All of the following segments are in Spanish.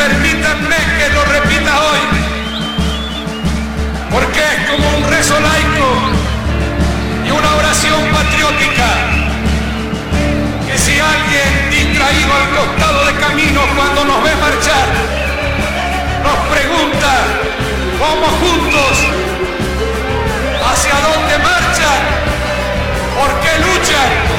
permítanme que lo repita hoy, porque es como un rezo laico y una oración patriótica, que si alguien distraído al costado de camino cuando nos ve marchar, nos pregunta cómo juntos, hacia dónde marchan, por qué luchan,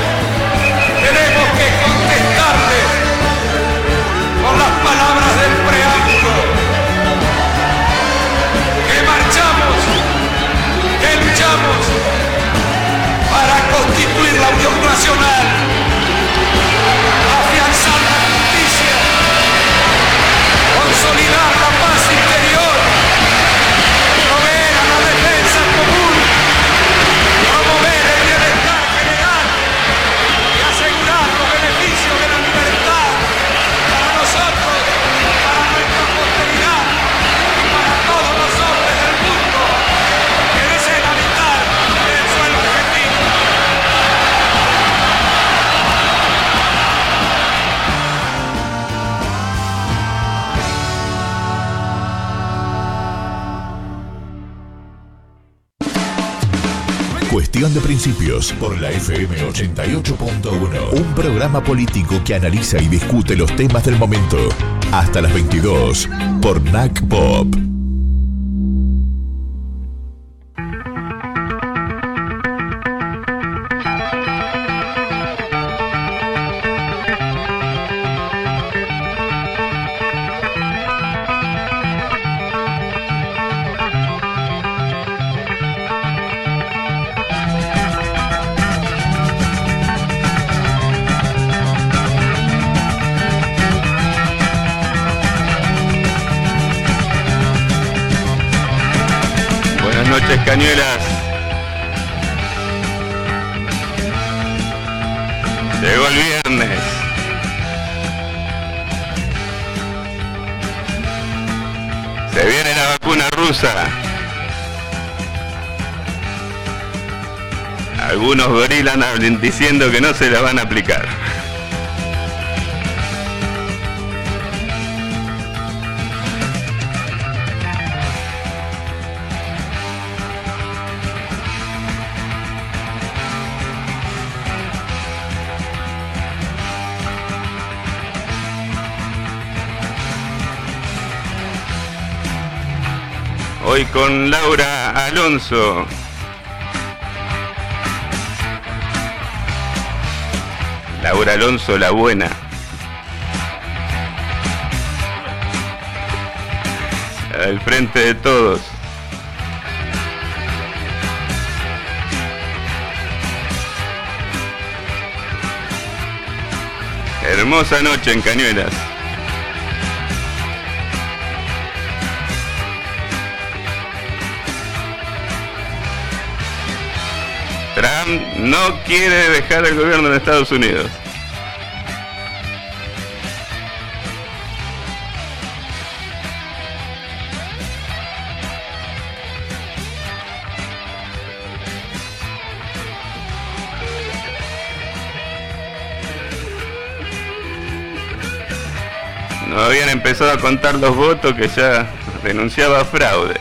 De Principios por la FM 88.1. Un programa político que analiza y discute los temas del momento. Hasta las 22 por NAC Pop. Diciendo que no se la van a aplicar. Hoy con Laura Alonso. Laura Alonso, la buena. Al frente de todos. Hermosa noche en Cañuelas. Trump no quiere dejar el gobierno en Estados Unidos. No habían empezado a contar los votos que ya denunciaba fraude.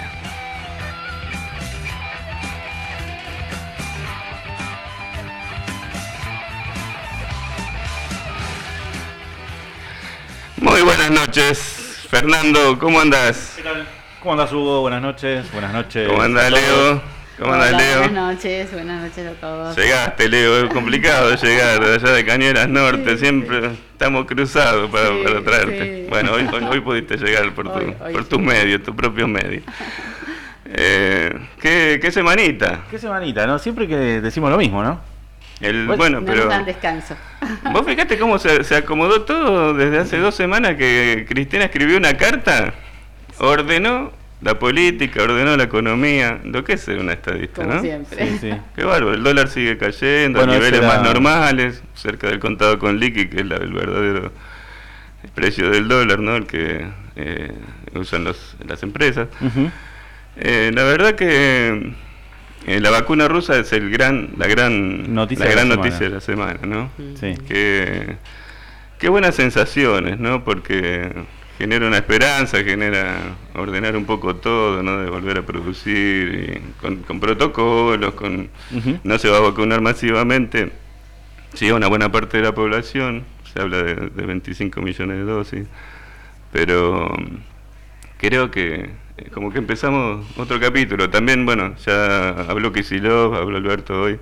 Muy buenas noches, Fernando, ¿cómo andas? ¿Qué tal? ¿Cómo andas, Hugo? Buenas noches. Buenas noches. ¿Cómo andas, a todos. Leo? ¿Cómo andas, Leo? Buenas noches, buenas noches a todos. Llegaste, Leo, es complicado llegar allá de Cañeras Norte, Sí, siempre estamos cruzados para, Sí, para traerte. sí. Bueno, hoy, hoy, hoy pudiste llegar por, tu, Hoy- hoy por sí. tus medios, tus propios medios. Eh, ¿qué, ¿Qué semanita? Qué semanita, ¿no? Siempre que decimos lo mismo, ¿no? El, Bueno, bueno, no pero dan descanso. vos fíjate cómo se, se acomodó todo desde hace dos semanas que Cristina escribió una carta, ordenó la política, ordenó la economía, lo que es ser una estadista, Como ¿no? siempre. Sí, sí. Qué bárbaro, el dólar sigue cayendo Bueno, a niveles era- más normales, cerca del contado con liqui, que es la- el verdadero precio del dólar, ¿no? El que eh, usan los, las empresas. Eh, la verdad que eh, la vacuna rusa es el gran, la gran, Noticia la de la gran semana. noticia de la semana, ¿no? Sí. Qué, qué buenas sensaciones, ¿no? Porque genera una esperanza, genera ordenar un poco todo, ¿no? De volver a producir, y con, con protocolos, con no se va a vacunar masivamente. Sí, a una buena parte de la población, se habla de, de 25 millones de dosis, pero mm, creo que eh, como que empezamos otro capítulo. También, bueno, ya habló Kisilov, habló Alberto hoy,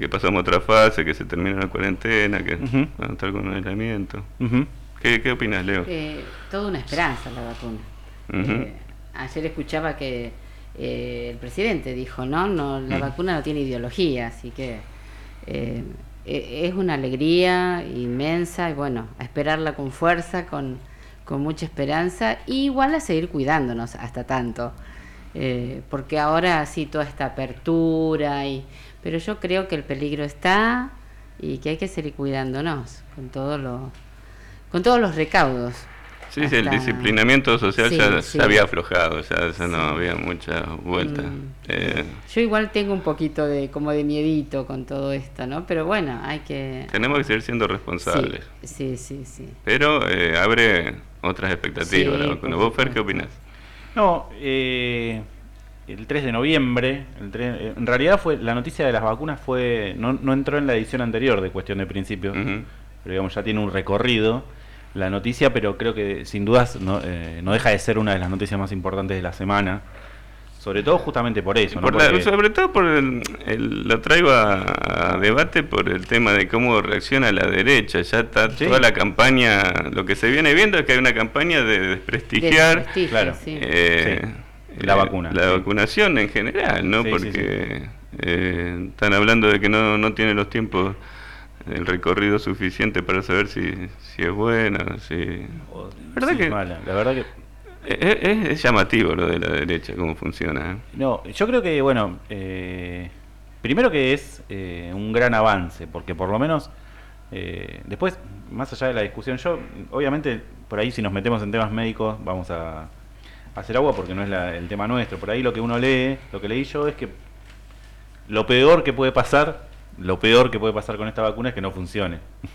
que pasamos otra fase, que se termina la cuarentena, que Ujú. van a estar con un aislamiento. Ujú. ¿Qué, qué opinas, Leo? Eh, toda una esperanza la vacuna. Eh, ayer escuchaba que eh, el presidente dijo, no, no, la vacuna no tiene ideología, así que eh, e- es una alegría inmensa y bueno, a esperarla con fuerza, con, con mucha esperanza y igual a seguir cuidándonos hasta tanto. Eh, porque ahora sí toda esta apertura y pero yo creo que el peligro está y que hay que seguir cuidándonos con todo lo con todos los recaudos Sí, sí, el hasta- disciplinamiento social Sí, ya, sí. ya había aflojado, ya, ya no había mucha vuelta. Mm. Eh, Yo igual tengo un poquito de como de miedito con todo esto, ¿no? Pero bueno, hay que tenemos que seguir siendo responsables, sí, sí, sí. pero eh, abre otras expectativas Sí, la vacuna. ¿Vos, Fer, qué opinas? No, eh, el 3 de noviembre, el eh, en realidad fue la noticia de las vacunas fue no, no entró en la edición anterior de Cuestión de Principios, pero digamos ya tiene un recorrido la noticia, pero creo que sin dudas no, eh, no deja de ser una de las noticias más importantes de la semana, sobre todo justamente por eso, ¿no? Por la- Porque- sobre todo por el, el- lo traigo a, a debate por el tema de cómo reacciona la derecha. Ya está Sí. toda la campaña, lo que se viene viendo es que hay una campaña de desprestigiar De claro. sí. eh, Sí. La eh, vacuna, La sí. vacunación en general, ¿no? Sí, sí, Porque eh, están hablando de que no, no tiene los tiempos, el recorrido suficiente para saber si, si es buena, si... o- ¿Verdad sí, que- mala, la verdad que Es, es- es llamativo lo de la derecha, cómo funciona. ¿eh? No, yo creo que, bueno, eh, primero que es eh, un gran avance, porque por lo menos, eh, después, más allá de la discusión, yo, obviamente, por ahí si nos metemos en temas médicos, vamos a, a hacer agua porque no es la- el tema nuestro. Por ahí lo que uno lee, lo que leí yo es que lo peor que puede pasar, lo peor que puede pasar con esta vacuna es que no funcione.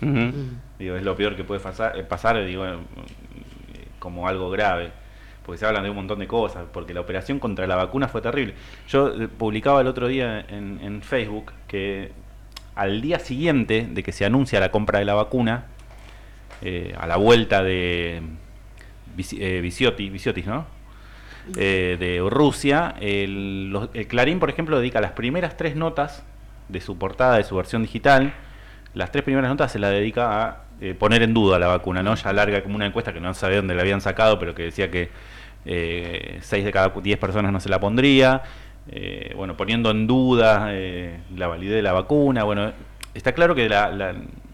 Digo, es lo peor que puede pasar, eh, pasar digo, eh, como algo grave. Porque se hablan de un montón de cosas, porque la operación contra la vacuna fue terrible. Yo eh, publicaba el otro día en, en Facebook que al día siguiente de que se anuncia la compra de la vacuna, eh, a la vuelta de eh, Viciotis, ¿no? Eh, de Rusia, el, los- el Clarín, por ejemplo, dedica las primeras tres notas de su portada, de su versión digital, las tres primeras notas se la dedica a eh, poner en duda la vacuna, ¿no? Ya larga como una encuesta que no sabe dónde la habían sacado, pero que decía que eh, seis de cada diez personas no se la pondría, eh, bueno, poniendo en duda eh, la validez de la vacuna, bueno, está claro que la-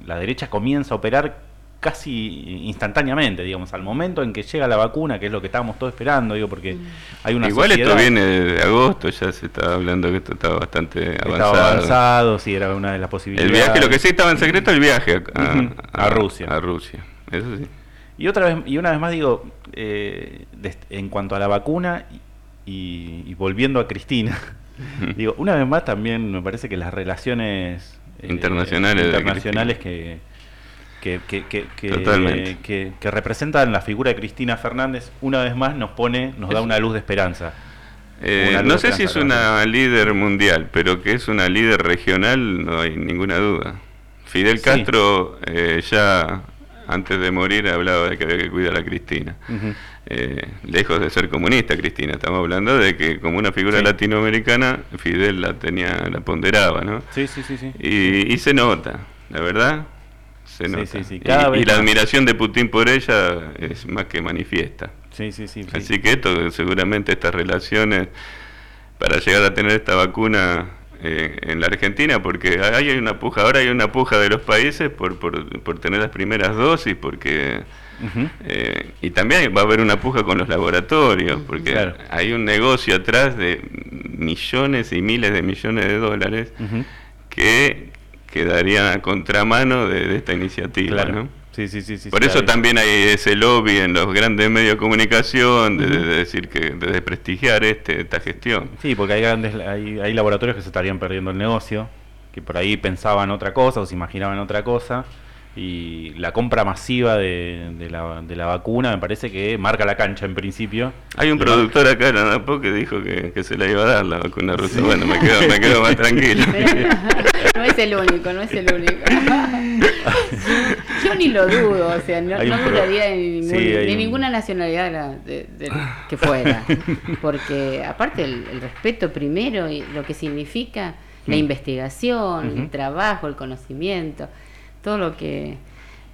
la derecha comienza a operar casi instantáneamente, digamos, al momento en que llega la vacuna, que es lo que estábamos todos esperando, digo, porque hay una Igual esto viene de agosto, ya se estaba hablando que esto estaba bastante estaba avanzado. avanzado, sí, era una de las El posibilidades. viaje, lo que sí estaba en secreto, el viaje a, a Rusia. A Rusia, eso sí. Y otra vez, y una vez más digo, eh, en cuanto a la vacuna y, y volviendo a Cristina, digo, una vez más también me parece que las relaciones eh, Internacionales internacionales que, que, que, que, que- representan la figura de Cristina Fernández, una vez más nos pone, nos da una luz de esperanza. Eh, no sé si es una líder mundial, pero que es una líder regional, no hay ninguna duda. Fidel Sí. Castro eh, ya antes de morir hablaba de que había que cuidar a Cristina. Eh, lejos de ser comunista Cristina, estamos hablando de que como una figura Sí. latinoamericana, Fidel la tenía, la ponderaba, ¿no? Sí, sí, sí, sí. Y, y se nota, la verdad, se Sí, nota. sí, sí, Y- la admiración de Putin por ella es más que manifiesta. Sí, sí, sí. sí. Así que esto, seguramente estas relaciones para llegar a tener esta vacuna eh, en la Argentina, porque hay una puja, ahora hay una puja de los países por, por, por tener las primeras dosis, porque eh, y también va a haber una puja con los laboratorios, porque Claro. hay un negocio atrás de millones y miles de millones de dólares que quedarían a contramano de, de esta iniciativa, Claro. ¿no? Sí, sí, sí, sí, Por eso también hay ese lobby en los grandes medios de comunicación de, de decir que de desprestigiar este, esta gestión. Sí, porque hay grandes, hay, hay laboratorios que se estarían perdiendo el negocio, que por ahí pensaban otra cosa o se imaginaban otra cosa. Y la compra masiva de, de la, de la vacuna me parece que marca la cancha en principio. Hay un productor acá en Anapo que dijo que, que se la iba a dar la vacuna rusa. Bueno, me quedo, me quedo más tranquilo. no es el único, no es el único. Yo ni lo dudo, o sea, no, no dudaría de, ningún- Sí, de un- ninguna nacionalidad de la- de- de- que fuera. Porque aparte el, el respeto primero y lo que significa la Mm. investigación, el trabajo, el conocimiento, todo lo que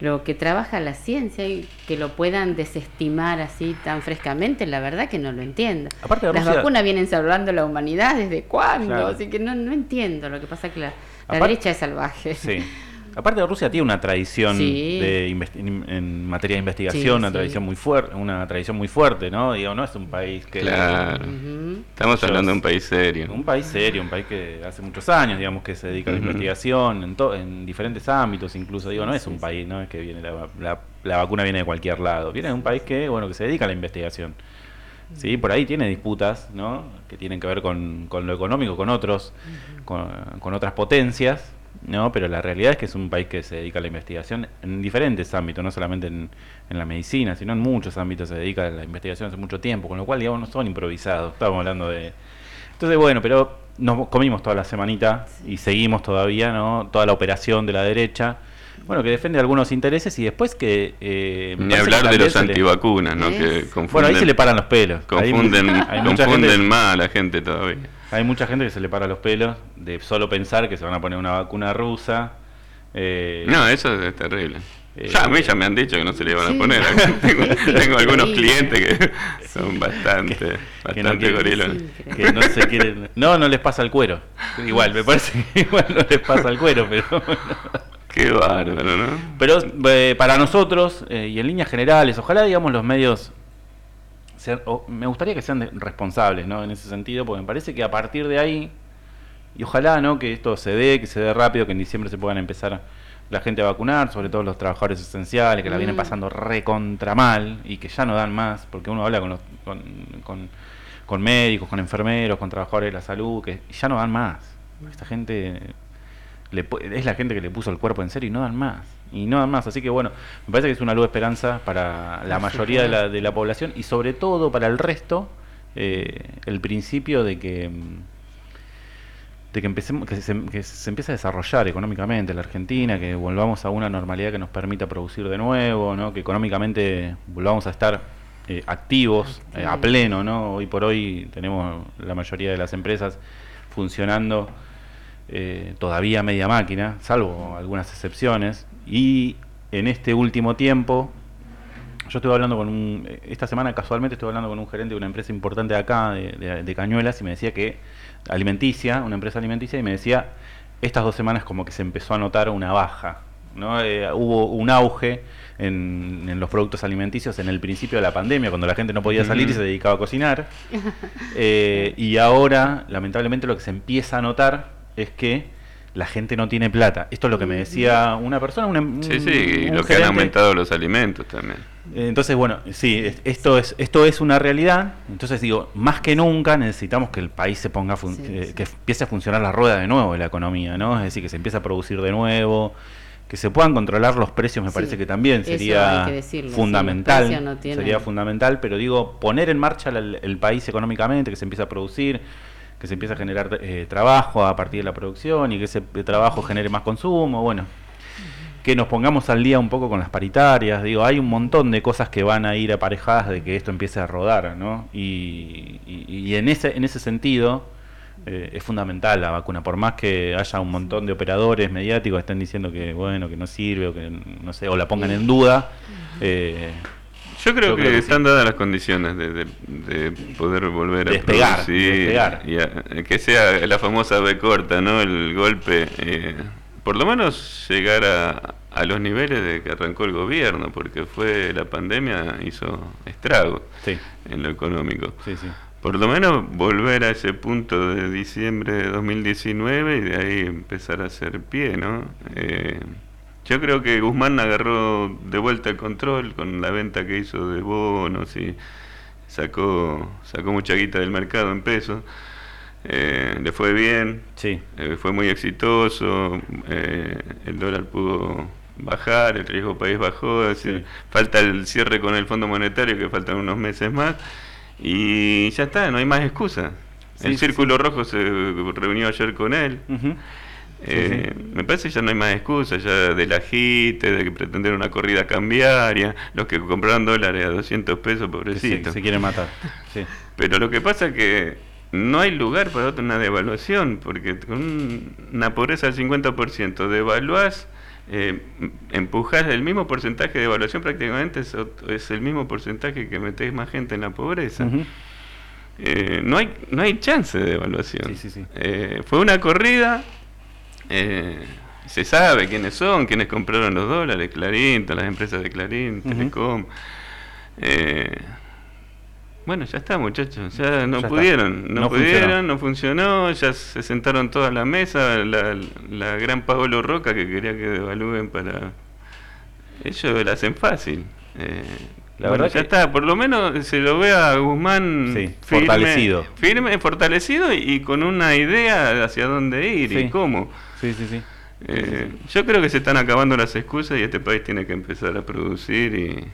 lo que trabaja la ciencia y que lo puedan desestimar así tan frescamente, la verdad que no lo entiendo. Aparte de Las vacunas vienen salvando a la humanidad desde cuándo, Claro. así que no, no entiendo. Lo que pasa es que la, la derecha es salvaje. Sí. Aparte Rusia tiene una tradición Sí. de investi- en, materia de investigación, una sí. tradición muy fuerte, una tradición muy fuerte, ¿no? Digo, no es un país que Claro. Estamos hablando de un país serio. un país serio, un país que hace muchos años, digamos, que se dedica a la investigación en, to- en diferentes ámbitos, incluso, digo, no es un país, no es que viene la, la- la vacuna viene de cualquier lado, viene de un país que, bueno, que se dedica a la investigación. Sí, por ahí tiene disputas, ¿no? Que tienen que ver con, con lo económico, con otros, con, con otras potencias, ¿no? Pero la realidad es que es un país que se dedica a la investigación en diferentes ámbitos, no solamente en, en la medicina, sino en muchos ámbitos se dedica a la investigación hace mucho tiempo, con lo cual, digamos, no son improvisados. Estábamos hablando de... Entonces, bueno, pero nos comimos toda la semanita y seguimos todavía, ¿no? Toda la operación de la derecha. Bueno, que defiende algunos intereses y después que... eh, me Ni hablar de los antivacunas, ¿no? Es- Que confunden, Bueno, ahí se le paran los pelos. Ahí- confunden, hay confunden gente- más a la gente todavía. Hay mucha gente que se le para los pelos de solo pensar que se van a poner una vacuna rusa. eh, No, eso es terrible. Eh, ya a mí ya me han dicho que no se le iban a Sí. poner. tengo, algunos clientes que son bastante, que no bastante gorilones. Sí. que no se quieren. No, no les pasa el cuero. Igual, me parece que igual no les pasa el cuero, pero. Qué bárbaro, ¿no? Pero eh, para nosotros, eh, y en líneas generales, ojalá, digamos, los medios. O me gustaría que sean responsables, ¿no? En ese sentido, porque me parece que a partir de ahí. Y ojalá, ¿no? Que esto se dé, que se dé rápido, que en diciembre se puedan empezar la gente a vacunar, sobre todo los trabajadores esenciales, que la vienen Mm. pasando recontra mal y que ya no dan más, porque uno habla con, los, con, con, con médicos, con enfermeros, con trabajadores de la salud, que ya no dan más. Esta gente le es la gente que le puso el cuerpo en serio y no dan más. Y no dan más. Así que bueno, me parece que es una luz de esperanza para la mayoría de la, de la población y sobre todo para el resto, eh, el principio de que mm, de que empecemos que se, que se empiece a desarrollar económicamente la Argentina, que volvamos a una normalidad que nos permita producir de nuevo, ¿no? que económicamente volvamos a estar eh, activos eh, a pleno, ¿no? Hoy por hoy tenemos la mayoría de las empresas funcionando eh, todavía media máquina, salvo algunas excepciones, y en este último tiempo yo estuve hablando con un. Esta semana casualmente estuve hablando con un gerente de una empresa importante de acá, de, de- de Cañuelas, y me decía que. Alimenticia, una empresa alimenticia, y me decía. Estas dos semanas como que se empezó a notar una baja. ¿no? Eh, hubo un auge en, en los productos alimenticios en el principio de la pandemia, cuando la gente no podía salir y se dedicaba a cocinar. Eh, y ahora, lamentablemente, lo que se empieza a notar es que la gente no tiene plata. Esto es lo que me decía una persona, un, em- Sí, un- sí, y un lo que han aumentado los alimentos también. Entonces, bueno, sí, es- esto es, esto es una realidad. Entonces digo, más que nunca necesitamos que el país se ponga, a fun- Sí, eh, sí. que empiece a funcionar la rueda de nuevo de la economía, ¿no? Es decir, que se empiece a producir de nuevo, que se puedan controlar los precios, me Sí, parece que también sería que decirlo, fundamental. no Sería fundamental, pero digo, poner en marcha la- el, país económicamente, que se empiece a producir, que se empiece a generar eh, trabajo a partir de la producción y que ese trabajo genere más consumo, bueno, que nos pongamos al día un poco con las paritarias, digo, hay un montón de cosas que van a ir aparejadas de que esto empiece a rodar, ¿no? Y, y- en ese en ese sentido eh, es fundamental la vacuna, por más que haya un montón de operadores mediáticos que estén diciendo que bueno, que no sirve o que no sé, o la pongan en duda, eh, Yo creo Yo que, creo que están sí. dadas las condiciones de, de- de poder volver a Despegar, producir despegar. y a- que sea la famosa B corta, ¿no? El golpe, eh, por lo menos llegar a, a los niveles de que arrancó el gobierno, porque fue la pandemia hizo estrago sí, en lo económico. sí, sí. Por lo menos volver a ese punto de diciembre de 2019 y de ahí empezar a hacer pie, ¿no? Eh, yo creo que Guzmán agarró de vuelta el control con la venta que hizo de bonos y sacó, sacó mucha guita del mercado en pesos. Eh, le fue bien, Sí, eh, fue muy exitoso, eh, el dólar pudo bajar, el riesgo país bajó, es decir, falta el cierre con el Fondo Monetario, que faltan unos meses más, y ya está, no hay más excusa. Sí, el Círculo Rojo se reunió ayer con él. Eh, Me parece que ya no hay más excusa, ya del agite, de que pretender una corrida cambiaria, los que compraron dólares a 200 pesos, Que se, pobrecitos. se quieren matar. Sí. Pero lo que pasa es que no hay lugar para otra una devaluación, porque con un- una pobreza del 50% devaluás, eh, empujás el mismo porcentaje de devaluación, prácticamente es, es el mismo porcentaje que metés más gente en la pobreza. Eh, no, hay, no hay chance de devaluación. Eh, fue una corrida, eh, se sabe quiénes son, quiénes compraron los dólares, Clarín, todas las empresas de Clarín. Telecom. Eh, bueno, ya está, muchachos, ya no Ya pudieron, no, No pudieron, funcionó. no funcionó, ya se sentaron todas la mesa, la, la gran Paolo Roca que quería que devalúen para... Ellos la hacen fácil. Eh, La bueno, verdad ya que- está, por lo menos se lo ve a Guzmán Sí, fortalecido. firme, fortalecido y, y con una idea hacia dónde ir Sí. y cómo. Sí, sí, sí. Eh, yo creo que se están acabando las excusas y este país tiene que empezar a producir y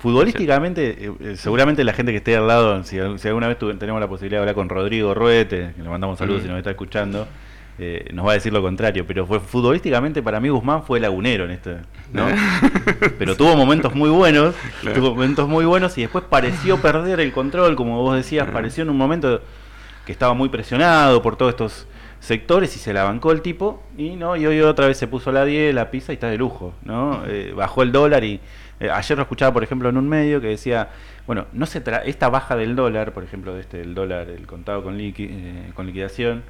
Futbolísticamente, eh, eh, seguramente la gente que esté al lado, si, si alguna vez tuve- tenemos la posibilidad de hablar con Rodrigo Ruete, que le mandamos saludos Mm. si nos está escuchando, eh, nos va a decir lo contrario, pero fue futbolísticamente para mí Guzmán fue lagunero en este, ¿no? pero tuvo momentos muy buenos, Claro. tuvo momentos muy buenos y después pareció perder el control, como vos decías, Ah. pareció en un momento que estaba muy presionado por todos estos sectores y se la bancó el tipo y no y hoy otra vez se puso la 10, la pizza y está de lujo, ¿no? Eh, bajó el dólar y eh, ayer lo escuchaba por ejemplo en un medio que decía, bueno, no se tra esta baja del dólar, por ejemplo, de este el dólar el contado con liqui- eh, con liquidación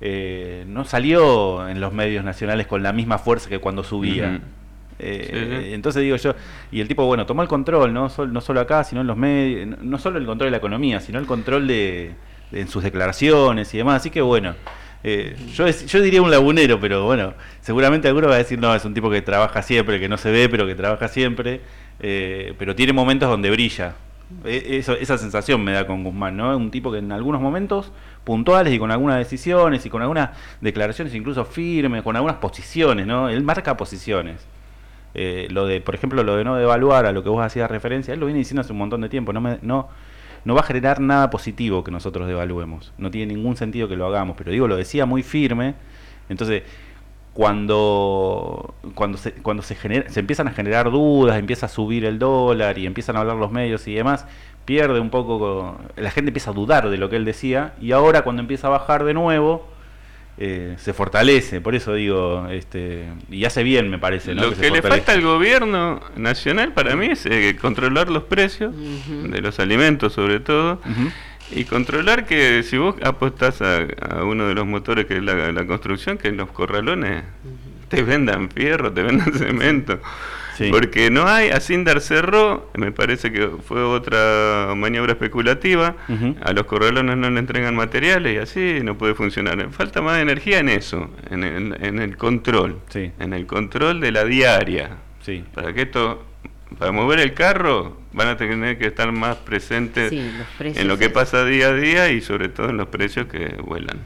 eh, no salió en los medios nacionales con la misma fuerza que cuando subía. Eh, Sí. Entonces digo yo, y el tipo, bueno, tomó el control, ¿no? Sol- no solo acá, sino en los medios, no- no solo el control de la economía, sino el control de, de- en sus declaraciones y demás. Así que bueno, eh, yo, diría un lagunero, pero bueno, seguramente alguno va a decir, no, es un tipo que trabaja siempre, que no se ve, pero que trabaja siempre, eh, pero tiene momentos donde brilla. E- esa sensación me da con Guzmán, ¿no? Un tipo que en algunos momentos puntuales y con algunas decisiones y con algunas declaraciones incluso firmes, con algunas posiciones, ¿no? Él marca posiciones. Eh, lo de, por ejemplo, lo de no devaluar a lo que vos hacías referencia, él lo viene diciendo hace un montón de tiempo, no, me- no, no va a generar nada positivo que nosotros devaluemos, no tiene ningún sentido que lo hagamos, pero digo, lo decía muy firme, entonces cuando cuando se, cuando se, genera, se empiezan a generar dudas, empieza a subir el dólar y empiezan a hablar los medios y demás, pierde un poco, co- la gente empieza a dudar de lo que él decía y ahora cuando empieza a bajar de nuevo, eh, se fortalece, por eso digo, este, y hace bien me parece. ¿no? Lo que le falta al gobierno nacional para mí es eh, controlar los precios de los alimentos sobre todo y controlar que si vos apostás a, a uno de los motores que es la, la construcción, que los corralones te vendan fierro, te vendan cemento. Sí. Porque no hay, Asindar cerró, me parece que fue otra maniobra especulativa, a los corralones no le entregan materiales y así no puede funcionar. Falta más energía en eso, en el, en el control, Sí. en el control de la diaria. Sí. Para que esto, para mover el carro, van a tener que estar más presentes Sí, en lo que pasa día a día y sobre todo en los precios que vuelan.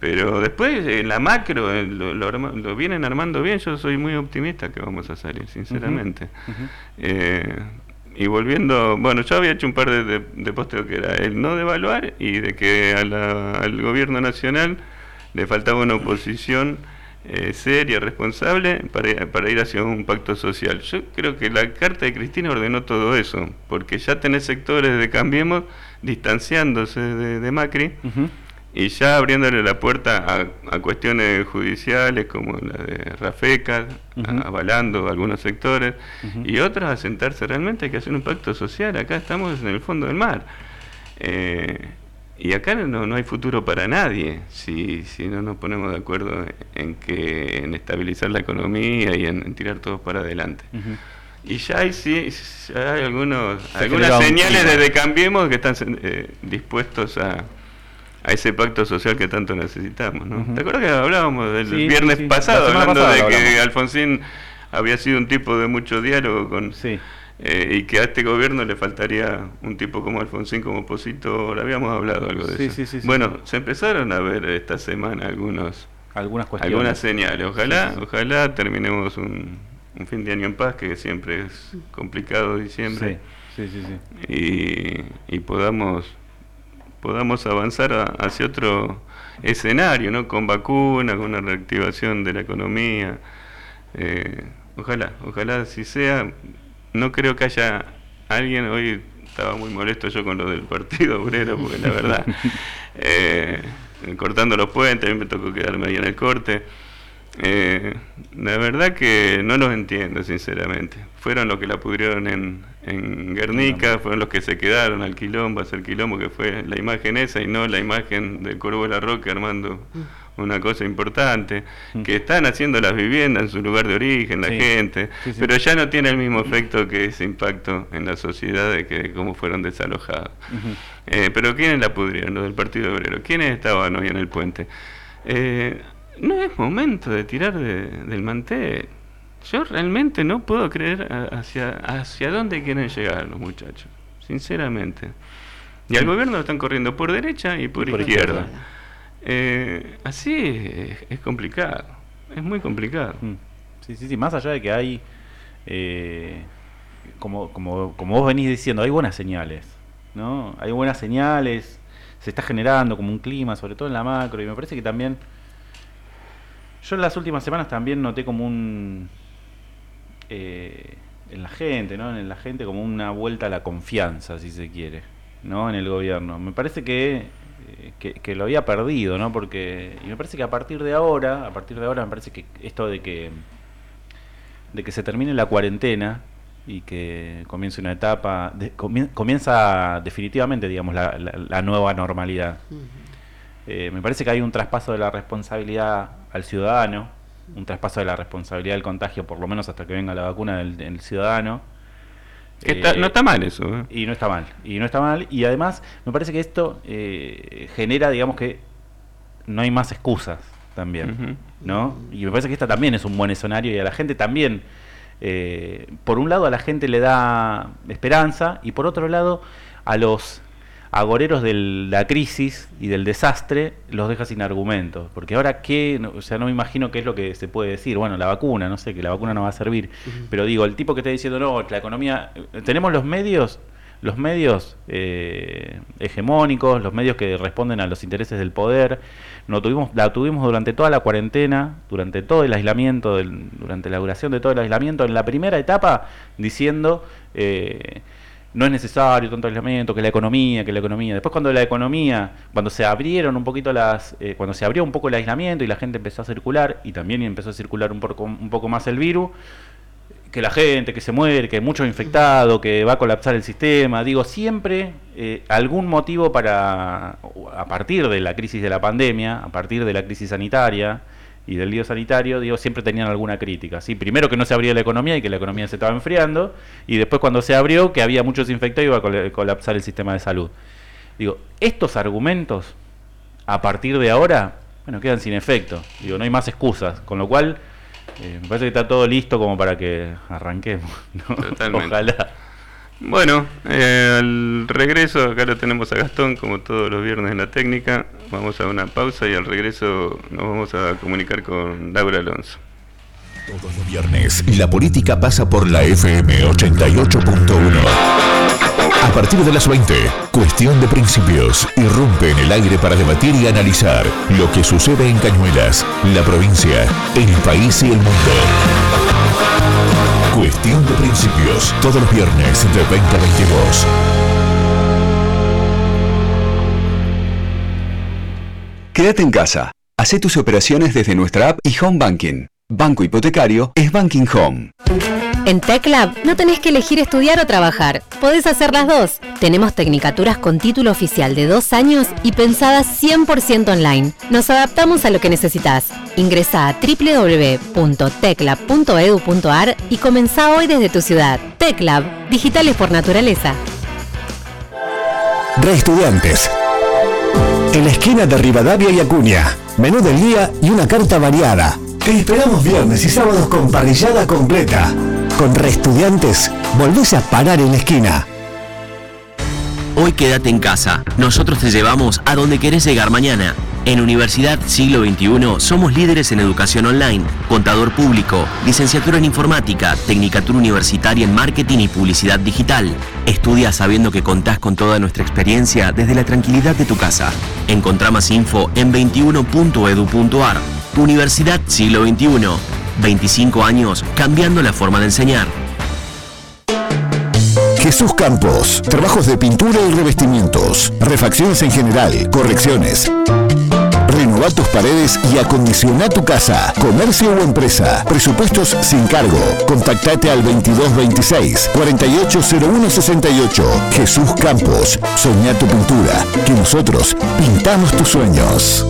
Pero después, en la macro, eh, lo, lo lo vienen armando bien. Yo soy muy optimista que vamos a salir, sinceramente. Eh, y volviendo, bueno, yo había hecho un par de, de, de posteos que era el no devaluar y de que a la- al gobierno nacional le faltaba una oposición eh, seria, responsable, para, para ir hacia un pacto social. Yo creo que la carta de Cristina ordenó todo eso, porque ya tenés sectores de Cambiemos distanciándose de, de Macri. Y ya abriéndole la puerta a, a cuestiones judiciales como la de Rafeca, avalando algunos sectores, y otros a sentarse realmente hay que hacer un pacto social, acá estamos en el fondo del mar. Eh, y acá no, no hay futuro para nadie si, si no nos ponemos de acuerdo en que en estabilizar la economía y en, en tirar todos para adelante. Y ya hay, sí, ya hay algunos, Se algunas señales desde Cambiemos que están eh, dispuestos a, a ese pacto social que tanto necesitamos. ¿no? ¿Te acuerdas que hablábamos del Sí, viernes sí, pasado, hablando pasada de que hablamos. Alfonsín había sido un tipo de mucho diálogo con... Sí. eh, y que a este gobierno le faltaría un tipo como Alfonsín como opositor, habíamos hablado algo de eso. sí, sí, sí. bueno, se empezaron a ver esta semana algunos Algunas cuestiones. algunas señales. Ojalá, Sí, sí, sí. ojalá terminemos un, un fin de año en paz, que siempre es complicado diciembre, Sí, sí, sí. sí. y, y podamos, podamos avanzar a- hacia otro escenario, ¿no? Con vacunas, con una reactivación de la economía. Eh, ojalá, ojalá así sea. No creo que haya alguien, hoy estaba muy molesto yo con lo del Partido Obrero, porque la verdad, eh, cortando los puentes, a mí me tocó quedarme ahí en el corte. Eh, la verdad que no los entiendo, sinceramente. Fueron los que la pudrieron en, en Guernica, fueron los que se quedaron al quilombo, hacer quilombo, que fue la imagen esa y no la imagen del Corvo de la Roca armando una cosa importante. Que están haciendo las viviendas en su lugar de origen, la Sí. gente, Sí, sí. pero ya no tiene el mismo efecto que ese impacto en la sociedad de que cómo fueron desalojados. Eh, pero ¿quiénes la pudrieron? Los del Partido Obrero. ¿Quiénes estaban hoy en el puente? Eh, no es momento de tirar de- del mantel. Yo realmente no puedo creer hacia, hacia dónde quieren llegar los muchachos, sinceramente. Y al gobierno lo están corriendo por derecha y por, Y por izquierda. izquierda. Eh, así es, es complicado, es muy complicado. Mm. Sí, sí, sí, más allá de que hay, eh, como, como, como vos venís diciendo, hay buenas señales, ¿no? Hay buenas señales, se está generando como un clima, sobre todo en la macro, y me parece que también, yo en las últimas semanas también noté como un, eh, en la gente, ¿no? En la gente como una vuelta a la confianza, si se quiere, ¿no? En el gobierno. Me parece que, eh, que, que lo había perdido, ¿no? Porque, y me parece que a partir de ahora, a partir de ahora me parece que esto de que, de que se termine la cuarentena y que comience una etapa, de- comienza definitivamente, digamos, la, la- la nueva normalidad. Eh, me parece que hay un traspaso de la responsabilidad al ciudadano, un traspaso de la responsabilidad del contagio, por lo menos hasta que venga la vacuna del, del ciudadano. Que está- Eh, no está mal eso. ¿eh? y no está mal, y no está mal. Y además, me parece que esto eh, genera, digamos que no hay más excusas también. ¿no? Y me parece que esta también es un buen escenario y a la gente también, eh, por un lado a la gente le da esperanza y por otro lado a los agoreros de la crisis y del desastre los deja sin argumentos. Porque ahora qué, o sea, no me imagino qué es lo que se puede decir. Bueno, la vacuna, no sé, que la vacuna no va a servir. Pero digo, el tipo que está diciendo, no, la economía, tenemos los medios, los medios eh, hegemónicos, los medios que responden a los intereses del poder. No tuvimos, la tuvimos durante toda la cuarentena, durante todo el aislamiento, del- durante la duración de todo el aislamiento, en la primera etapa, diciendo eh, no es necesario tanto aislamiento, que la economía, que la economía. Después cuando la economía, cuando se abrieron un poquito las, eh, cuando se abrió un poco el aislamiento y la gente empezó a circular, y también empezó a circular un poco, más el virus, que la gente, que se muere, que hay mucho infectado, que va a colapsar el sistema. Digo, siempre eh, algún motivo para, a partir de la crisis de la pandemia, a partir de la crisis sanitaria y del lío sanitario, digo, siempre tenían alguna crítica. ¿sí? Primero que no se abría la economía y que la economía se estaba enfriando, y después cuando se abrió, que había muchos infectados y iba a col- colapsar el sistema de salud. Digo, estos argumentos, a partir de ahora, bueno, quedan sin efecto. Digo, no hay más excusas. Con lo cual, eh, me parece que está todo listo como para que arranquemos. ¿no? Totalmente. Ojalá. Bueno, eh, al regreso, acá lo tenemos a Gastón, como todos los viernes en la técnica. Vamos a una pausa y al regreso nos vamos a comunicar con Laura Alonso. Todos los viernes, la política pasa por la FM 88.1. A partir de las 20, Cuestión de Principios irrumpe en el aire para debatir y analizar lo que sucede en Cañuelas, la provincia, el país y el mundo. Cuestión de Principios, todos los viernes de 20 a 22. Quédate en casa. Hacé tus operaciones desde nuestra app y Home Banking. Banco hipotecario es Banking Home. En TechLab no tenés que elegir estudiar o trabajar, podés hacer las dos. Tenemos tecnicaturas con título oficial de dos años y pensadas 100% online. Nos adaptamos a lo que necesitas. Ingresa a www.teclab.edu.ar y comenzá hoy desde tu ciudad. TechLab, digitales por naturaleza. Reestudiantes. En la esquina de Rivadavia y Acuña. Menú del día y una carta variada. Te esperamos viernes y sábados con parrillada completa. Con Reestudiantes, volvés a parar en la esquina. Hoy quédate en casa. Nosotros te llevamos a donde querés llegar mañana. En Universidad Siglo XXI somos líderes en educación online, contador público, licenciatura en informática, tecnicatura universitaria en marketing y publicidad digital. Estudia sabiendo que contás con toda nuestra experiencia desde la tranquilidad de tu casa. Encontrá más info en 21.edu.ar. Universidad Siglo XXI. 25 años cambiando la forma de enseñar. Jesús Campos, trabajos de pintura y revestimientos, refacciones en general, correcciones. Renovar tus paredes y acondicionar tu casa, comercio o empresa. Presupuestos sin cargo. Contactate al 2226 480168. Jesús Campos, soñá tu pintura, que nosotros pintamos tus sueños.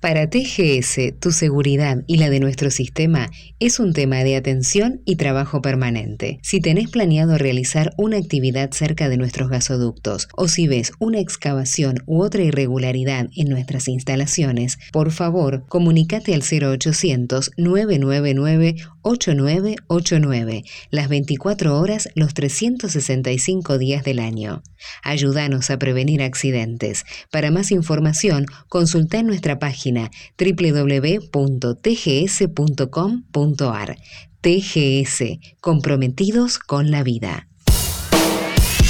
Para TGS, tu seguridad y la de nuestro sistema es un tema de atención y trabajo permanente. Si tenés planeado realizar una actividad cerca de nuestros gasoductos o si ves una excavación u otra irregularidad en nuestras instalaciones, por favor, comunícate al 0800 999 8989, las 24 horas, los 365 días del año. Ayúdanos a prevenir accidentes. Para más información, consulta en nuestra página www.tgs.com.ar. TGS, comprometidos con la vida.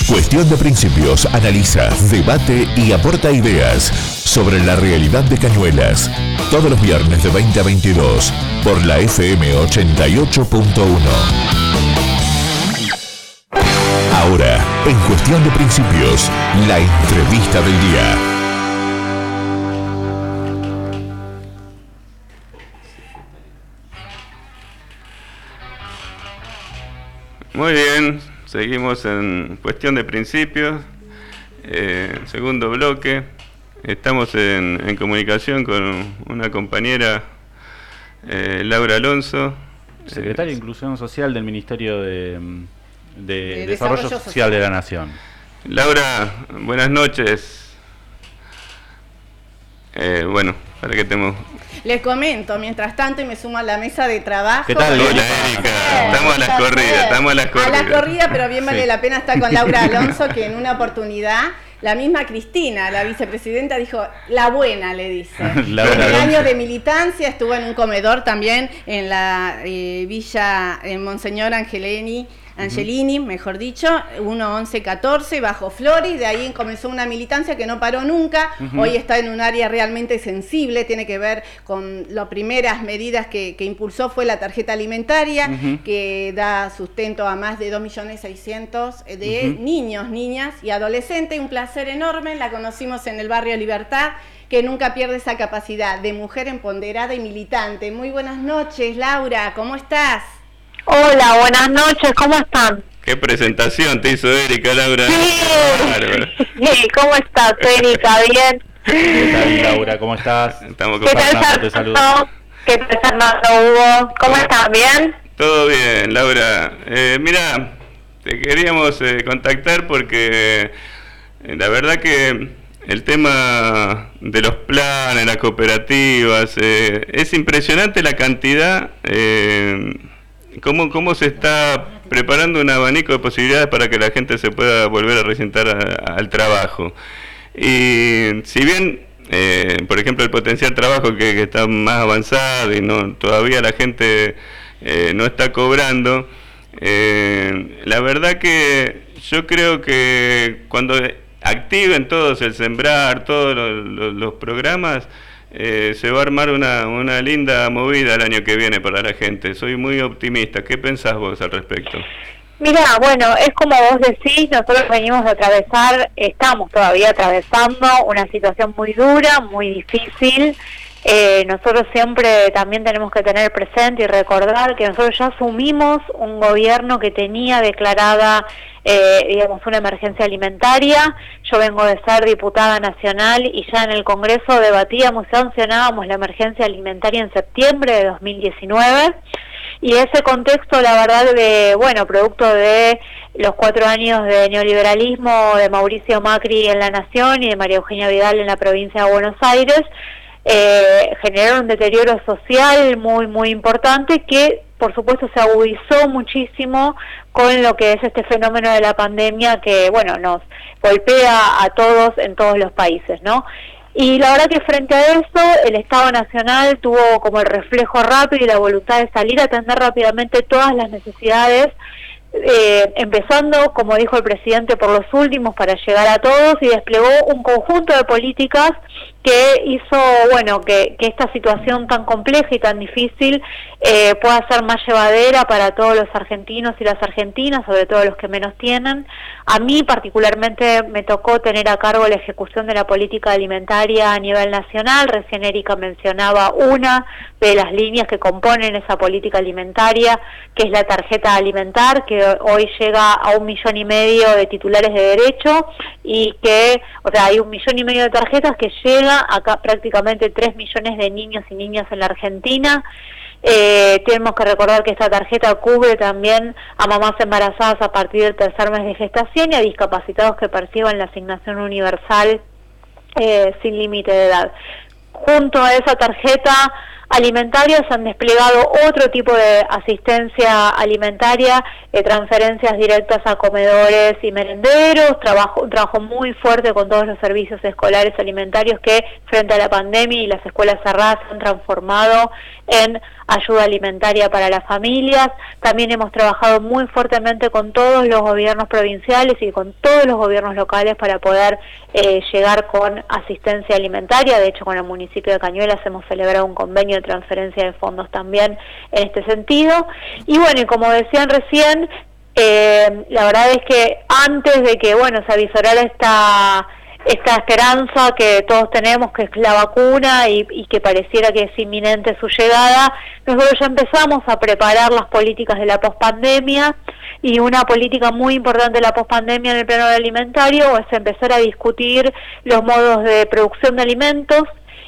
Cuestión de Principios analiza, debate y aporta ideas sobre la realidad de Cañuelas. Todos los viernes de 20 a 22 por la FM 88.1. Ahora, en Cuestión de Principios, la entrevista del día. Muy bien, seguimos en cuestión de principios, eh, segundo bloque. Estamos en, en comunicación con una compañera, eh, Laura Alonso. Secretaria de Inclusión Social del Ministerio de, de De Desarrollo, Desarrollo Social de la Nación. Laura, buenas noches. Eh, bueno, para que tenemos... Les comento, mientras tanto, y me sumo a la mesa de trabajo. ¿Qué tal, Hola, Erika? Estamos a las corridas, estamos a las A corridas. la corrida, pero bien vale Sí. la pena estar con Laura Alonso, que en una oportunidad, la misma Cristina, la vicepresidenta, dijo, la buena, le dice. Laura en el año de militancia estuvo en un comedor también en la eh, villa en Monseñor Angelini. Angelini, mejor dicho, 1-11-14, bajo Flores, de ahí comenzó una militancia que no paró nunca, hoy está en un área realmente sensible, tiene que ver con las primeras medidas que, que impulsó fue la tarjeta alimentaria, que da sustento a más de 2.600.000 de Ujú. niños, niñas y adolescentes, un placer enorme, la conocimos en el barrio Libertad, que nunca pierde esa capacidad de mujer empoderada y militante. Muy buenas noches, Laura, ¿cómo estás? Hola, buenas noches, ¿cómo están? ¿Qué presentación te hizo Erika, Laura? Sí, ¿Cómo estás, Erika? ¿Bien? ¿Qué tal, Laura? ¿Cómo estás? Estamos ¿Qué tal, Fernando? ¿Qué tal, Fernando Hugo? ¿Cómo están? ¿Bien? Todo bien, Laura. Eh, mira, te queríamos eh, contactar porque eh, la verdad que el tema de los planes, las cooperativas, eh, es impresionante la cantidad, eh, cómo, cómo se está preparando un abanico de posibilidades para que la gente se pueda volver a resentar a- al trabajo. Y si bien, eh, por ejemplo, el potencial trabajo que, está más avanzado y no todavía la gente eh, no está cobrando, eh, la verdad que yo creo que cuando activen todos el sembrar, todos los programas, eh, se va a armar una, una linda movida el año que viene para la gente. Soy muy optimista. ¿Qué pensás vos al respecto? Mira, bueno, es como vos decís, nosotros venimos de atravesar, estamos todavía atravesando una situación muy dura, muy difícil. Eh, nosotros siempre también tenemos que tener presente y recordar que nosotros ya asumimos un gobierno que tenía declarada, eh, digamos, una emergencia alimentaria. Yo vengo de ser diputada nacional y ya en el Congreso debatíamos y sancionábamos la emergencia alimentaria en septiembre de 2019. Y ese contexto, la verdad, de, bueno, producto de los cuatro años de neoliberalismo de Mauricio Macri en la Nación y de María Eugenia Vidal en la provincia de Buenos Aires, eh, generaron un deterioro social muy, muy importante que, por supuesto, se agudizó muchísimo con lo que es este fenómeno de la pandemia que, bueno, nos golpea a todos en todos los países, ¿no? Y la verdad que frente a eso, el Estado Nacional tuvo como el reflejo rápido y la voluntad de salir a atender rápidamente todas las necesidades eh, empezando, como dijo el presidente, por los últimos para llegar a todos y desplegó un conjunto de políticas que hizo, bueno, que, esta situación tan compleja y tan difícil eh, pueda ser más llevadera para todos los argentinos y las argentinas, sobre todo los que menos tienen. A mí particularmente me tocó tener a cargo la ejecución de la política alimentaria a nivel nacional. Recién Erika mencionaba una de las líneas que componen esa política alimentaria, que es la tarjeta alimentar, que hoy llega a un millón y medio de titulares de derecho y que, o sea, hay un millón y medio de tarjetas que acá prácticamente 3 millones de niños y niñas en la Argentina. Eh, tenemos que recordar que esta tarjeta cubre también a mamás embarazadas a partir del tercer mes de gestación y a discapacitados que perciban la asignación universal eh, sin límite de edad. Junto a esa tarjeta alimentarios han desplegado otro tipo de asistencia alimentaria, eh, transferencias directas a comedores y merenderos, trabajo, un trabajo muy fuerte con todos los servicios escolares alimentarios que frente a la pandemia y las escuelas cerradas se han transformado en ayuda alimentaria para las familias. También hemos trabajado muy fuertemente con todos los gobiernos provinciales y con todos los gobiernos locales para poder eh, llegar con asistencia alimentaria. De hecho, con el municipio de Cañuelas hemos celebrado un convenio de transferencia de fondos también en este sentido. Y bueno, y como decían recién, eh, la verdad es que antes de que bueno se avisara esta esta esperanza que todos tenemos, que es la vacuna y, que pareciera que es inminente su llegada, nosotros ya empezamos a preparar las políticas de la pospandemia y una política muy importante de la pospandemia en el plano alimentario es empezar a discutir los modos de producción de alimentos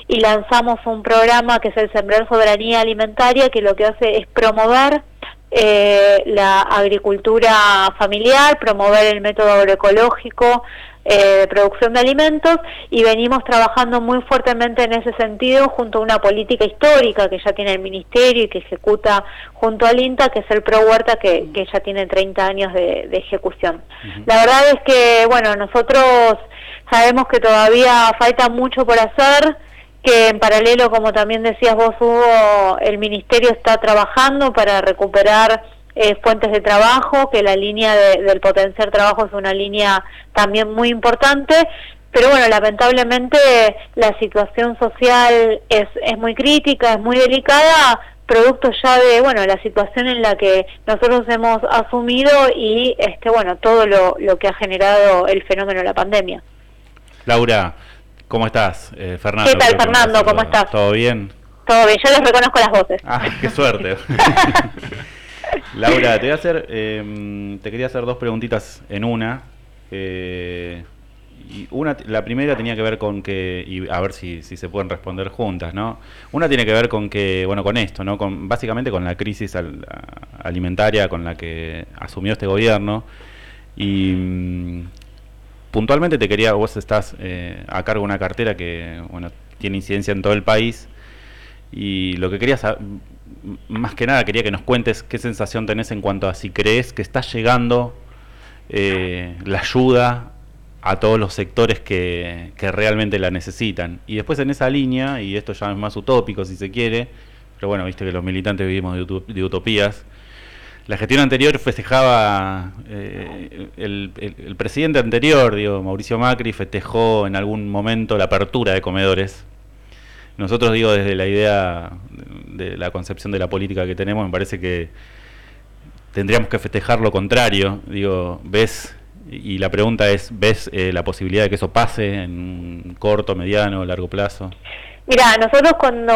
y lanzamos un programa que es el Sembrar Soberanía Alimentaria que lo que hace es promover eh, la agricultura familiar, promover el método agroecológico, eh, de producción de alimentos y venimos trabajando muy fuertemente en ese sentido junto a una política histórica que ya tiene el Ministerio y que ejecuta junto al INTA, que es el Pro Huerta, que, ya tiene 30 años de, ejecución. La verdad es que, bueno, nosotros sabemos que todavía falta mucho por hacer, que en paralelo, como también decías vos, Hugo, el Ministerio está trabajando para recuperar eh, fuentes de trabajo, que la línea del potenciar trabajo es una línea también muy importante, pero bueno, lamentablemente la situación social es, es muy crítica, es muy delicada, producto ya de, bueno, la situación en la que nosotros hemos asumido y, este bueno, todo lo, lo que ha generado el fenómeno de la pandemia. Laura, ¿cómo estás? Eh, Fernando. ¿Qué tal, Fernando? ¿Cómo estás? ¿Todo bien? Todo bien, yo les reconozco las voces. Ah, qué suerte. Laura, te voy a hacer, em, te quería hacer dos preguntitas en una. Eh, y una, la primera tenía que ver con que, y a ver si, si, se pueden responder juntas, ¿no? Una tiene que ver con que, bueno, con esto, ¿no? Con, básicamente con la crisis alimentaria con la que asumió este gobierno. Y mm, puntualmente te quería, vos estás eh, a cargo de una cartera que, bueno, tiene incidencia en todo el país. Y lo que quería saber más que nada quería que nos cuentes qué sensación tenés en cuanto a si crees que está llegando eh, la ayuda a todos los sectores que, realmente la necesitan. Y después en esa línea, y esto ya es más utópico si se quiere, pero bueno, viste que los militantes vivimos de, utopías, la gestión anterior festejaba, eh, el, presidente anterior, digo, Mauricio Macri, festejó en algún momento la apertura de comedores nosotros digo desde la idea de la concepción de la política que tenemos, me parece que tendríamos que festejar lo contrario. Digo, ves, y la pregunta es, ¿ves eh, la posibilidad de que eso pase en corto, mediano, largo plazo? Mira, nosotros cuando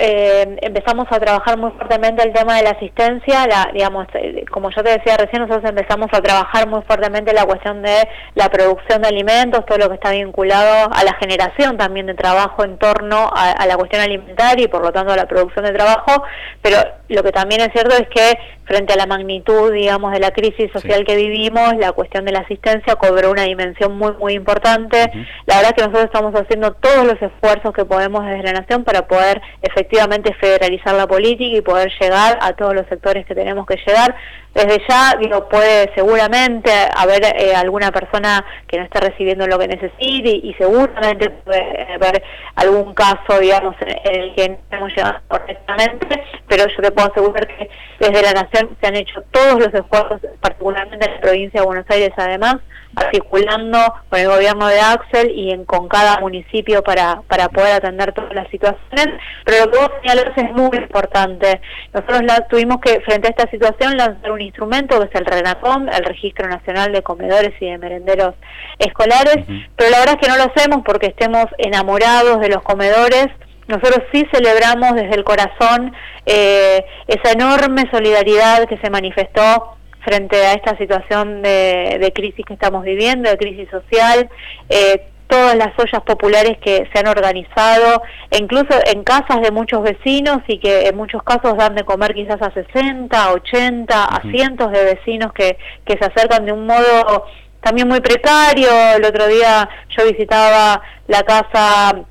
eh, empezamos a trabajar muy fuertemente el tema de la asistencia, la, digamos, eh, como yo te decía recién, nosotros empezamos a trabajar muy fuertemente la cuestión de la producción de alimentos, todo lo que está vinculado a la generación también de trabajo en torno a, la cuestión alimentaria y por lo tanto a la producción de trabajo, pero lo que también es cierto es que frente a la magnitud, digamos, de la crisis social que vivimos, la cuestión de la asistencia cobró una dimensión muy, muy importante. La verdad es que nosotros estamos haciendo todos los esfuerzos que podemos desde la Nación para poder efectivamente federalizar la política y poder llegar a todos los sectores que tenemos que llegar. Desde ya, digo, puede seguramente haber eh, alguna persona que no esté recibiendo lo que necesite y, seguramente puede haber algún caso, digamos, en el que no hemos llegado correctamente, pero yo te puedo asegurar que desde la Nación se han hecho todos los esfuerzos, particularmente en la provincia de Buenos Aires además, articulando con el gobierno de Axel y en, con cada municipio para, para poder atender todas las situaciones, pero lo que vos señalás es muy importante. Nosotros la, tuvimos que, frente a esta situación, lanzar un instrumento que es el RENACOM, el Registro Nacional de Comedores y de Merenderos Escolares, pero la verdad es que no lo hacemos porque estemos enamorados de los comedores, nosotros sí celebramos desde el corazón eh, esa enorme solidaridad que se manifestó frente a esta situación de, crisis que estamos viviendo, de crisis social, eh, todas las ollas populares que se han organizado, e incluso en casas de muchos vecinos y que en muchos casos dan de comer quizás a 60, 80, a cientos de vecinos que, que se acercan de un modo también muy precario. El otro día yo visitaba la casa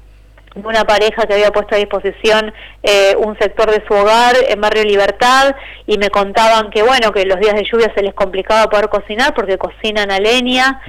una pareja que había puesto a disposición eh, un sector de su hogar en Barrio Libertad y me contaban que bueno que los días de lluvia se les complicaba poder cocinar porque cocinan a leña.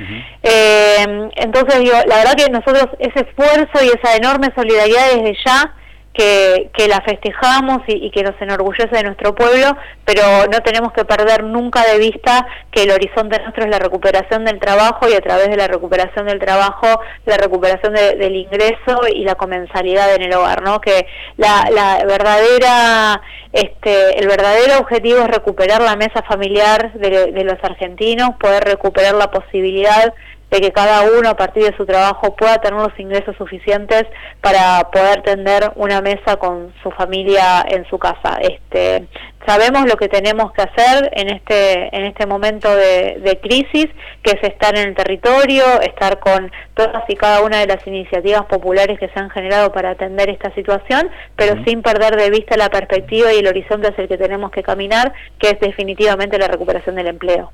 Eh, entonces digo la verdad que nosotros ese esfuerzo y esa enorme solidaridad desde ya que, que la festejamos y, que nos enorgullece de nuestro pueblo, pero no tenemos que perder nunca de vista que el horizonte nuestro es la recuperación del trabajo y a través de la recuperación del trabajo, la recuperación del ingreso y la comensalidad en el hogar, ¿no? Que la, la verdadera, este, el verdadero objetivo es recuperar la mesa familiar de, de los argentinos, poder recuperar la posibilidad de que cada uno a partir de su trabajo pueda tener los ingresos suficientes para poder tener una mesa con su familia en su casa. Este, sabemos lo que tenemos que hacer en este en este momento de, de, crisis, que es estar en el territorio, estar con todas y cada una de las iniciativas populares que se han generado para atender esta situación, pero sin perder de vista la perspectiva y el horizonte hacia el que tenemos que caminar, que es definitivamente la recuperación del empleo.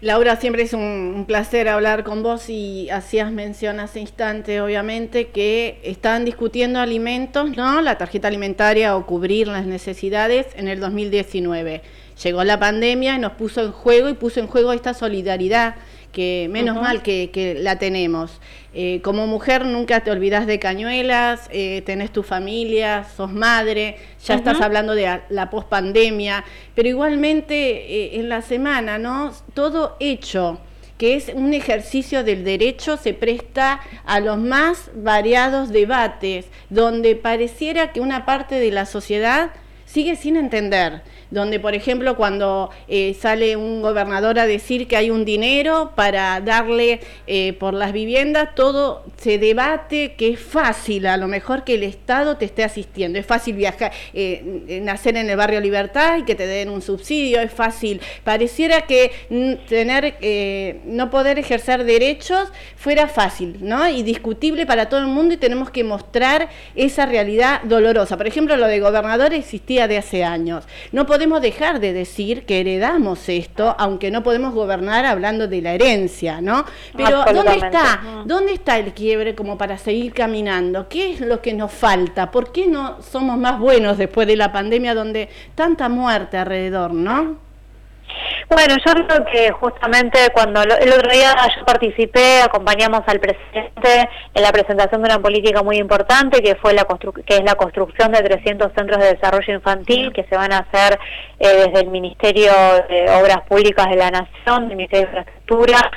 Laura, siempre es un, placer hablar con vos y hacías mención hace instante, obviamente, que están discutiendo alimentos, ¿no? La tarjeta alimentaria o cubrir las necesidades en el 2019. Llegó la pandemia y nos puso en juego y puso en juego esta solidaridad que menos mal que, la tenemos. Eh, como mujer nunca te olvidas de cañuelas, eh, tenés tu familia, sos madre, ya estás hablando de la pospandemia, pero igualmente eh, en la semana, ¿no? Todo hecho que es un ejercicio del derecho, se presta a los más variados debates, donde pareciera que una parte de la sociedad sigue sin entender donde por ejemplo cuando eh, sale un gobernador a decir que hay un dinero para darle eh, por las viviendas, todo se debate que es fácil, a lo mejor que el Estado te esté asistiendo, es fácil viajar, eh, nacer en el barrio Libertad y que te den un subsidio, es fácil, pareciera que tener, no poder ejercer derechos fuera fácil, ¿no? Y discutible para todo el mundo y tenemos que mostrar esa realidad dolorosa. Por ejemplo, lo de gobernador existía de hace años. No podemos dejar de decir que heredamos esto, aunque no podemos gobernar hablando de la herencia, ¿no? Pero ¿dónde está? ¿Dónde está el quiebre como para seguir caminando? ¿Qué es lo que nos falta? ¿Por qué no somos más buenos después de la pandemia donde tanta muerte alrededor, ¿no? Bueno, yo creo que justamente cuando el otro día yo participé, acompañamos al presidente en la presentación de una política muy importante que fue la que es la construcción de 300 centros de desarrollo infantil que se van a hacer eh, desde el Ministerio de Obras Públicas de la Nación, del Ministerio de Infraestructura.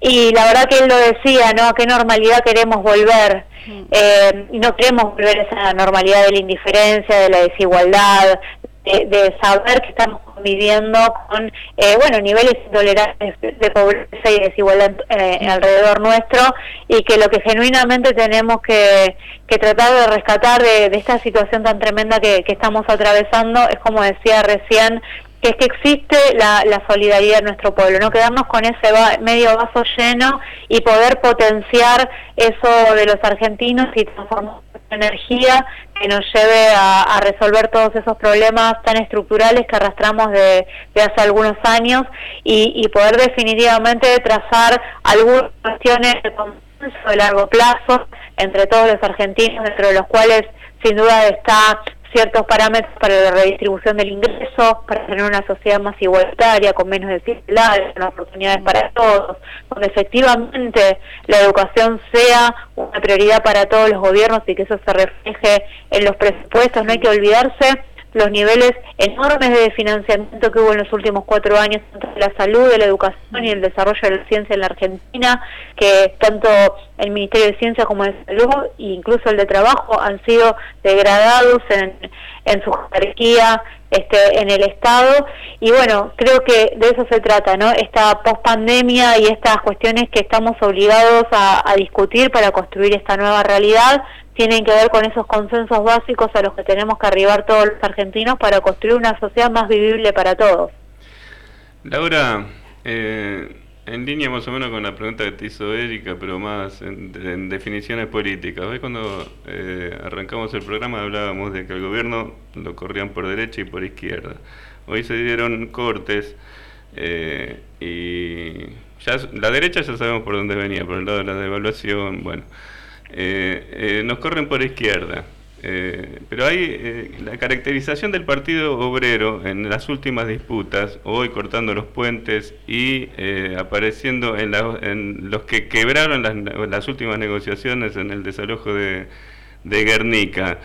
Y la verdad que él lo decía, ¿no? ¿A qué normalidad queremos volver? Eh, y no queremos volver a esa normalidad de la indiferencia, de la desigualdad, de, saber que estamos conviviendo con eh, bueno niveles intolerantes de pobreza y desigualdad eh, alrededor nuestro y que lo que genuinamente tenemos que, que tratar de rescatar de, esta situación tan tremenda que estamos atravesando es como decía recién que es que existe la, solidaridad en nuestro pueblo, no quedarnos con ese medio vaso lleno y poder potenciar eso de los argentinos y transformar energía que nos lleve a, resolver todos esos problemas tan estructurales que arrastramos de, hace algunos años y, poder definitivamente trazar algunas cuestiones de consenso de largo plazo entre todos los argentinos, dentro de los cuales sin duda está ciertos parámetros para la redistribución del ingreso, para tener una sociedad más igualitaria, con menos desigualdades, con oportunidades para todos, donde efectivamente la educación sea una prioridad para todos los gobiernos y que eso se refleje en los presupuestos. No hay que olvidarse los niveles enormes de financiamiento que hubo en los últimos cuatro años entre la salud, de la educación y el desarrollo de la ciencia en la Argentina, que tanto el Ministerio de Ciencia como de Salud e incluso el de Trabajo han sido degradados en, en su jerarquía este, en el Estado. Y bueno, creo que de eso se trata, ¿no? Esta pospandemia y estas cuestiones que estamos obligados a discutir para construir esta nueva realidad tienen que ver con esos consensos básicos a los que tenemos que arribar todos los argentinos para construir una sociedad más vivible para todos. Laura, eh, en línea más o menos con la pregunta que te hizo Erika, pero más en, definiciones políticas. ¿Ves cuando eh, arrancamos el programa hablábamos de que el gobierno lo corrían por derecha y por izquierda? Hoy se dieron cortes eh, y ya la derecha ya sabemos por dónde venía, por el lado de la devaluación, bueno. Eh, eh, nos corren por izquierda. Eh, pero hay la caracterización del Partido Obrero en las últimas disputas, hoy cortando los puentes y apareciendo en, en, los que quebraron las, últimas negociaciones en el desalojo de, de Guernica.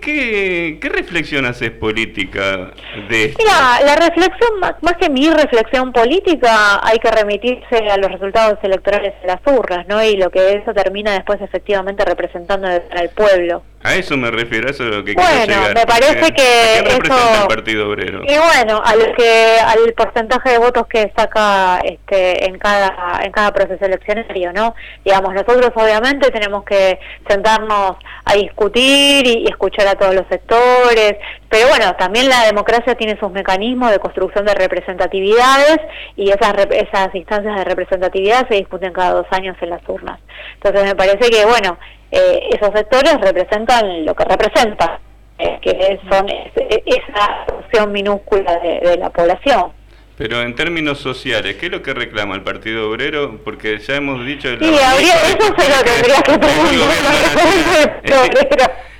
¿Qué, ¿Qué reflexión haces política de esto? Mira, la reflexión, más, más, que mi reflexión política, hay que remitirse a los resultados electorales de las urnas, ¿no? Y lo que eso termina después efectivamente representando al pueblo. A eso me refiero, a eso es lo que Bueno, me parece que eso el Partido Obrero? Y bueno, al que al porcentaje de votos que saca este en cada en cada proceso eleccionario, ¿no? Digamos, nosotros obviamente tenemos que sentarnos a discutir y, escuchar a todos los sectores, pero bueno, también la democracia tiene sus mecanismos de construcción de representatividades y esas esas instancias de representatividad se discuten cada dos años en las urnas. Entonces me parece que bueno, eh, esos sectores representan lo que representan, eh, que son esa porción minúscula de, la población. Pero en términos sociales, ¿qué es lo que reclama el Partido Obrero? Porque ya hemos dicho... Sí, habría, eso se lo tendría que preguntar.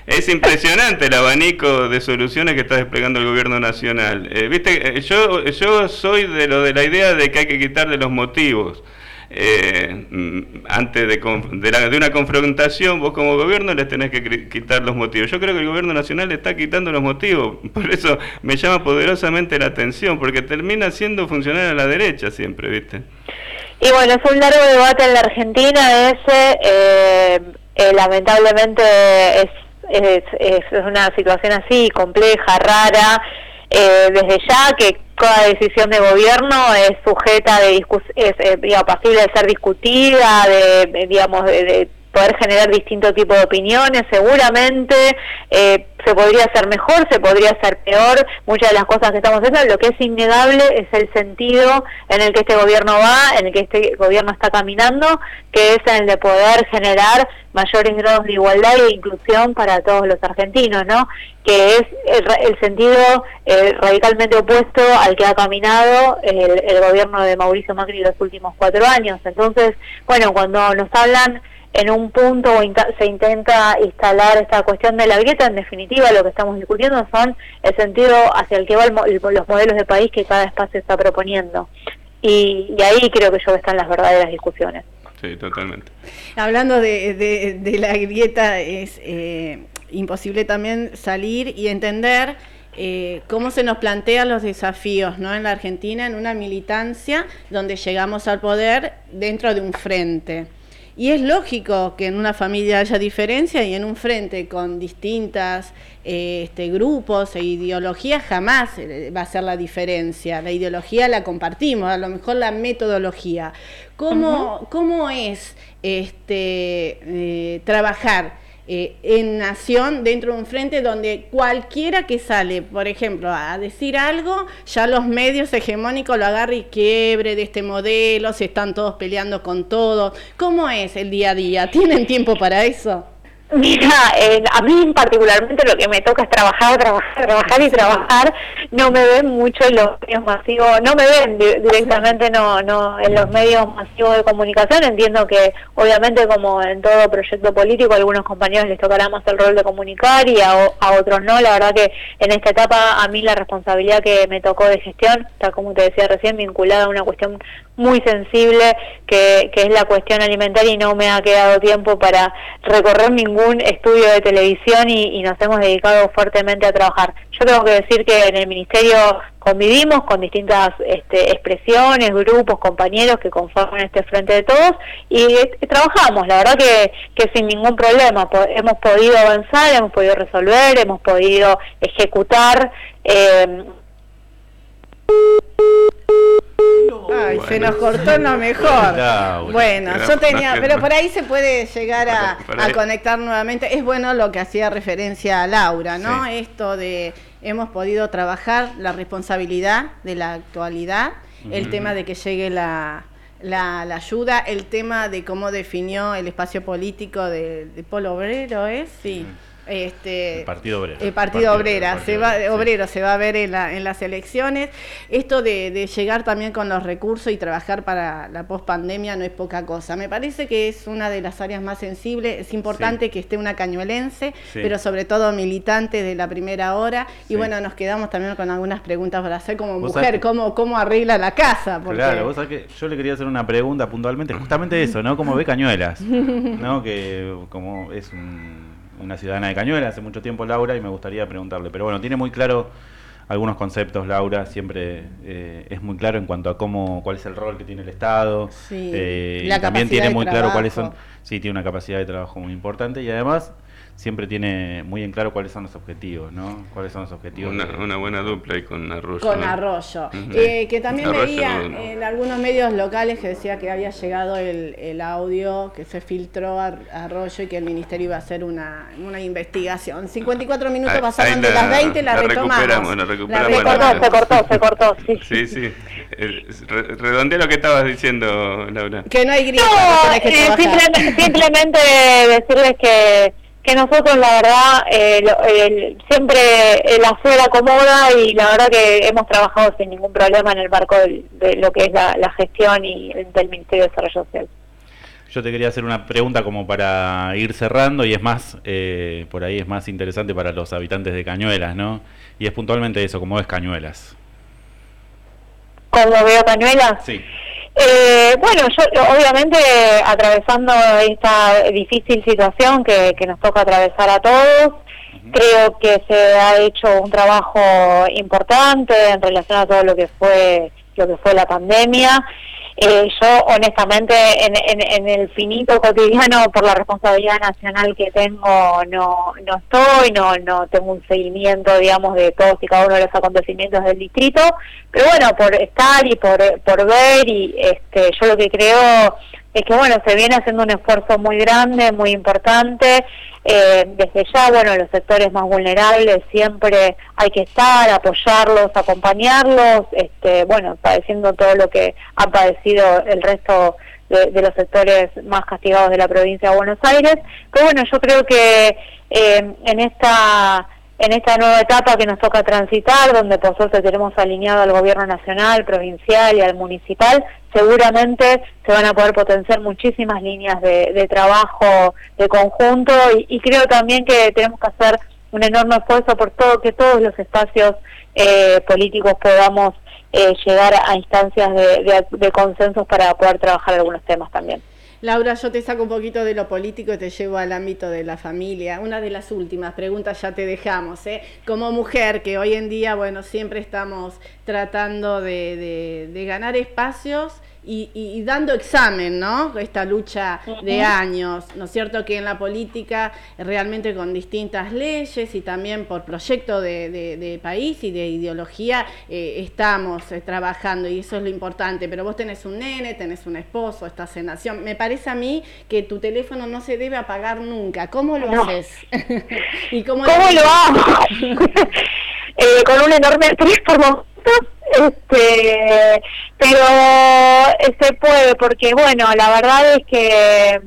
Es impresionante el abanico de soluciones que está desplegando el gobierno nacional. Eh, Viste, yo, yo soy de lo de la idea de que hay que quitarle los motivos eh, mm, antes de, de, una confrontación, vos como gobierno les tenés que quitar los motivos. Yo creo que el gobierno nacional está quitando los motivos, por eso me llama poderosamente la atención, porque termina siendo funcional a la derecha siempre, ¿viste? Y bueno, es un largo debate en la Argentina ese, eh, eh, lamentablemente es una situación así, compleja, rara. Eh, desde ya que cada decisión de gobierno es sujeta de es eh, digamos, pasible de ser discutida, de, digamos de, poder generar distintos tipos de opiniones, seguramente eh, se podría hacer mejor, se podría hacer peor, muchas de las cosas que estamos haciendo, lo que es innegable es el sentido en el que este gobierno va, en el que este gobierno está caminando, que es el de poder generar mayores grados de igualdad e inclusión para todos los argentinos, ¿no? Que es el, sentido eh, radicalmente opuesto al que ha caminado el, el gobierno de Mauricio Macri los últimos cuatro años. Entonces, bueno, cuando nos hablan en un punto se intenta instalar esta cuestión de la grieta, en definitiva lo que estamos discutiendo son el sentido hacia el que van los modelos de país que cada espacio está proponiendo. Y, ahí creo que yo están las verdaderas discusiones. Sí, totalmente. Hablando de, de, la grieta, es eh, imposible también salir y entender eh, cómo se nos plantean los desafíos ¿no? en la Argentina en una militancia donde llegamos al poder dentro de un frente. Y es lógico que en una familia haya diferencia y en un frente con distintas eh, este, grupos e ideologías jamás eh, va a ser la diferencia. La ideología la compartimos, a lo mejor la metodología. ¿Cómo, cómo es este, eh, trabajar? Eh, en nación dentro de un frente donde cualquiera que sale, por ejemplo, a decir algo, ya los medios hegemónicos lo agarran y quiebre de este modelo, se están todos peleando con todo. ¿Cómo es el día a día? ¿Tienen tiempo para eso? Mira, eh, a mí particularmente lo que me toca es trabajar, trabajar, trabajar y trabajar. No me ven mucho en los medios masivos, no me ven directamente no, no en los medios masivos de comunicación. Entiendo que obviamente como en todo proyecto político a algunos compañeros les tocará más el rol de comunicar y a, a otros no. La verdad que en esta etapa a mí la responsabilidad que me tocó de gestión está como te decía recién vinculada a una cuestión muy sensible que, que es la cuestión alimentaria y no me ha quedado tiempo para recorrer ningún estudio de televisión y, nos hemos dedicado fuertemente a trabajar. Yo tengo que decir que en el Ministerio convivimos con distintas este, expresiones, grupos, compañeros que conforman este Frente de Todos y, trabajamos, la verdad que, que sin ningún problema. hemos podido avanzar, hemos podido resolver, hemos podido ejecutar. Eh, Ay, se nos cortó lo mejor. bueno, yo tenía, pero por ahí se puede llegar a, conectar nuevamente. Es bueno lo que hacía referencia a Laura, ¿no? Esto de hemos podido trabajar la responsabilidad de la actualidad, el tema de que llegue la, la, ayuda, el tema de cómo definió el espacio político de, Polo Obrero, ¿es? Sí. Este, el Partido Obrero. El Partido, Obrera, se va, Obrero se va a ver en, las elecciones. Esto de, llegar también con los recursos y trabajar para la pospandemia no es poca cosa. Me parece que es una de las áreas más sensibles. Es importante que esté una cañuelense, pero sobre todo militante de la primera hora. Y bueno, nos quedamos también con algunas preguntas para hacer como mujer, cómo, cómo arregla la casa. Claro, vos sabés que yo le quería hacer una pregunta puntualmente, justamente eso, ¿no? Como ve Cañuelas, ¿no? Que como es un una ciudadana de Cañuela hace mucho tiempo, Laura, y me gustaría preguntarle. Pero bueno, tiene muy claro algunos conceptos, Laura, siempre eh, es muy claro en cuanto a cómo, cuál es el rol que tiene el Estado. Sí, eh, y también tiene muy claro cuáles son, sí, tiene una capacidad de trabajo muy importante y además siempre tiene muy en claro cuáles son los objetivos, ¿no? ¿Cuáles son los objetivos? Una, buena dupla y con Arroyo. Con Arroyo. Eh, que también veía en algunos medios locales que decía que había llegado el, el audio que se filtró a Arroyo y que el Ministerio iba a hacer una, una investigación. 54 minutos pasaron de las 20, la, la retomamos. Recuperamos, la recuperamos. se cortó, se cortó, se cortó, sí. Sí, sí. redondeé lo que estabas diciendo, Laura. Que no hay grieta. No, eh, simplemente, simplemente decirles que que nosotros la verdad eh, siempre el hacer acomoda y la verdad que hemos trabajado sin ningún problema en el marco de lo que es la, gestión y del Ministerio de Desarrollo Social. Yo te quería hacer una pregunta como para ir cerrando y es más, eh, por ahí es más interesante para los habitantes de Cañuelas, ¿no? Y es puntualmente eso, ¿cómo ves Cañuelas? ¿Cómo veo Cañuelas? Sí. Eh, bueno, yo obviamente atravesando esta difícil situación que, que nos toca atravesar a todos, creo que se ha hecho un trabajo importante en relación a todo lo que fue lo que fue la pandemia. Eh, yo honestamente en, en, el finito cotidiano por la responsabilidad nacional que tengo no, no estoy, no, no tengo un seguimiento digamos de todos y cada uno de los acontecimientos del distrito, pero bueno, por estar y por, por ver y este, yo lo que creo es que bueno, se viene haciendo un esfuerzo muy grande, muy importante, eh, desde ya, bueno, los sectores más vulnerables siempre hay que estar, apoyarlos, acompañarlos, este, bueno, padeciendo todo lo que ha padecido el resto de, los sectores más castigados de la provincia de Buenos Aires. Pero bueno, yo creo que eh, en esta en esta nueva etapa que nos toca transitar, donde por suerte tenemos alineado al gobierno nacional, provincial y al municipal, seguramente se van a poder potenciar muchísimas líneas de, trabajo de conjunto y, creo también que tenemos que hacer un enorme esfuerzo por todo que todos los espacios eh, políticos podamos eh, llegar a instancias de consensos para poder trabajar algunos temas también. Laura, yo te saco un poquito de lo político y te llevo al ámbito de la familia. Una de las últimas preguntas ya te dejamos. ¿eh? Como mujer, que hoy en día, bueno, siempre estamos tratando de, de ganar espacios y, dando examen, ¿no? Esta lucha de años, ¿no es cierto? Que en la política realmente con distintas leyes y también por proyecto de, país y de ideología eh, estamos eh, trabajando y eso es lo importante. Pero vos tenés un nene, tenés un esposo, estás en nación. Me parece a mí que tu teléfono no se debe apagar nunca. ¿Cómo lo haces? ¿Y cómo, lo hago? Eh, con un enorme estrés por este, pero se puede porque bueno, la verdad es que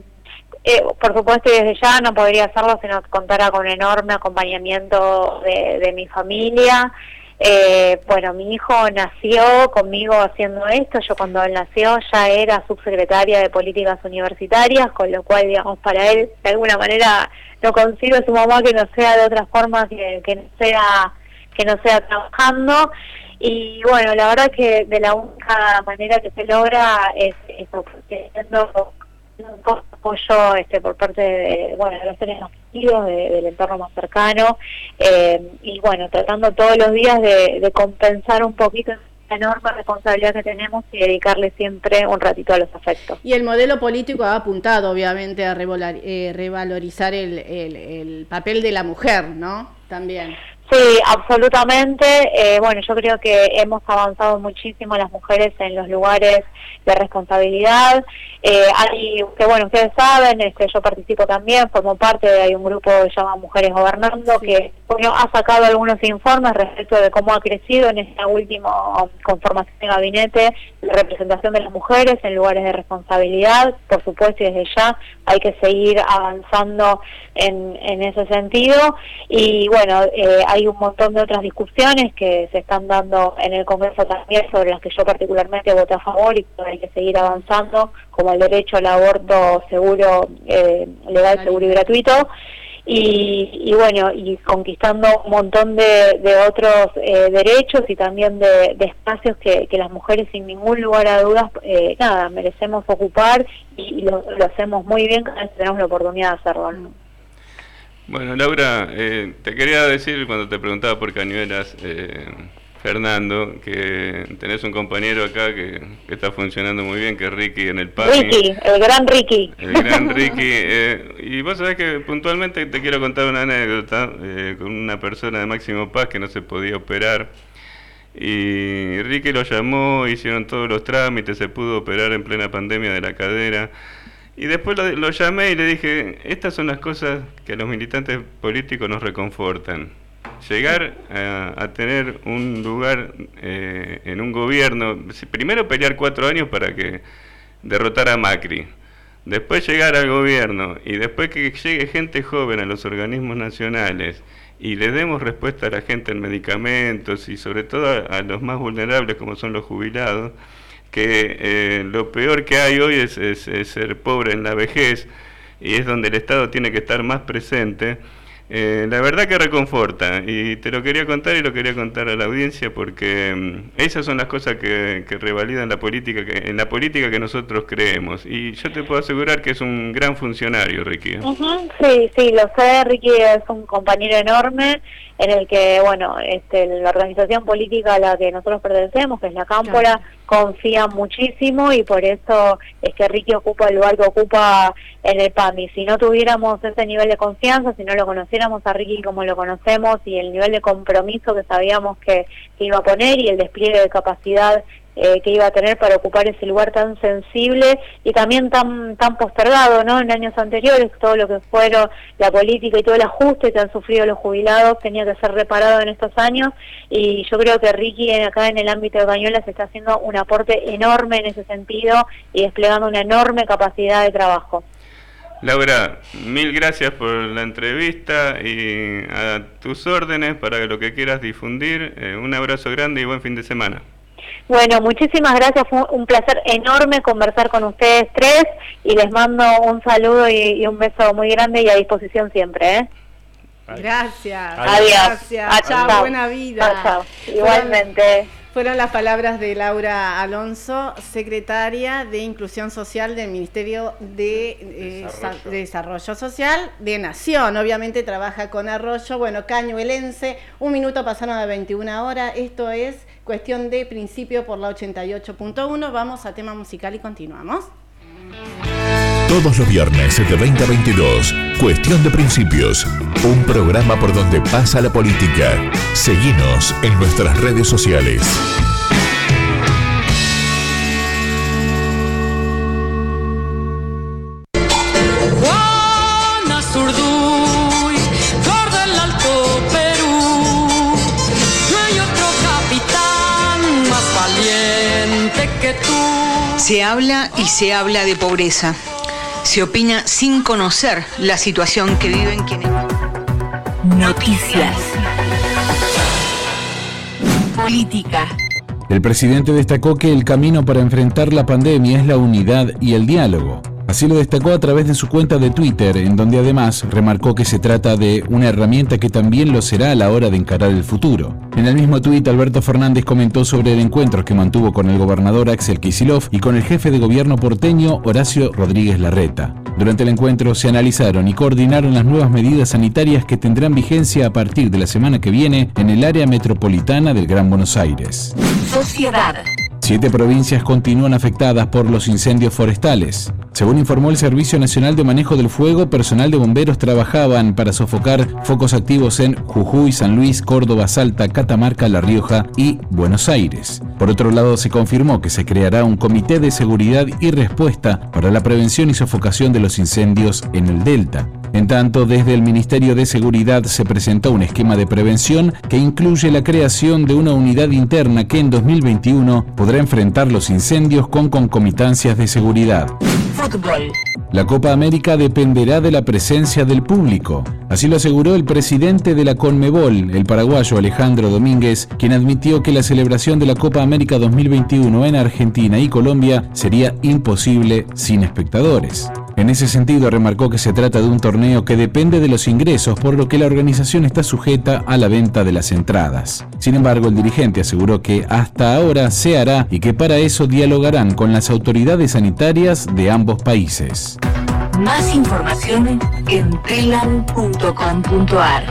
eh, por supuesto, desde ya no podría hacerlo si no contara con un enorme acompañamiento de, de mi familia. Eh, bueno, mi hijo nació conmigo haciendo esto, yo cuando él nació ya era subsecretaria de Políticas Universitarias, con lo cual, digamos, para él, de alguna manera, no consigo su mamá que no sea de otra forma que, que no sea que no sea trabajando y bueno, la verdad que de la única manera que se logra es eso, teniendo un apoyo este, por parte de, bueno, de los seres afectivos, de, del entorno más cercano, eh, y bueno, tratando todos los días de, compensar un poquito la enorme responsabilidad que tenemos y dedicarle siempre un ratito a los afectos. Y el modelo político ha apuntado, obviamente, a eh, revalorizar el- el papel de la mujer, ¿no? También. Sí, absolutamente. Eh, bueno, yo creo que hemos avanzado muchísimo las mujeres en los lugares de responsabilidad. Eh, hay, que bueno, ustedes saben, este, yo participo también, formo parte de hay un grupo que se llama Mujeres Gobernando, que bueno, ha sacado algunos informes respecto de cómo ha crecido en esta última conformación de gabinete la representación de las mujeres en lugares de responsabilidad. Por supuesto, y desde ya hay que seguir avanzando en, en ese sentido. Y bueno, eh, hay un montón de otras discusiones que se están dando en el Congreso también, sobre las que yo particularmente voté a favor y que hay que seguir avanzando, como el derecho al aborto seguro, eh, legal, seguro y gratuito. Y, y bueno, y conquistando un montón de, de otros eh, derechos y también de, de espacios que, que las mujeres sin ningún lugar a dudas, eh, nada, merecemos ocupar y, y lo, lo hacemos muy bien cada vez que tenemos la oportunidad de hacerlo. ¿no? Bueno, Laura, eh, te quería decir cuando te preguntaba por Cañuelas, eh, Fernando, que tenés un compañero acá que, que está funcionando muy bien, que es Ricky en el parque. Ricky, el gran Ricky. El gran Ricky. eh, y vos sabés que puntualmente te quiero contar una anécdota eh, con una persona de Máximo Paz que no se podía operar. Y Ricky lo llamó, hicieron todos los trámites, se pudo operar en plena pandemia de la cadera. Y después lo, lo llamé y le dije, estas son las cosas que a los militantes políticos nos reconfortan. Llegar a, tener un lugar eh, en un gobierno, primero pelear cuatro años para que derrotar a Macri, después llegar al gobierno y después que llegue gente joven a los organismos nacionales y le demos respuesta a la gente en medicamentos y sobre todo a los más vulnerables como son los jubilados, que eh, lo peor que hay hoy es, es- ser pobre en la vejez y es donde el Estado tiene que estar más presente. Eh, la verdad que reconforta y te lo quería contar y lo quería contar a la audiencia porque mm, esas son las cosas que, que revalidan la política que, en la política que nosotros creemos y yo te puedo asegurar que es un gran funcionario Ricky. Sí, sí, lo sé, Ricky es un compañero enorme en el que, bueno, este, la organización política a la que nosotros pertenecemos, que es la Cámpora, confía muchísimo y por eso es que Ricky ocupa el lugar que ocupa en el PAMI. Si no tuviéramos ese nivel de confianza, si no lo conociéramos a Ricky como lo conocemos y el nivel de compromiso que sabíamos que, que iba a poner y el despliegue de capacidad eh, que iba a tener para ocupar ese lugar tan sensible y también tan tan postergado no en años anteriores todo lo que fueron la política y todo el ajuste que han sufrido los jubilados tenía que ser reparado en estos años y yo creo que Ricky acá en el ámbito de Cañuelas está haciendo un aporte enorme en ese sentido y desplegando una enorme capacidad de trabajo Laura, mil gracias por la entrevista y a tus órdenes para lo que quieras difundir. Eh, un abrazo grande y buen fin de semana. Bueno, muchísimas gracias, fue un placer enorme conversar con ustedes tres y les mando un saludo y, y un beso muy grande y a disposición siempre. ¿eh? Gracias. Adiós. Gracias. Ah, Chao, buena vida. Chao, chao. Igualmente. Fueron las palabras de Laura Alonso, secretaria de Inclusión Social del Ministerio de, eh, Desarrollo. Sa- de Desarrollo Social de Nación. Obviamente trabaja con Arroyo, bueno, Cañuelense. Un minuto pasaron a 21 horas. Esto es cuestión de principio por la 88.1. Vamos a tema musical y continuamos. Todos los viernes de 20 a 22, Cuestión de Principios, un programa por donde pasa la política. Seguinos en nuestras redes sociales. Juana Zurduy, flor del Alto Perú. No hay otro capitán más valiente que tú. Se habla y se habla de pobreza. Se opina sin conocer la situación que viven quienes... Noticias. Política. El presidente destacó que el camino para enfrentar la pandemia es la unidad y el diálogo. Así lo destacó a través de su cuenta de Twitter, en donde además remarcó que se trata de una herramienta que también lo será a la hora de encarar el futuro. En el mismo tuit, Alberto Fernández comentó sobre el encuentro que mantuvo con el gobernador Axel Kisilov y con el jefe de gobierno porteño Horacio Rodríguez Larreta. Durante el encuentro se analizaron y coordinaron las nuevas medidas sanitarias que tendrán vigencia a partir de la semana que viene en el área metropolitana del Gran Buenos Aires. Sociedad. Siete provincias continúan afectadas por los incendios forestales. Según informó el Servicio Nacional de Manejo del Fuego, personal de bomberos trabajaban para sofocar focos activos en Jujuy, San Luis, Córdoba, Salta, Catamarca, La Rioja y Buenos Aires. Por otro lado, se confirmó que se creará un comité de seguridad y respuesta para la prevención y sofocación de los incendios en el Delta. En tanto, desde el Ministerio de Seguridad se presentó un esquema de prevención que incluye la creación de una unidad interna que en 2021 podrá enfrentar los incendios con concomitancias de seguridad. Fútbol. La Copa América dependerá de la presencia del público. Así lo aseguró el presidente de la Conmebol, el paraguayo Alejandro Domínguez, quien admitió que la celebración de la Copa América 2021 en Argentina y Colombia sería imposible sin espectadores. En ese sentido, remarcó que se trata de un torneo que depende de los ingresos, por lo que la organización está sujeta a la venta de las entradas. Sin embargo, el dirigente aseguró que hasta ahora se hará y que para eso dialogarán con las autoridades sanitarias de ambos países. Más información en telam.com.ar.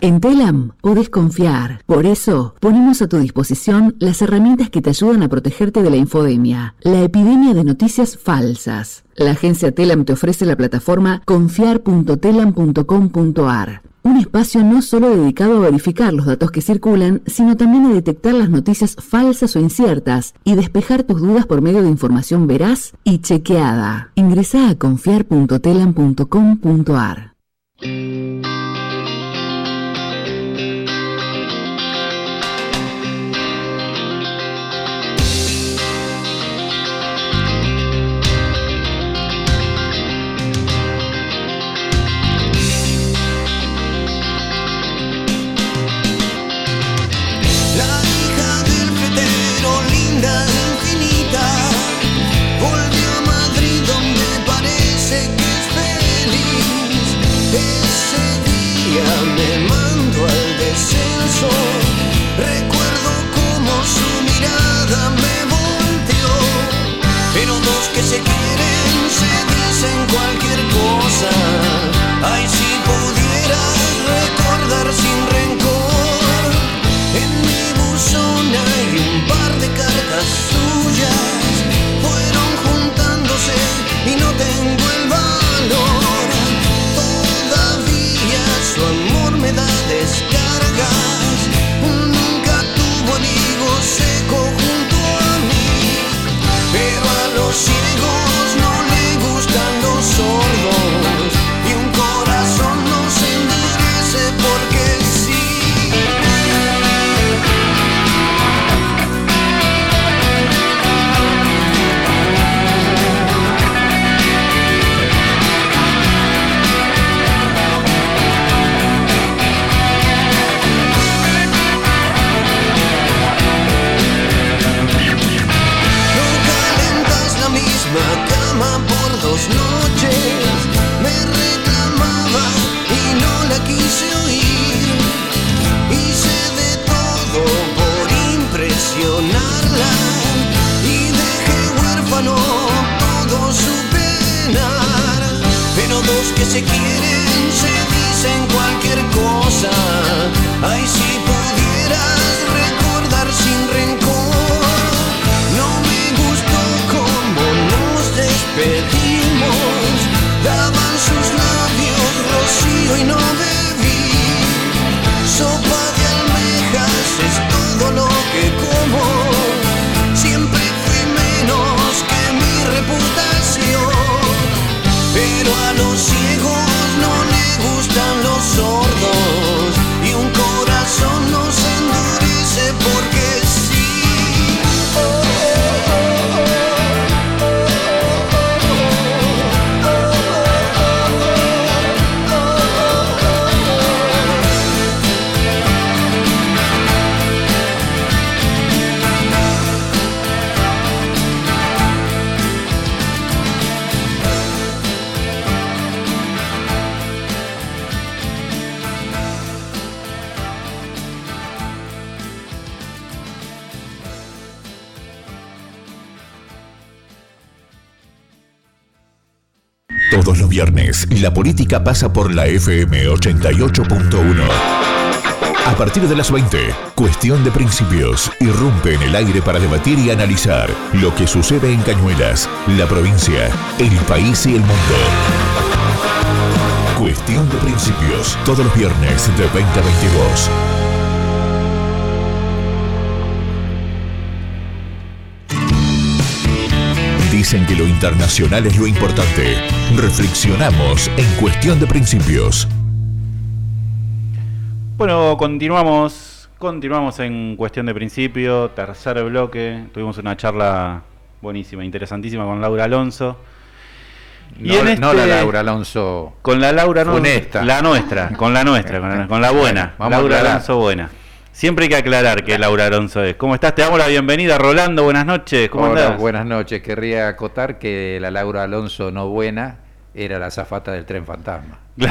En Telam podés confiar. Por eso, ponemos a tu disposición las herramientas que te ayudan a protegerte de la infodemia, la epidemia de noticias falsas. La agencia Telam te ofrece la plataforma confiar.telam.com.ar. Un espacio no solo dedicado a verificar los datos que circulan, sino también a detectar las noticias falsas o inciertas y despejar tus dudas por medio de información veraz y chequeada. Ingresa a confiar.telam.com.ar. me mandó al descenso, recuerdo cómo su mirada me volteó. Pero dos que se quieren se dicen cualquier cosa. Ay, si pudieras Dos que se quieren se dicen cualquier cosa. Ay, si pudieras recordar sin rencor. No me gustó cómo nos despedimos. Daban sus labios rocío y no los ciegos la política pasa por la FM 88.1. A partir de las 20, Cuestión de Principios irrumpe en el aire para debatir y analizar lo que sucede en Cañuelas, la provincia, el país y el mundo. Cuestión de Principios, todos los viernes de 20 Dicen que lo internacional es lo importante. Reflexionamos en Cuestión de Principios. Bueno, continuamos, continuamos en cuestión de principio, tercer bloque. Tuvimos una charla buenísima, interesantísima con Laura Alonso. No- no la Laura Alonso Con la Laura no, funesta. La nuestra, con la nuestra, con la, con la buena. Vamos a Laura. Alonso buena. Siempre hay que aclarar que Laura Alonso es. ¿Cómo estás? Te damos la bienvenida, Rolando. Buenas noches. ¿Cómo Hola, andás? buenas noches. Querría acotar que la Laura Alonso no buena era la zafata del tren fantasma.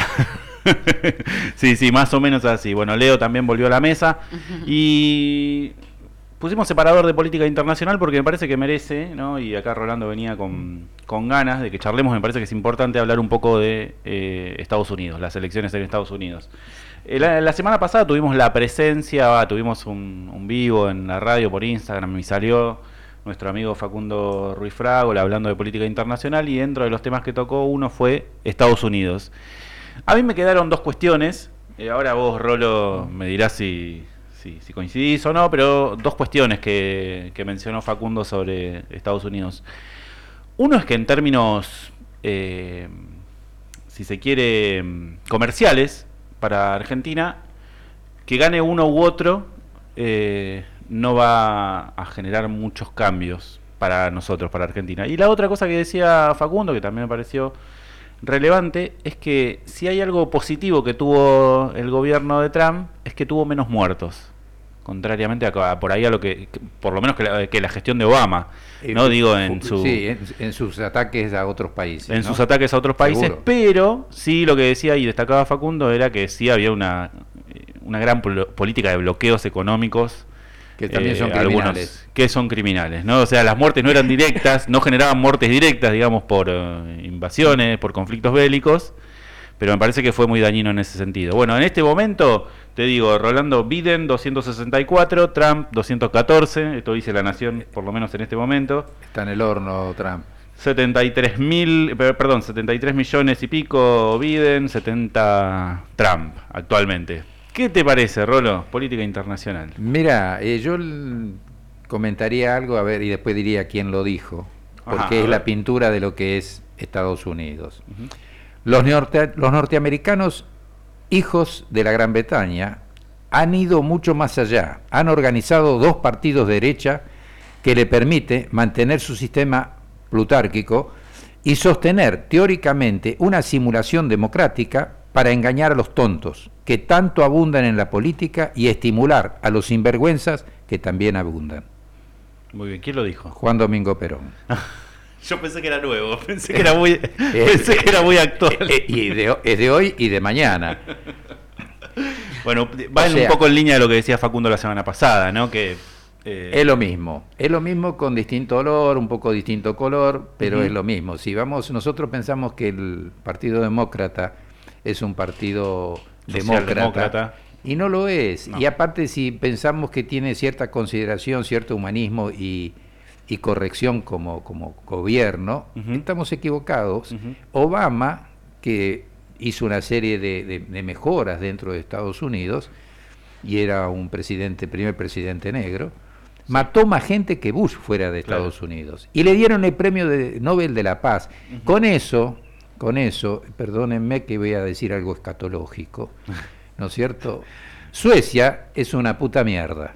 Sí, sí, más o menos así. Bueno, Leo también volvió a la mesa y pusimos separador de política internacional porque me parece que merece, ¿no? Y acá Rolando venía con, con ganas de que charlemos. Me parece que es importante hablar un poco de eh, Estados Unidos, las elecciones en Estados Unidos. Eh, La, semana pasada tuvimos la presencia, tuvimos un, vivo en la radio por Instagram y salió nuestro amigo Facundo Ruiz Fragola hablando de política internacional y dentro de los temas que tocó uno fue Estados Unidos. A mí me quedaron dos cuestiones. eh, ahora vos, Rolo, me dirás si, si, si coincidís o no, pero dos cuestiones que, que mencionó Facundo sobre Estados Unidos. Uno es que en términos, eh, si se quiere, mm, comerciales para Argentina, que gane uno u otro eh, no va a generar muchos cambios para nosotros, para Argentina. Y la otra cosa que decía Facundo, que también me pareció relevante, es que si hay algo positivo que tuvo el gobierno de Trump, es que tuvo menos muertos. Contrariamente a, por ahí a lo que, por lo menos que la, que la gestión de Obama, no Eh, digo en su Sí, en, en sus ataques a otros países. en ¿no? sus ataques a otros países, Seguro. pero sí lo que decía y destacaba Facundo era que sí había una, una gran política de bloqueos económicos. Que también eh, son algunos criminales. que son criminales, ¿no? O sea, las muertes no eran directas, no generaban muertes directas, digamos, por eh, invasiones, por conflictos bélicos, pero me parece que fue muy dañino en ese sentido. Bueno, en este momento, te digo, Rolando Biden 264, Trump 214, esto dice La Nación, por lo menos en este momento. Está en el horno Trump. 73 mil, per- perdón, 73 millones y pico Biden, 70 Trump actualmente. ¿Qué te parece, Rolo? Política internacional. Mira, eh, yo comentaría algo, a ver, y después diría quién lo dijo, porque Ajá, es la pintura de lo que es Estados Unidos. Los, norte- los norteamericanos, hijos de la Gran Bretaña, han ido mucho más allá. Han organizado dos partidos de derecha que le permite mantener su sistema plutárquico y sostener teóricamente una simulación democrática para engañar a los tontos, que tanto abundan en la política, y estimular a los sinvergüenzas, que también abundan. Muy bien, ¿quién lo dijo? Juan Domingo Perón. Yo pensé que era nuevo, pensé que era muy, pensé que era muy actual. Eh, y de, es de hoy y de mañana. Bueno, va O en sea- un poco en línea de lo que decía Facundo la semana pasada, ¿no? Que eh, Es lo mismo, es lo mismo con distinto olor, un poco distinto color, pero es lo mismo. Si vamos, nosotros pensamos que el Partido Demócrata es un partido demócrata y no lo es. No. Y aparte si pensamos que tiene cierta consideración, cierto humanismo y, y corrección como, como gobierno, estamos equivocados. Obama, que hizo una serie de, de- de mejoras dentro de Estados Unidos, y era un presidente, primer presidente negro, mató más gente que Bush fuera de Claro. Estados Unidos. Y le dieron el premio de Nobel de la Paz. Con eso, con eso, perdónenme que voy a decir algo escatológico, ¿no es cierto? Suecia es una puta mierda,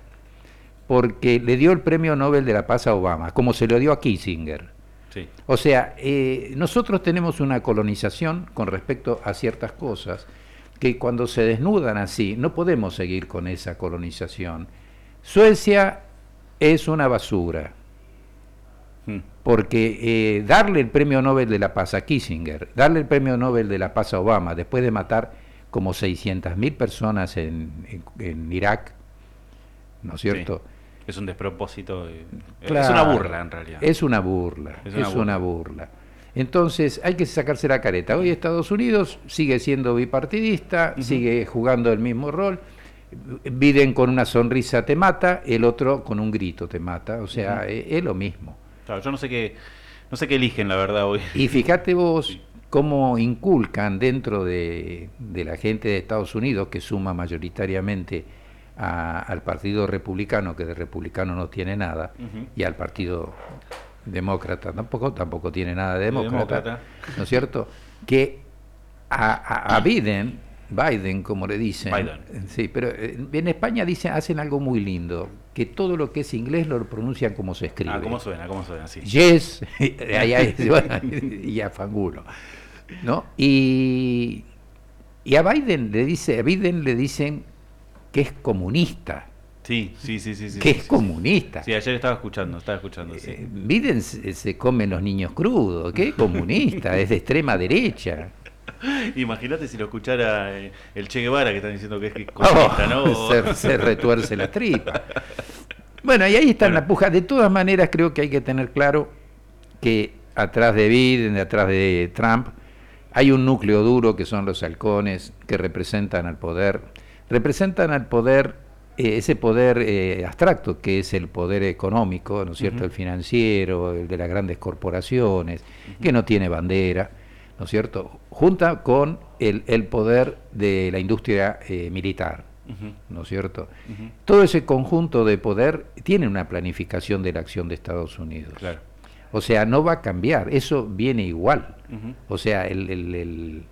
porque le dio el premio Nobel de la Paz a Obama, como se lo dio a Kissinger. Sí. O sea, eh, nosotros tenemos una colonización con respecto a ciertas cosas que cuando se desnudan así, no podemos seguir con esa colonización. Suecia es una basura, porque eh, darle el premio Nobel de la Paz a Kissinger, darle el premio Nobel de la Paz a Obama, después de matar como 600.000 personas en, en- en Irak, ¿no es cierto? Sí. Es un despropósito. eh, Es una burla, en realidad. Es una burla, Es es una una, burla. Entonces hay que sacarse la careta. Hoy Estados Unidos sigue siendo bipartidista, sigue jugando el mismo rol. Biden con una sonrisa te mata, el otro con un grito te mata. O sea, es, es lo mismo. Claro, yo no sé qué, no sé qué eligen, la verdad, hoy. Y fíjate vos cómo inculcan dentro de, de la gente de Estados Unidos, que suma mayoritariamente a- al Partido Republicano, que de republicano no tiene nada, y al Partido Demócrata tampoco, tampoco tiene nada de demócrata, demócrata. ¿no es cierto? Que a, a- a Biden, Biden como le dicen, Biden. sí, pero eh, en España dicen, hacen algo muy lindo, que todo lo que es inglés lo pronuncian como se escribe. Ah, ¿cómo suena? ¿Cómo suena? Sí. Yes, y a Fangulo. ¿no? Y, y a Biden le dice, a Biden le dicen que es comunista, Sí, sí, sí, sí. que sí, es sí. comunista. Sí, ayer estaba escuchando, estaba escuchando, sí. Eh, Biden se, se come los niños crudos, que comunista, es de extrema derecha. Imagínate si lo escuchara eh, el Che Guevara que están diciendo que es comunista, ¿no? Oh, se, se retuerce la tripa. Bueno, y ahí está en la puja. De todas maneras, creo que hay que tener claro que atrás de Biden, atrás de Trump, hay un núcleo duro que son los halcones que representan al poder. Representan al poder, eh, ese poder eh, abstracto que es el poder económico, ¿no es cierto? El financiero, el de las grandes corporaciones, que no tiene bandera, ¿no es cierto? Junta con el, el poder de la industria eh, militar. ¿no es cierto? Todo ese conjunto de poder tiene una planificación de la acción de Estados Unidos. Claro. O sea, no va a cambiar, eso viene igual. O sea, el, el- el-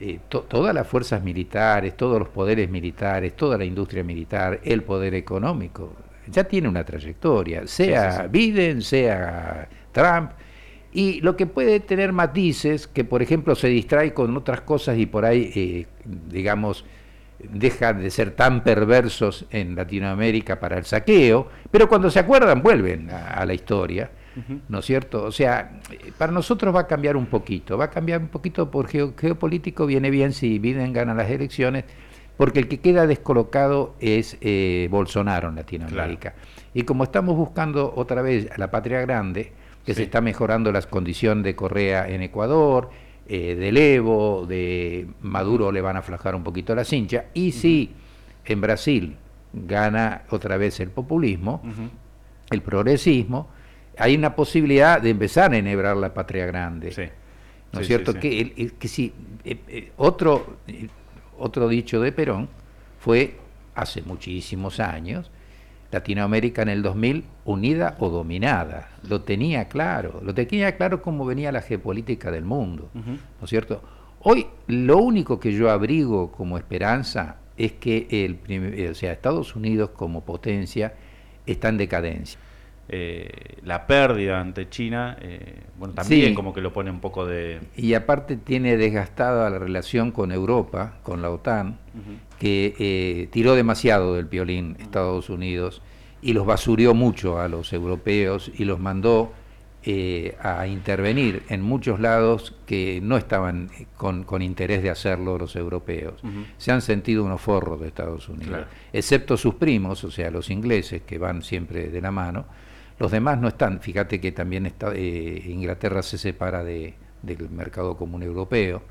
eh, to- todas las fuerzas militares, todos los poderes militares, toda la industria militar, el poder económico, ya tiene una trayectoria, sea Sí, sí, sí. Biden, sea Trump, y lo que puede tener matices, que por ejemplo se distrae con otras cosas y por ahí, eh, digamos, dejan de ser tan perversos en Latinoamérica para el saqueo, pero cuando se acuerdan vuelven a, a la historia, ¿no es cierto? O sea, para nosotros va a cambiar un poquito, va a cambiar un poquito por geo- geopolítico, viene bien si Biden gana las elecciones, porque el que queda descolocado es eh, Bolsonaro en Latinoamérica. Y como estamos buscando otra vez a la patria grande, que se está mejorando las condiciones de Correa en Ecuador, eh, del Evo, de Maduro le van a aflojar un poquito la cincha, y si en Brasil gana otra vez el populismo, el progresismo, hay una posibilidad de empezar a enhebrar la patria grande. Sí. ¿No es Sí, cierto? sí. Que, si, eh, eh, otro, eh, otro dicho de Perón fue hace muchísimos años, Latinoamérica en el 2000 unida o dominada. Lo tenía claro, lo tenía claro cómo venía la geopolítica del mundo. ¿no es cierto? Hoy lo único que yo abrigo como esperanza es que el, o sea, Estados Unidos como potencia está en decadencia. Eh, la pérdida ante China, eh, bueno, también Sí. como que lo pone un poco de... Y aparte tiene desgastada la relación con Europa, con la OTAN, que eh, tiró demasiado del violín Estados Unidos y los basurió mucho a los europeos y los mandó a intervenir en muchos lados que no estaban con, con interés de hacerlo los europeos. Se han sentido unos forros de Estados Unidos, Claro. excepto sus primos, o sea, los ingleses, que van siempre de la mano. Los demás no están. Fíjate que también está, eh, Inglaterra se separa de, del mercado común europeo.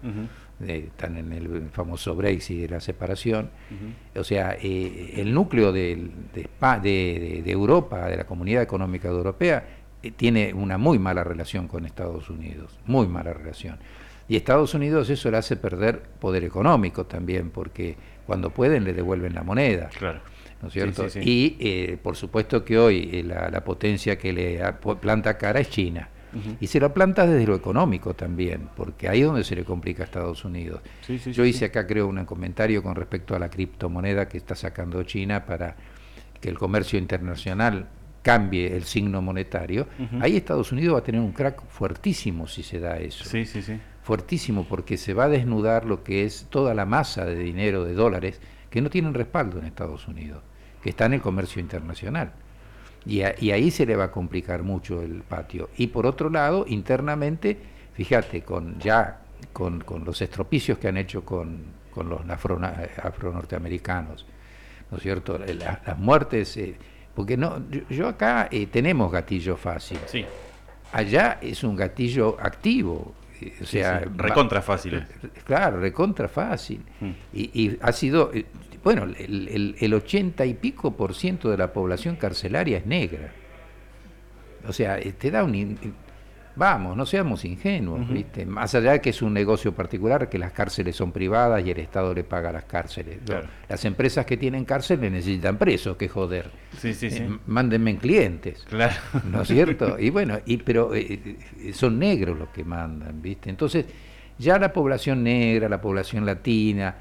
Eh, están en el famoso Brexit de la separación. O sea, eh, el núcleo del- de, Espa- de- de- de Europa, de la Comunidad Económica Europea, eh, tiene una muy mala relación con Estados Unidos, muy mala relación. Y Estados Unidos eso le hace perder poder económico también, porque cuando pueden le devuelven la moneda. Claro. ¿No es cierto? Sí, sí, sí. Y eh, por supuesto que hoy eh, la, la potencia que le planta cara es China. Y se lo planta desde lo económico también, porque ahí es donde se le complica a Estados Unidos. Yo hice acá, creo, un comentario con respecto a la criptomoneda que está sacando China para que el comercio internacional cambie el signo monetario. Ahí Estados Unidos va a tener un crack fuertísimo si se da eso. Sí, sí, sí. Fuertísimo, porque se va a desnudar lo que es toda la masa de dinero, de dólares, que no tienen respaldo en Estados Unidos, que está en el comercio internacional. Y, a- y ahí se le va a complicar mucho el patio. Y por otro lado, internamente, fíjate, con ya con, con los estropicios que han hecho con, con los afro, afro-norteamericanos, ¿no es cierto? La- las muertes, eh, porque no, yo, yo acá eh, tenemos gatillo fácil. Sí. allá es un gatillo activo. eh, O sea, sí, recontra fácil. Claro, recontra fácil. Mm. Y, y ha sido, bueno, el, el, el 80 y pico por ciento de la población carcelaria es negra. O sea, eh, te da un... in- Vamos, no seamos ingenuos. ¿viste? Más allá de que es un negocio particular, que las cárceles son privadas y el Estado le paga las cárceles. Las empresas que tienen cárceles necesitan presos, que joder. Sí, sí, sí. Eh, mándenme en clientes. Claro. ¿No es cierto? Y bueno, y, pero eh, eh, son negros los que mandan, ¿viste? Entonces, ya la población negra, la población latina,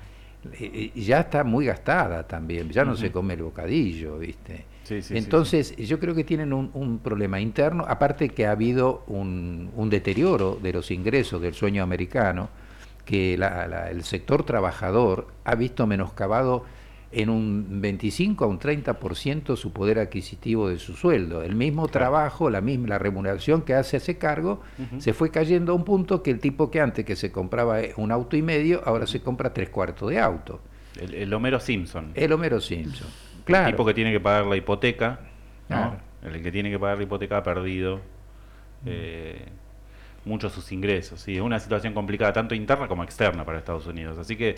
ya está muy gastada también, ya no se come el bocadillo, ¿viste? Sí, sí, sí, Entonces, yo creo que tienen un, un problema interno, aparte que ha habido un, un deterioro de los ingresos del sueño americano, que la- la- el sector trabajador ha visto menoscabado en un 25 a un 30% su poder adquisitivo de su sueldo. El mismo trabajo, la misma la remuneración que hace ese cargo, se fue cayendo a un punto que el tipo que antes que se compraba eh, un auto y medio, ahora se compra tres cuartos de auto. El, el Homero Simpson. El Homero Simpson. El Claro. tipo que tiene que pagar la hipoteca. El que tiene que pagar la hipoteca ha perdido eh, muchos sus ingresos. Sí, es una situación complicada, tanto interna como externa para Estados Unidos. Así que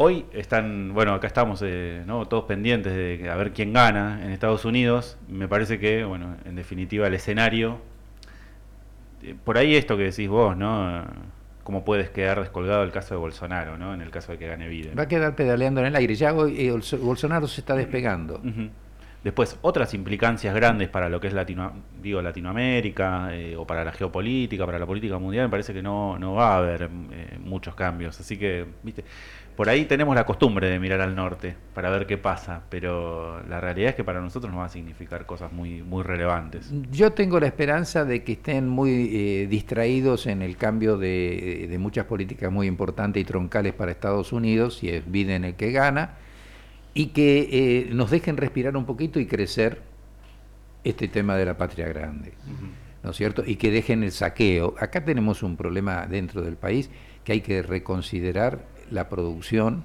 hoy están, bueno, acá estamos eh, ¿no? todos pendientes de a ver quién gana en Estados Unidos. Me parece que, bueno, en definitiva el escenario, eh, por ahí esto que decís vos, ¿no? Cómo puedes quedar descolgado el caso de Bolsonaro, ¿no? En el caso de que gane Biden. Va a quedar pedaleando en el aire. Ya hoy eh, Bolso- Bolsonaro se está despegando. Después, otras implicancias grandes para lo que es Latino, digo, Latinoamérica, eh, o para la geopolítica, para la política mundial, me parece que no, no va a haber eh, muchos cambios. Así que, viste, por ahí tenemos la costumbre de mirar al norte para ver qué pasa, pero la realidad es que para nosotros nos va a significar cosas muy, muy relevantes. Yo tengo la esperanza de que estén muy eh, distraídos en el cambio de, de muchas políticas muy importantes y troncales para Estados Unidos, si es Biden el que gana, y que eh, nos dejen respirar un poquito y crecer este tema de la patria grande. ¿no es cierto? Y que dejen el saqueo. Acá tenemos un problema dentro del país que hay que reconsiderar la producción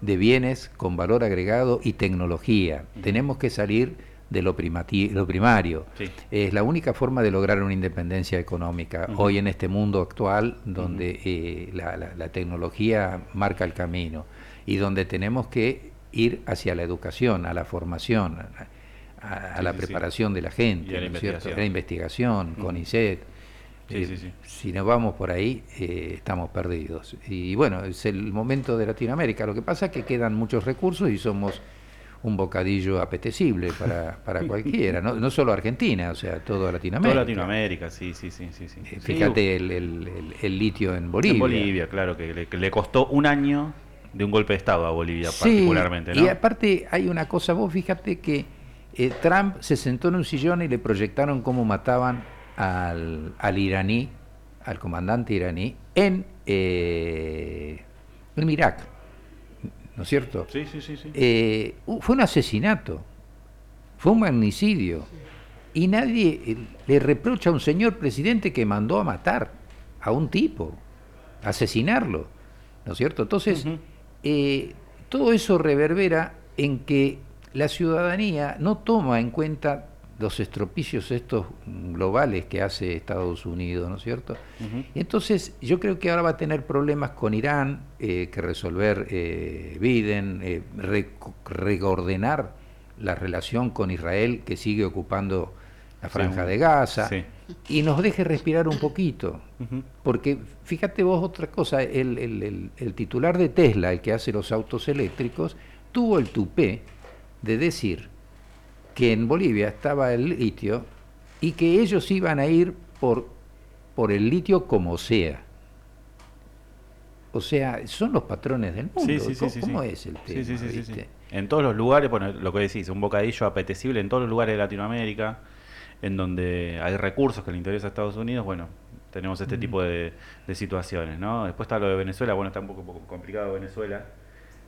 de bienes con valor agregado y tecnología. Tenemos que salir de lo, primati- lo primario. Sí. Es la única forma de lograr una independencia económica hoy en este mundo actual donde eh, la, la- la tecnología marca el camino y donde tenemos que ir hacia la educación, a la formación, a, a- a Sí, la sí, preparación de la gente, Y a la ¿no es cierto? investigación. la investigación, Ujú. CONICET. Sí, Eh, sí, sí. Si nos vamos por ahí, eh, estamos perdidos. Y bueno, es el momento de Latinoamérica. Lo que pasa es que quedan muchos recursos y somos un bocadillo apetecible para, para cualquiera, no, no solo Argentina, o sea, toda Latinoamérica. Toda Latinoamérica, sí, sí, sí, sí. sí. Eh, Fíjate el, el- el- el litio en Bolivia. En Bolivia, claro, que le, que le costó un año de un golpe de Estado a Bolivia particularmente, ¿no? Y aparte hay una cosa, vos fíjate que Trump se sentó en un sillón y le proyectaron cómo mataban al, al iraní, al comandante iraní, en, eh, en Irak, ¿no es cierto? Sí, sí, sí, sí. Eh, fue un asesinato, fue un magnicidio, y nadie eh, le reprocha a un señor presidente que mandó a matar a un tipo, a asesinarlo, ¿no es cierto? Entonces, eh, todo eso reverbera en que la ciudadanía no toma en cuenta los estropicios estos globales que hace Estados Unidos, ¿no es cierto? Entonces, yo creo que ahora va a tener problemas con Irán eh, que resolver eh, Biden, eh, reordenar la relación con Israel que sigue ocupando la franja de Gaza sí. y nos deje respirar un poquito. Porque fíjate vos otra cosa, el, el- el- el titular de Tesla, el que hace los autos eléctricos, tuvo el tupé de decir que en Bolivia estaba el litio y que ellos iban a ir por, por el litio como sea. O sea, son los patrones del mundo. Sí, sí, ¿Cómo, sí, cómo es el tema? viste? En todos los lugares, bueno, lo que decís, un bocadillo apetecible en todos los lugares de Latinoamérica, en donde hay recursos que le interesa a Estados Unidos, bueno, tenemos este tipo de, de situaciones, ¿no? Después está lo de Venezuela, bueno, está un poco, poco complicado Venezuela.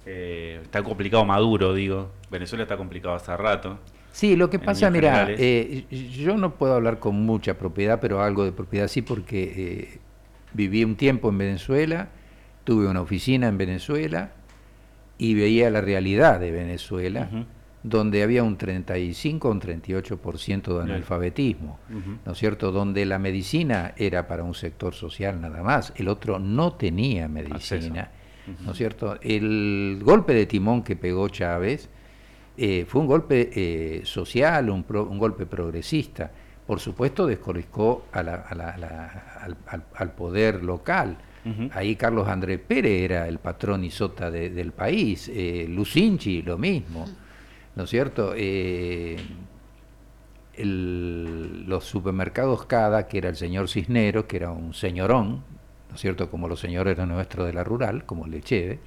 Eh, está complicado Maduro, digo. Venezuela está complicado hace rato. Sí, lo que pasa, mira, eh, yo no puedo hablar con mucha propiedad, pero algo de propiedad sí, porque eh, viví un tiempo en Venezuela, tuve una oficina en Venezuela y veía la realidad de Venezuela. Donde había un 35 o un 38% de analfabetismo. ¿no es cierto? Donde la medicina era para un sector social nada más, el otro no tenía medicina, ¿no es cierto? El golpe de timón que pegó Chávez eh, fue un golpe eh, social, un, pro- un golpe progresista. Por supuesto, descolocó a la- a la- a la- al, al- al poder local. Ahí Carlos Andrés Pérez era el patrón y sota de- del país, eh, Lucinchi lo mismo, ¿no es cierto? Eh, el- los supermercados Cada, que era el señor Cisneros, que era un señorón, ¿no es cierto? Como los señores nuestros de la rural, como Lecheve.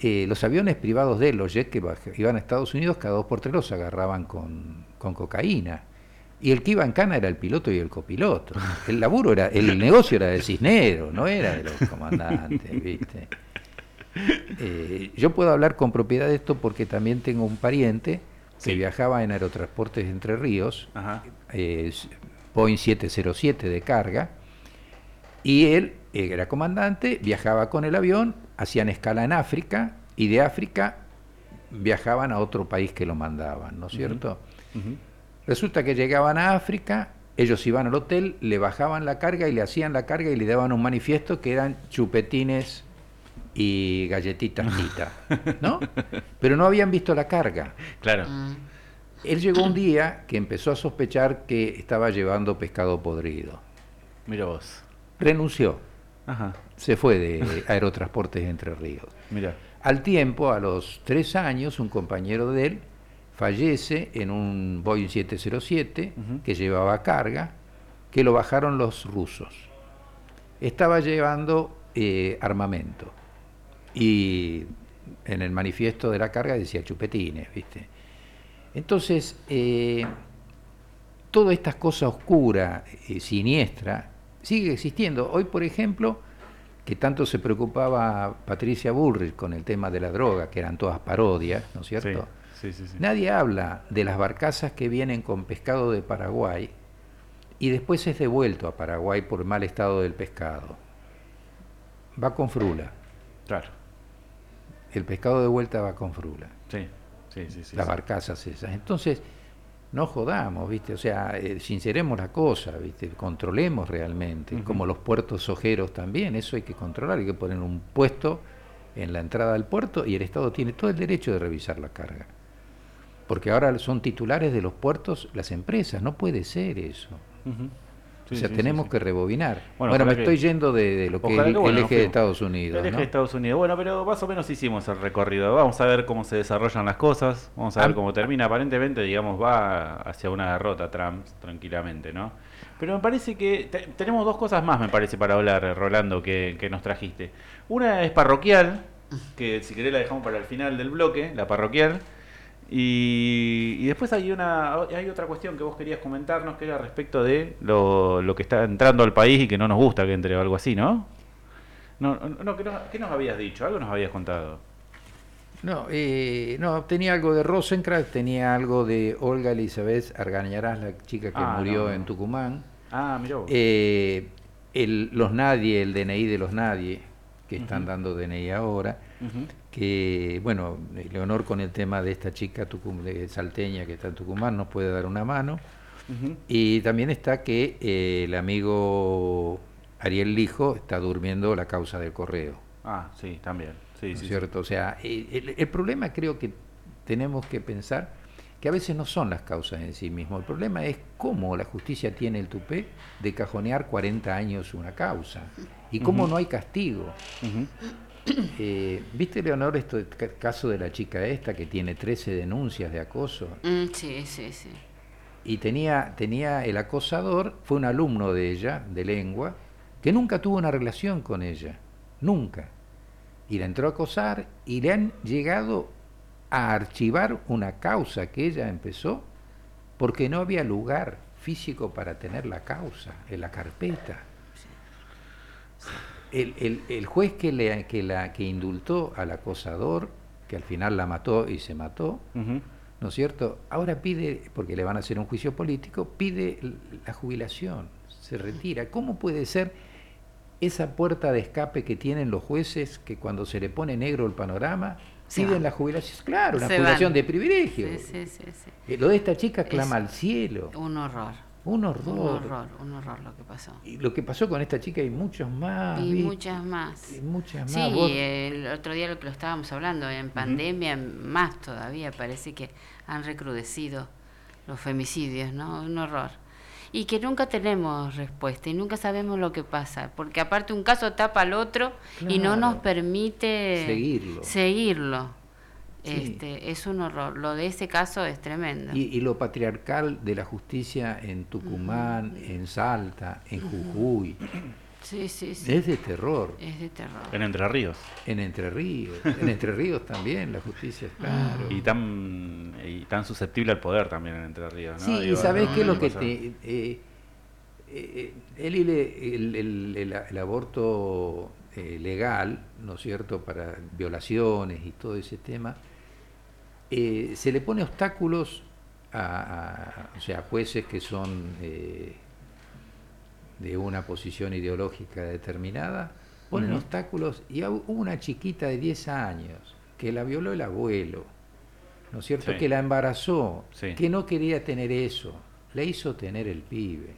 Eh, los aviones privados de él, los jets que iban a Estados Unidos, cada dos por tres los agarraban con, con cocaína. Y el que iba en cana era el piloto y el copiloto. El laburo era, el negocio era de Cisneros, no era de los comandantes, ¿viste? Eh, yo puedo hablar con propiedad de esto porque también tengo un pariente que viajaba en Aerotransportes Entre Ríos, eh, s- Boeing 707 de carga, y él eh, era comandante, viajaba con el avión, hacían escala en África, y de África viajaban a otro país que lo mandaban, ¿no es cierto? Resulta que llegaban a África, ellos iban al hotel, le bajaban la carga y le hacían la carga y le daban un manifiesto que eran chupetines y galletitas Tita, ¿no? Pero no habían visto la carga. Claro. Él llegó un día que empezó a sospechar que estaba llevando pescado podrido. Mira vos. Renunció. Ajá. Se fue de Aerotransportes Entre Ríos. Mira. Al tiempo, a los tres años, un compañero de él fallece en un Boeing 707 que llevaba carga, que lo bajaron los rusos. Estaba llevando eh, armamento y en el manifiesto de la carga decía chupetines, ¿viste? Entonces, eh, toda esta cosa oscura, eh, siniestra, sigue existiendo. Hoy, por ejemplo, que tanto se preocupaba Patricia Bullrich con el tema de la droga, que eran todas parodias, ¿no es cierto? Sí, sí, sí. Nadie habla de las barcazas que vienen con pescado de Paraguay y después es devuelto a Paraguay por mal estado del pescado. Va con frula. Claro. El pescado de vuelta va con frula. Sí, sí, sí. sí, las barcazas esas. Entonces, no jodamos, ¿viste? O sea, eh, sinceremos la cosa, ¿viste? Controlemos realmente, como los puertos ojeros también, eso hay que controlar, hay que poner un puesto en la entrada del puerto y el Estado tiene todo el derecho de revisar la carga. Porque ahora son titulares de los puertos las empresas, no puede ser eso. Sí, o sea, sí, tenemos sí, que rebobinar. Bueno, Bueno, me que- estoy yendo de, de lo que el, que, bueno, el nos eje de. Estados Unidos. El eje ¿no? de Estados Unidos. Bueno, pero más o menos hicimos el recorrido. Vamos a ver cómo se desarrollan las cosas. Vamos a ver Ah. cómo termina. Aparentemente, digamos, va hacia una derrota Trump tranquilamente, ¿no? Pero me parece que te- tenemos dos cosas más, me parece, para hablar, Rolando, que, que nos trajiste. Una es parroquial, que si querés la dejamos para el final del bloque, la parroquial. Y, y después hay una hay otra cuestión que vos querías comentarnos, que era respecto de lo, lo que está entrando al país y que no nos gusta que entre o algo así, ¿no? No, no, ¿qué nos, qué nos habías dicho? Algo nos habías contado. No, eh, no, tenía algo de Rosenkrantz, tenía algo de Olga Elizabeth Argañarás, la chica que Ah, murió no, no. en Tucumán. Ah, mirá vos. Eh, el, los nadie, el DNI de los nadie, que están dando DNI ahora, Ujú. Que, bueno, Leonor con el tema de esta chica tucum- de salteña que está en Tucumán nos puede dar una mano. Y también está que eh, el amigo Ariel Lijo está durmiendo la causa del correo. Ah, sí, también. Sí, ¿no es sí, sí. cierto? O sea, el, problema creo que tenemos que pensar que a veces no son las causas en sí mismo. El problema es cómo la justicia tiene el tupé de cajonear 40 años una causa y cómo no hay castigo. Eh, ¿Viste, Leonor, esto el ca- caso de la chica esta que tiene 13 denuncias de acoso? Mm, sí, sí, sí. Y tenía, tenía el acosador, fue un alumno de ella, de lengua, que nunca tuvo una relación con ella, nunca. Y la entró a acosar y le han llegado a archivar una causa que ella empezó porque no había lugar físico para tener la causa en la carpeta. El, el- el juez que, le, que, la, que indultó al acosador, que al final la mató y se mató. ¿no es cierto? Ahora pide, porque le van a hacer un juicio político, pide la jubilación, se retira. ¿Cómo puede ser esa puerta de escape que tienen los jueces que cuando se le pone negro el panorama, piden la jubilación, claro, una jubilación van. de privilegio. Sí, sí, sí, sí. Eh, Lo de esta chica clama Es al cielo. Un horror. Un horror. Un horror, un horror lo que pasó. Y lo que pasó con esta chica y muchos más. Y ¿viste? muchas más. Y muchas Sí, más. Vos- el otro día lo que lo estábamos hablando, en pandemia más todavía parece que han recrudecido los femicidios, ¿no? Un horror. Y que nunca tenemos respuesta y nunca sabemos lo que pasa, porque aparte un caso tapa al otro y no nos permite Seguirlo. seguirlo. Sí. Este, es un horror. Lo de ese caso es tremendo. Y, y lo patriarcal de la justicia en Tucumán, en Salta, en Jujuy. Sí, sí, sí. Es de terror. Es de terror. En Entre Ríos. En Entre Ríos. En Entre Ríos también la justicia, claro. Y tan, y tan susceptible al poder también en Entre Ríos. ¿no? Sí, y sabés no, qué es lo que te... eh, eh, el, el, el- el- el- el aborto eh, legal, ¿no es cierto?, para violaciones y todo ese tema, eh, se le pone obstáculos a, a- o sea, jueces que son eh, de una posición ideológica determinada, ponen obstáculos y hubo una chiquita de 10 años que la violó el abuelo, ¿no es cierto?, Sí. que la embarazó, Sí. que no quería tener eso, le hizo tener el pibe.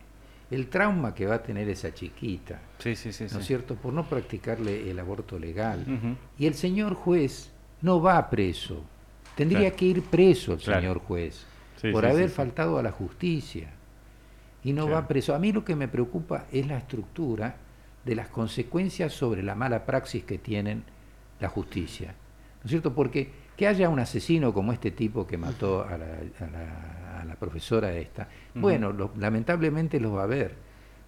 El trauma que va a tener esa chiquita, Sí. ¿no es cierto?, por no practicarle el aborto legal. Y el señor juez no va preso. Tendría Claro. que ir preso el Claro. señor juez Sí, por sí, haber sí, sí. faltado a la justicia. Y no Claro. va preso. A mí lo que me preocupa es la estructura de las consecuencias sobre la mala praxis que tienen la justicia. ¿No es cierto? Porque que haya un asesino como este tipo que mató a la, a la- a la profesora esta, bueno, lo- lamentablemente lo va a haber.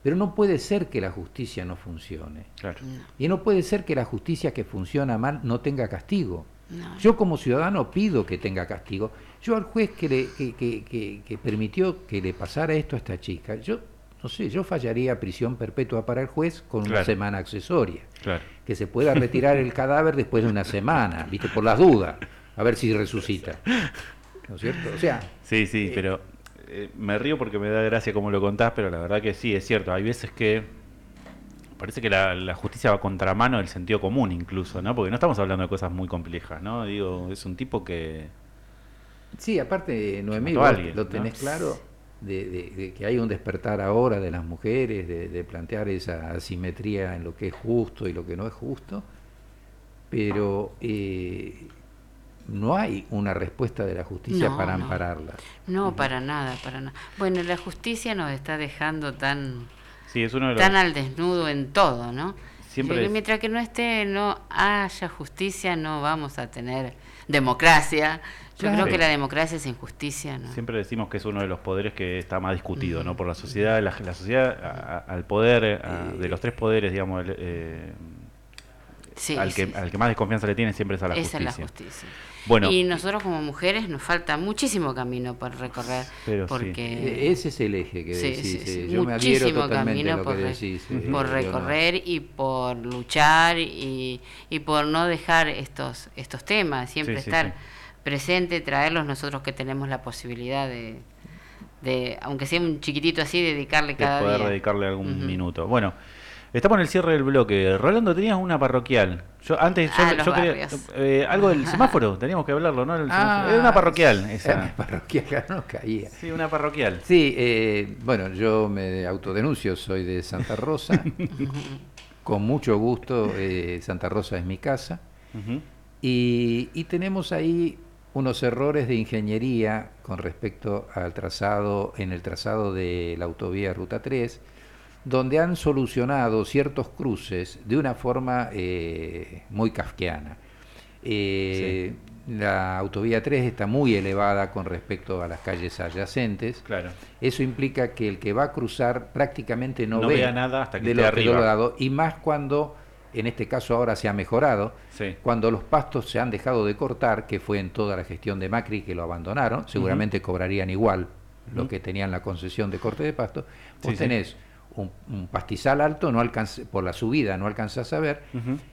Pero no puede ser que la justicia no funcione. Claro. Y no puede ser que la justicia que funciona mal no tenga castigo. No. Yo como ciudadano pido que tenga castigo. Yo al juez que, le, que, que- que- que permitió que le pasara esto a esta chica, yo no sé, yo fallaría prisión perpetua para el juez con una semana accesoria. Claro. Que se pueda retirar el cadáver después de una semana, ¿viste? Por las dudas, a ver si resucita. ¿No es cierto? O sea, Sí, sí, pero eh, me río porque me da gracia como lo contás, pero la verdad que sí, es cierto. Hay veces que parece que la, la justicia va a contramano del sentido común incluso, ¿no? Porque no estamos hablando de cosas muy complejas, ¿no? Digo, es un tipo que... Sí, aparte, Noemí, vos alguien, lo ¿no? tenés claro de, de- de que hay un despertar ahora de las mujeres, de, de plantear esa asimetría en lo que es justo y lo que no es justo, pero eh, no hay una respuesta de la justicia No, para no. ampararla. No, para nada, para nada. Bueno, la justicia nos está dejando tan, Sí, es uno de los... tan al desnudo en todo, ¿no? Siempre es- mientras que no esté, no haya justicia, no vamos a tener democracia. Yo Claro. creo que la democracia es injusticia, ¿no? Siempre decimos que es uno de los poderes que está más discutido, ¿no? Por la sociedad, la, la sociedad a- a- al poder, a- de los tres poderes, digamos, el, eh, Sí, al, que, sí, al que más desconfianza le tiene siempre es a la Esa es justicia. la justicia. Bueno, y nosotros como mujeres nos falta muchísimo camino por recorrer. Pero porque E- Ese es el eje que decís. sí, eh, sí. Yo Muchísimo camino lo por, que re- decís. eh, por yo no- recorrer y por luchar y, y por no dejar estos estos temas, siempre estar sí. presente, traerlos nosotros que tenemos la posibilidad de, de aunque sea un chiquitito así, dedicarle de cada poder día. dedicarle algún minuto. Bueno, estamos en el cierre del bloque. Rolando, tenías una parroquial. Yo antes, yo, Ah, yo quería- eh, algo del semáforo, teníamos que hablarlo, ¿no? Ah. Era una parroquial esa. Una parroquial, no caía. Sí, una parroquial. Sí, eh, bueno, yo me autodenuncio, soy de Santa Rosa. Con mucho gusto, eh, Santa Rosa es mi casa. Y, y tenemos ahí unos errores de ingeniería con respecto al trazado, en el trazado de la autovía Ruta 3, donde han solucionado ciertos cruces de una forma eh, muy kafkiana. Eh, La autovía 3 está muy elevada con respecto a las calles adyacentes. Claro. Eso implica que el que va a cruzar prácticamente no, No ve vea nada hasta que de esté lo arriba. lado, y más cuando, en este caso ahora se ha mejorado, Sí. cuando los pastos se han dejado de cortar, que fue en toda la gestión de Macri que lo abandonaron, seguramente cobrarían igual lo que tenían la concesión de corte de pasto, vos Sí, sí. Un, un pastizal alto, no alcanz- por la subida no alcanzás a ver,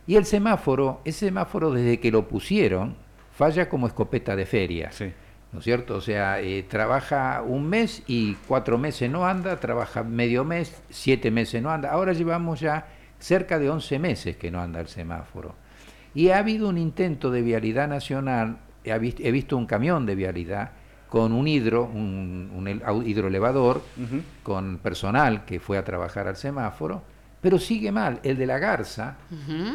y el semáforo, ese semáforo desde que lo pusieron, falla como escopeta de feria. Sí. ¿No es cierto? O sea, eh, trabaja un mes y cuatro meses no anda, trabaja medio mes, siete meses no anda. Ahora llevamos ya cerca de 11 meses que no anda el semáforo. Y ha habido un intento de vialidad nacional, he visto un camión de vialidad con un hidro, un, un hidroelevador, con personal que fue a trabajar al semáforo, pero sigue mal. El de la Garza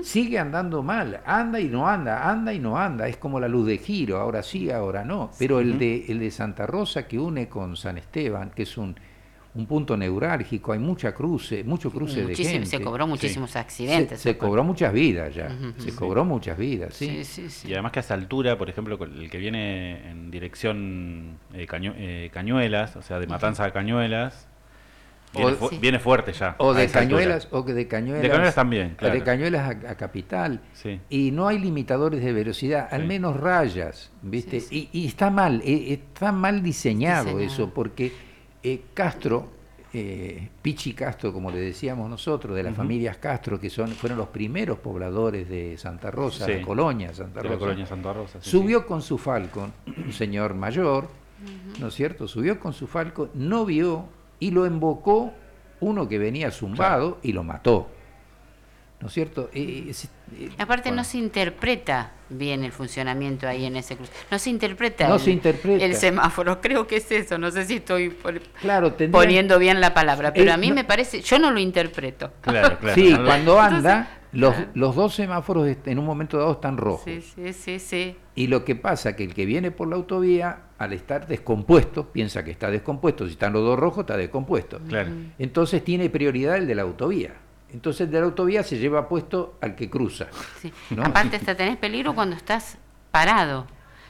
sigue andando mal, anda y no anda, anda y no anda, es como la luz de giro, ahora sí, ahora no. Pero el de, el de Santa Rosa que une con San Esteban, que es un, un punto neurálgico, hay mucha cruce, mucho cruce de Muchísimo- gente. se cobró muchísimos accidentes, Se, se cobró muchas vidas ya, se Sí. cobró muchas vidas, sí. Y además que a esa altura, por ejemplo, el que viene en dirección eh, Cañu- eh, Cañuelas, o sea, de Matanza a Cañuelas, viene, O- fu- Sí. viene fuerte ya. O de altura. Cañuelas, o que de Cañuelas. De Cañuelas también, claro. De Cañuelas a, a Capital. Sí. Y no hay limitadores de velocidad, al menos rayas, ¿viste? Y, y está mal, eh, está mal diseñado, Diseñado. eso, porque eh, Castro, eh, Pichi Castro, como le decíamos nosotros, de las familias Castro, que son fueron los primeros pobladores de Santa Rosa, Sí. la colonia Santa De la Rosa. colonia Santa Rosa, sí, Subió con su Falcon, un señor mayor, ¿no es cierto? Subió con su Falcon, no vio y lo embocó uno que venía zumbado y lo mató. ¿No es cierto? Eh, es- eh, Aparte bueno. no se interpreta bien el funcionamiento ahí en ese cruce. No se interpreta, No el, se interpreta. el semáforo. Creo que es eso. No sé si estoy por- Claro, tendrían- poniendo bien la palabra, pero Eh, a mí no- me parece, yo no lo interpreto. Sí, cuando anda, Entonces, los, claro. los dos semáforos en un momento dado están rojos. Sí, sí, sí, sí. Y lo que pasa que el que viene por la autovía, al estar descompuesto, piensa que está descompuesto. Si están los dos rojos, está descompuesto. Claro. Entonces tiene prioridad el de la autovía. Entonces de la autovía se lleva puesto al que cruza. Sí. ¿no? Aparte hasta tenés peligro cuando estás parado.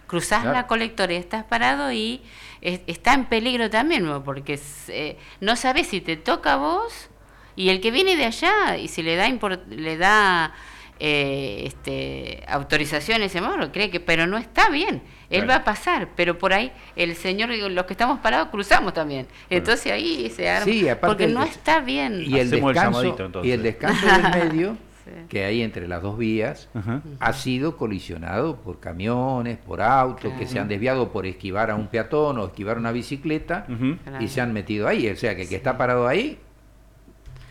Cruzás Claro. la colectora y estás parado y es- está en peligro también, ¿no? porque eh, no sabes si te toca a vos y el que viene de allá y si le da le da eh, este, autorización a ese semáforo, cree que, pero no está bien. Él Claro. va a pasar, pero por ahí el señor, digo, los que estamos parados cruzamos también. Entonces ahí se arma, Sí, aparte porque el no está bien. Y el, descanso, y el descanso del medio, que hay entre las dos vías, ha sido colisionado por camiones, por autos, que se han desviado por esquivar a un peatón o esquivar una bicicleta y se han metido ahí. O sea, que el que está parado ahí...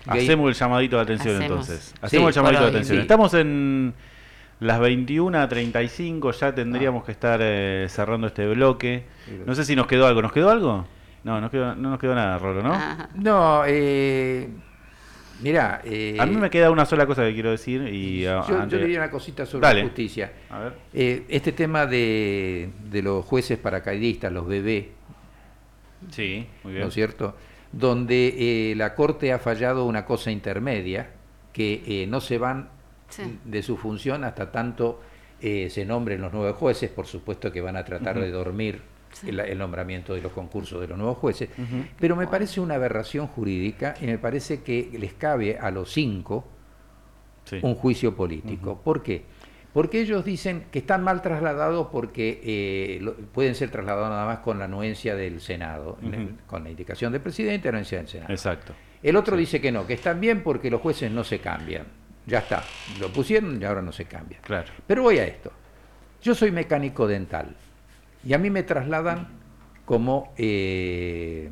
Hacemos el llamadito de atención Hacemos. entonces. Sí, Hacemos el llamadito de atención. sí. Estamos en las 21.35, ya tendríamos que estar eh, cerrando este bloque. No sé si nos quedó algo. ¿Nos quedó algo? No, nos quedó- no nos quedó nada, Rolo, ¿no? No, eh, mira... eh, A mí me queda una sola cosa que quiero decir y a- Yo, yo antes- diría una cosita sobre Dale. la justicia. A ver. Eh, este tema de, de los jueces paracaidistas, los bebés, Sí, muy bien. ¿no es cierto? Donde eh, la Corte ha fallado una cosa intermedia, que eh, no se van de su función hasta tanto eh, se nombren los nuevos jueces, por supuesto que van a tratar de dormir el, el nombramiento de los concursos de los nuevos jueces, pero me parece una aberración jurídica y me parece que les cabe a los cinco Sí. un juicio político. ¿Por qué? Porque ellos dicen que están mal trasladados porque eh, lo- pueden ser trasladados nada más con la anuencia del Senado, el- con la indicación del presidente, anuencia del Senado. Exacto. El otro dice que no, que están bien porque los jueces no se cambian. Ya está, lo pusieron y ahora no se cambia. Claro. Pero voy a esto. Yo soy mecánico dental y a mí me trasladan como, eh,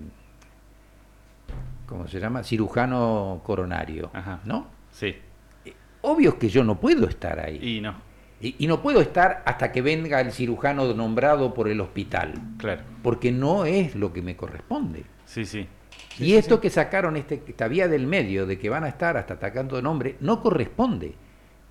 ¿cómo se llama? Cirujano coronario, ¿no? Sí. Obvio que yo no puedo estar ahí. Y no. Y, y no puedo estar hasta que venga el cirujano nombrado por el hospital. Claro. Porque no es lo que me corresponde. Sí, sí. Y esto que sacaron, este, esta vía del medio de que van a estar hasta atacando de nombre, no corresponde.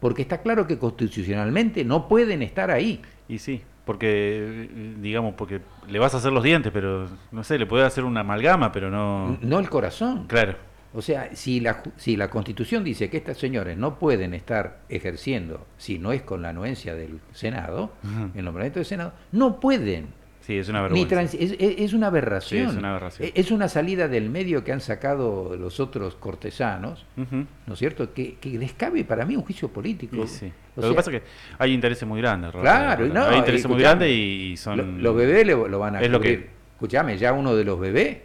Porque está claro que constitucionalmente no pueden estar ahí. Y sí, porque, digamos, porque le vas a hacer los dientes, pero, no sé, le puedes hacer una amalgama, pero no... No el corazón. Claro. O sea, si la, si la Constitución dice que estos señores no pueden estar ejerciendo, si no es con la anuencia del Senado, Ujú. el nombramiento del Senado, no pueden. Sí, es una vergüenza. es, una aberración. Sí, es una aberración. E- Es una salida del medio que han sacado los otros cortesanos. ¿no es cierto? Que, que descabe para mí un juicio político. Sí. O Lo sea, que pasa es que hay intereses muy grandes. Claro, no, hay intereses muy grandes y, son... lo- los bebés lo, lo van a Es lo cubrir. que- Escuchame, ya uno de los bebés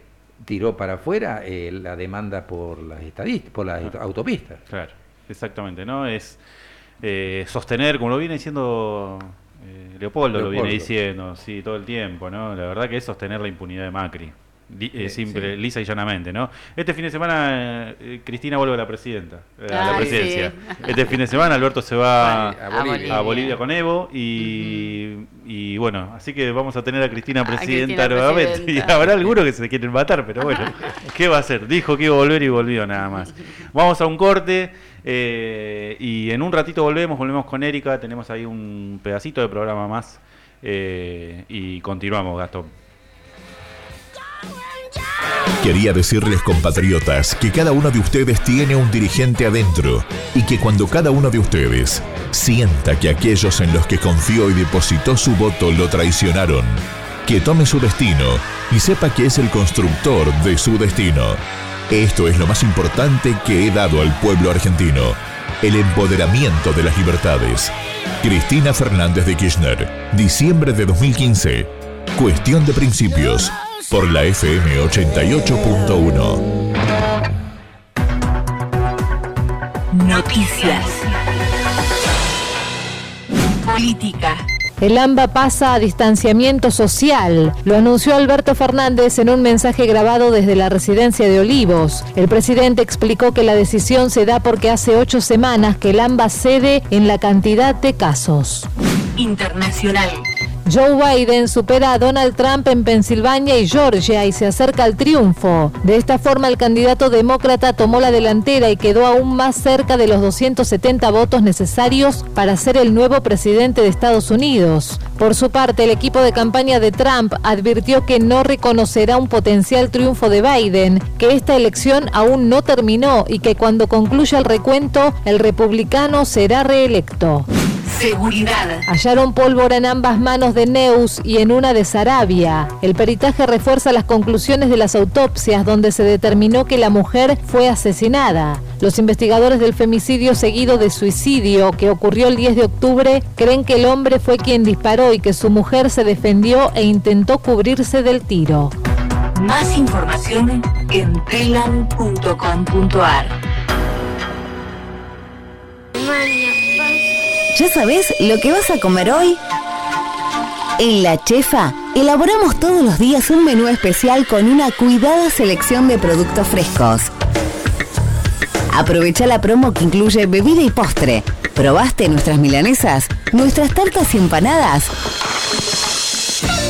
tiró para afuera eh, la demanda por las estadísticas, por las autopistas. Claro, exactamente, ¿no? Es eh, sostener, como lo viene diciendo eh, Leopoldo, lo viene Leopoldo. diciendo, sí, todo el tiempo, ¿no? La verdad que es sostener la impunidad de Macri. Li- eh, simple, lisa y llanamente, ¿no? Este fin de semana eh, Cristina vuelve a la presidenta, eh, a la Ay, presidencia. sí. Este fin de semana Alberto se va A Bolivia. a Bolivia con Evo y, y bueno, así que vamos a tener a Cristina presidenta nuevamente. Y habrá algunos que se quieren matar, pero bueno, ¿qué va a hacer? Dijo que iba a volver y volvió nada más. Vamos a un corte eh, y en un ratito volvemos, volvemos con Erika, tenemos ahí un pedacito de programa más eh, y continuamos, Gastón. Quería decirles, compatriotas, que cada uno de ustedes tiene un dirigente adentro y que cuando cada uno de ustedes sienta que aquellos en los que confió y depositó su voto lo traicionaron, que tome su destino y sepa que es el constructor de su destino. Esto es lo más importante que he dado al pueblo argentino, el empoderamiento de las libertades. Cristina Fernández de Kirchner, diciembre de 2015. Cuestión de principios, por la FM 88.1. Noticias. Política. El AMBA pasa a distanciamiento social, lo anunció Alberto Fernández en un mensaje grabado desde la residencia de Olivos. El presidente explicó que la decisión se da porque hace ocho semanas que el AMBA cede en la cantidad de casos. Internacional. Joe Biden supera a Donald Trump en Pensilvania y Georgia y se acerca al triunfo. De esta forma, el candidato demócrata tomó la delantera y quedó aún más cerca de los 270 votos necesarios para ser el nuevo presidente de Estados Unidos. Por su parte, el equipo de campaña de Trump advirtió que no reconocerá un potencial triunfo de Biden, que esta elección aún no terminó y que cuando concluya el recuento, el republicano será reelecto. Seguridad. Hallaron pólvora en ambas manos de Neus y en una de Sarabia. El peritaje refuerza las conclusiones de las autopsias donde se determinó que la mujer fue asesinada. Los investigadores del femicidio seguido de suicidio que ocurrió el 10 de octubre creen que el hombre fue quien disparó y que su mujer se defendió e intentó cubrirse del tiro. Más información en telam.com.ar. ¿Ya sabes lo que vas a comer hoy? En La Chefa elaboramos todos los días un menú especial con una cuidada selección de productos frescos. Aprovecha la promo que incluye bebida y postre. ¿Probaste nuestras milanesas? ¿Nuestras tartas y empanadas?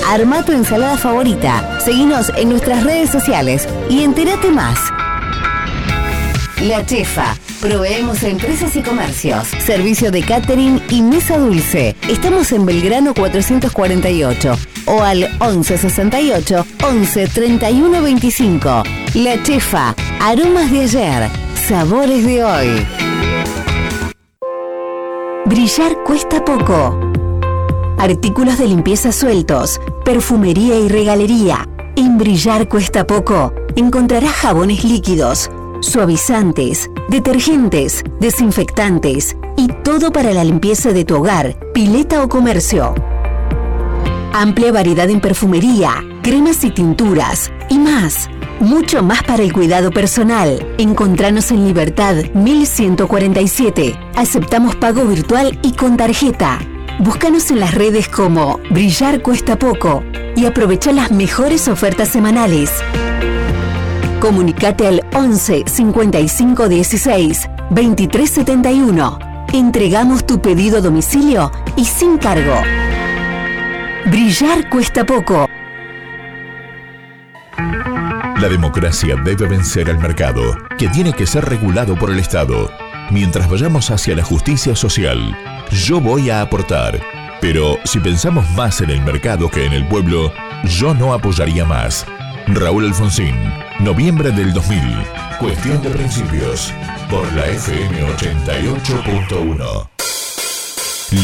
Arma tu ensalada favorita. Seguinos en nuestras redes sociales y entérate más. La Chefa. Proveemos a empresas y comercios. Servicio de catering y mesa dulce. Estamos en Belgrano 448 o al 1168 11 31 25. La Chefa. Aromas de ayer. Sabores de hoy. Brillar cuesta poco. Artículos de limpieza sueltos, perfumería y regalería. En Brillar cuesta poco encontrarás jabones líquidos, suavizantes, detergentes, desinfectantes y todo para la limpieza de tu hogar, pileta o comercio. Amplia variedad en perfumería, cremas y tinturas y más. Mucho más para el cuidado personal. Encontranos en Libertad 1147. Aceptamos pago virtual y con tarjeta. Búscanos en las redes como Brillar Cuesta Poco y aprovecha las mejores ofertas semanales. Comunicate al 11 55 16 23 71. Entregamos tu pedido domicilio y sin cargo. Brillar cuesta poco. La democracia debe vencer al mercado, que tiene que ser regulado por el Estado. Mientras vayamos hacia la justicia social, yo voy a aportar. Pero si pensamos más en el mercado que en el pueblo, yo no apoyaría más. Raúl Alfonsín, noviembre del 2000. Cuestión de principios. Por la FM 88.1.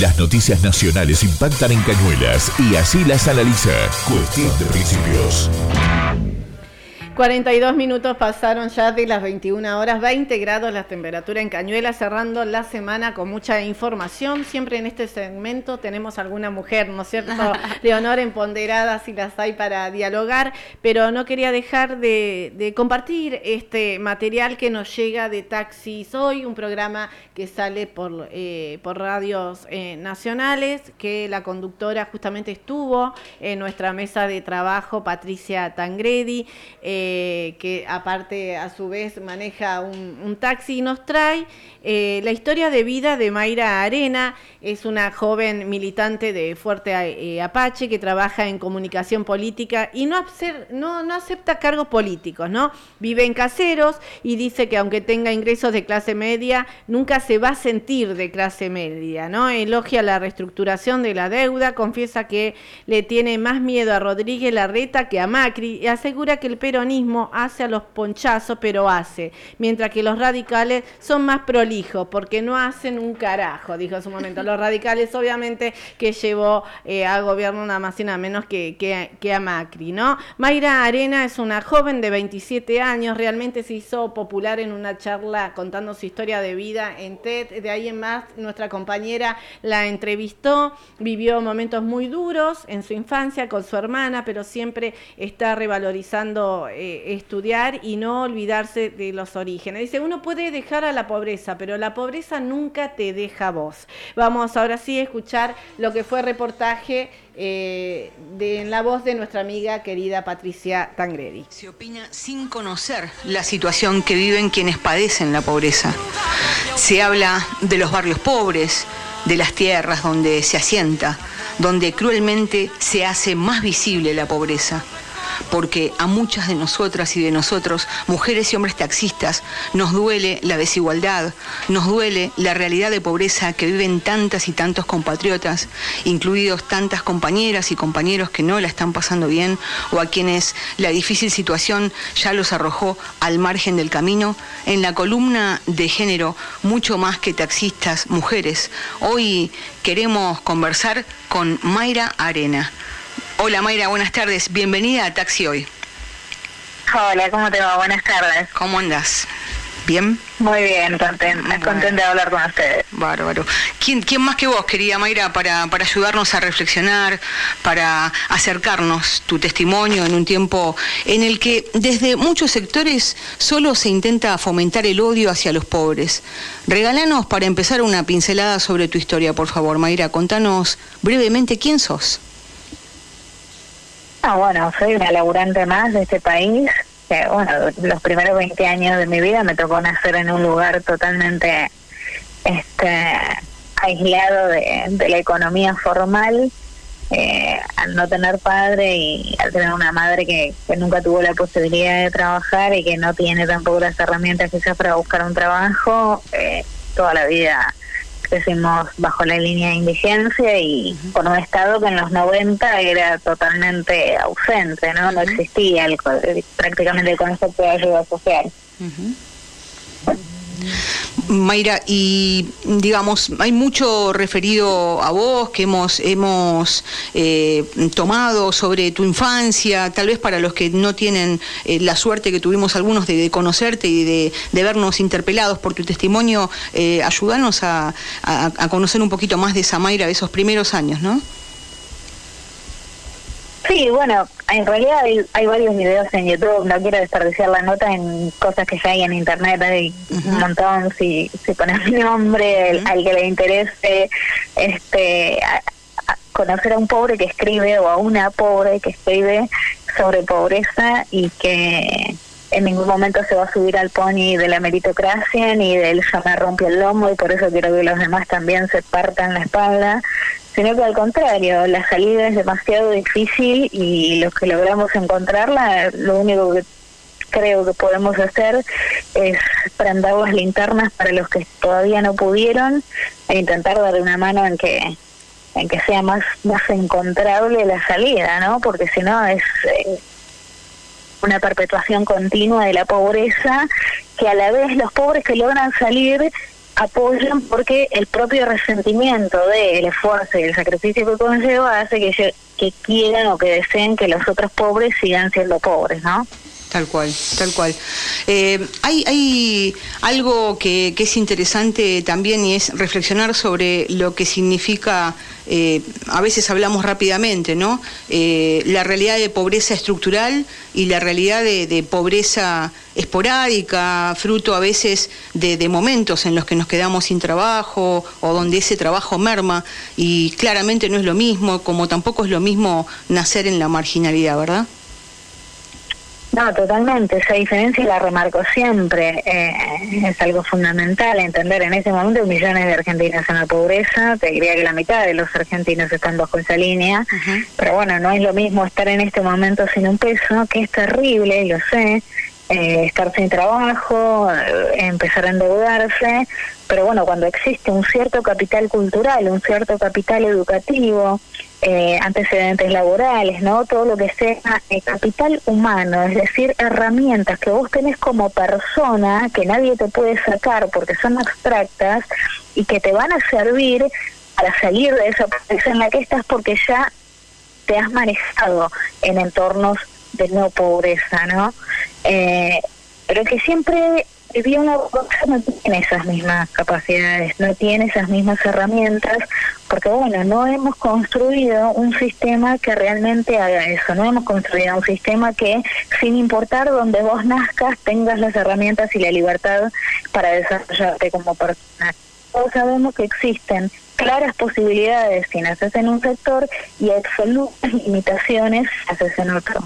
Las noticias nacionales impactan en Cañuelas y así las analiza. Cuestión de principios. 42 minutos pasaron ya de las 21 horas, 20 grados la temperatura en Cañuela, cerrando la semana con mucha información. Siempre en este segmento tenemos alguna mujer, ¿no es cierto? Leonor, empoderada, si las hay para dialogar, pero no quería dejar de, de compartir este material que nos llega de Taxis Hoy, un programa que sale por, eh, por radios eh, nacionales, que la conductora justamente estuvo en nuestra mesa de trabajo, Patricia Tangredi. eh, que aparte a su vez maneja un, taxi y nos trae eh, la historia de vida de Mayra Arena. Es una joven militante de Fuerte eh, Apache que trabaja en comunicación política y no acepta cargos políticos, ¿no? Vive en caseros y dice que aunque tenga ingresos de clase media, nunca se va a sentir de clase media, ¿no? Elogia la reestructuración de la deuda, confiesa que le tiene más miedo a Rodríguez Larreta que a Macri y asegura que el peronismo hace a los ponchazos, pero hace, mientras que los radicales son más prolijos porque no hacen un carajo, dijo en su momento. Los radicales, obviamente, que llevó eh, al gobierno nada más y nada menos que, que, que a Macri, ¿no? Mayra Arena es una joven de 27 años, realmente se hizo popular en una charla contando su historia de vida en TED. De ahí en más, nuestra compañera la entrevistó, vivió momentos muy duros en su infancia con su hermana, pero siempre está revalorizando eh, estudiar y no olvidarse de los orígenes. Dice, uno puede dejar a la pobreza, pero la pobreza nunca te deja vos. Vamos ahora sí a escuchar lo que fue reportaje eh, de, en la voz de nuestra amiga querida Patricia Tangredi. Se opina sin conocer la situación que viven quienes padecen la pobreza. Se habla de los barrios pobres, de las tierras donde se asienta, donde cruelmente se hace más visible la pobreza. Porque a muchas de nosotras y de nosotros, mujeres y hombres taxistas, nos duele la desigualdad, nos duele la realidad de pobreza que viven tantas y tantos compatriotas, incluidos tantas compañeras y compañeros que no la están pasando bien o a quienes la difícil situación ya los arrojó al margen del camino. En la columna de género, mucho más que taxistas, mujeres, hoy queremos conversar con Mayra Arena. Hola Mayra, buenas tardes. Bienvenida a Taxi Hoy. Hola, ¿cómo te va? Buenas tardes. ¿Cómo andas? ¿Bien? Muy bien, contenta, contenta de hablar con ustedes. Bárbaro. ¿Quién, quién más que vos, querida Mayra, para, para ayudarnos a reflexionar, para acercarnos tu testimonio en un tiempo en el que desde muchos sectores solo se intenta fomentar el odio hacia los pobres? Regalanos para empezar una pincelada sobre tu historia, por favor, Mayra. Contanos brevemente quién sos. Ah, bueno, soy una laburante más de este país. Que, bueno, los primeros 20 años de mi vida me tocó nacer en un lugar totalmente este, aislado de, de la economía formal. Eh, al no tener padre y al tener una madre que, que nunca tuvo la posibilidad de trabajar y que no tiene tampoco las herramientas quizás para buscar un trabajo, eh, toda la vida crecimos bajo la línea de indigencia y con un estado que en los 90 era totalmente ausente, no no existía el, prácticamente el concepto de ayuda social. Mayra, y digamos, hay mucho referido a vos que hemos, hemos eh, tomado sobre tu infancia, tal vez para los que no tienen eh, la suerte que tuvimos algunos de, conocerte y de, vernos interpelados por tu testimonio, eh, ayúdanos a- a conocer un poquito más de esa Mayra de esos primeros años, ¿no? Sí, bueno, en realidad hay, hay varios videos en YouTube, no quiero desperdiciar la nota en cosas que ya hay en internet, hay un montón, si, si pones mi nombre, el- al que le interese, este, a- a conocer a un pobre que escribe o a una pobre que escribe sobre pobreza y que en ningún momento se va a subir al pony de la meritocracia ni del yo me rompí el lomo y por eso quiero que los demás también se partan la espalda, sino que al contrario, la salida es demasiado difícil y los que logramos encontrarla, lo único que creo que podemos hacer es prender las linternas para los que todavía no pudieron e intentar dar una mano en que en que sea más más encontrable la salida, ¿no? Porque si no es eh, una perpetuación continua de la pobreza que a la vez los pobres que logran salir apoyan porque el propio resentimiento del esfuerzo y el sacrificio que conlleva hace que, que quieran o que deseen que los otros pobres sigan siendo pobres, ¿no? Tal cual, tal cual. Eh, hay, hay algo que, es interesante también y es reflexionar sobre lo que significa, eh, a veces hablamos rápidamente, ¿no? Eh, la realidad de pobreza estructural y la realidad de, de pobreza esporádica, fruto a veces de, de momentos en los que nos quedamos sin trabajo o donde ese trabajo merma y claramente no es lo mismo, como tampoco es lo mismo nacer en la marginalidad, ¿verdad? No, totalmente. Esa diferencia la remarco siempre. Eh, es algo fundamental entender. En este momento hay millones de argentinos en la pobreza. Te diría que la mitad de los argentinos están bajo esa línea. Pero bueno, no es lo mismo estar en este momento sin un peso, que es terrible, lo sé. Eh, estar sin trabajo, eh, empezar a endeudarse. Pero bueno, cuando existe un cierto capital cultural, un cierto capital educativo, eh, antecedentes laborales, ¿no? Todo lo que sea eh, capital humano, es decir, herramientas que vos tenés como persona que nadie te puede sacar porque son abstractas y que te van a servir para salir de esa posición en la que estás porque ya te has manejado en entornos de no pobreza, ¿no? Eh, pero que siempre una no tiene esas mismas capacidades, no tiene esas mismas herramientas, porque bueno, no hemos construido un sistema que realmente haga eso, no hemos construido un sistema que sin importar donde vos nazcas tengas las herramientas y la libertad para desarrollarte como persona. Todos sabemos que existen claras posibilidades si naces en un sector y absolutas limitaciones si naces en otro.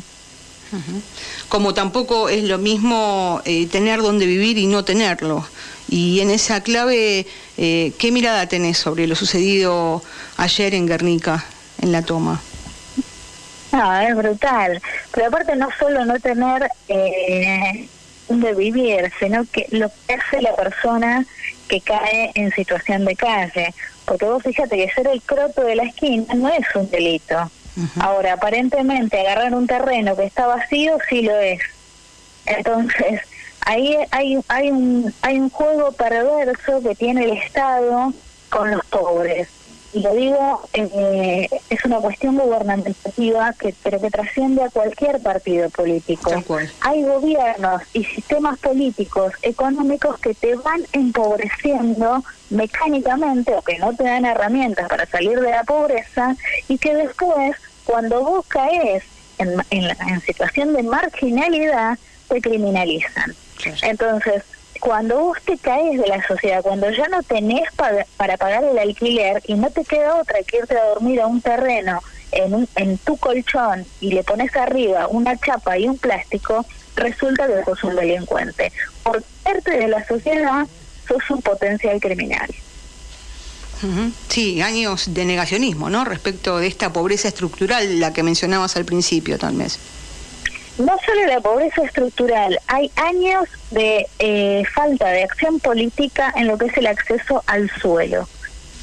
Como tampoco es lo mismo eh, tener donde vivir y no tenerlo. Y en esa clave, eh, ¿qué mirada tenés sobre lo sucedido ayer en Guernica, en la toma? No, es brutal. Pero aparte no solo no tener eh, donde vivir, sino que lo que hace la persona que cae en situación de calle. Porque vos fíjate que ser el croto de la esquina no es un delito. Ahora, aparentemente agarrar un terreno que está vacío sí lo es. Entonces, ahí hay, hay, un, hay un juego perverso que tiene el Estado con los pobres. Y lo digo, eh, es una cuestión gubernamentativa, que, pero que trasciende a cualquier partido político. Hay gobiernos y sistemas políticos, económicos que te van empobreciendo mecánicamente o que no te dan herramientas para salir de la pobreza y que después, cuando vos caes en, en, en situación de marginalidad, te criminalizan. Entonces, cuando vos te caes de la sociedad, cuando ya no tenés pa- para pagar el alquiler y no te queda otra que irte a dormir a un terreno en, un- en tu colchón y le pones arriba una chapa y un plástico, resulta que sos un delincuente. Por parte de la sociedad, sos un potencial criminal. Sí, años de negacionismo, ¿no? Respecto de esta pobreza estructural, la que mencionabas al principio, tal vez. No solo la pobreza estructural, hay años de eh, falta de acción política en lo que es el acceso al suelo.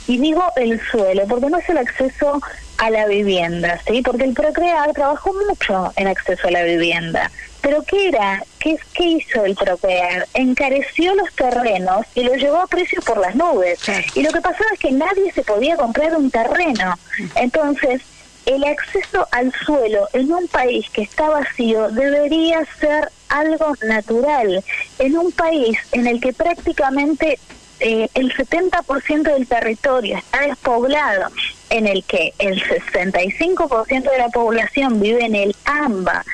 Y digo el suelo, porque no es el acceso a la vivienda, ¿sí? Porque el Procrear trabajó mucho en acceso a la vivienda. Pero ¿qué era? ¿Qué, qué hizo el Procrear? Encareció los terrenos y los llevó a precios por las nubes. Y lo que pasaba es que nadie se podía comprar un terreno. Entonces, el acceso al suelo en un país que está vacío debería ser algo natural. En un país en el que prácticamente eh, el 70% del territorio está despoblado, en el que el 65% de la población vive en el AMBA,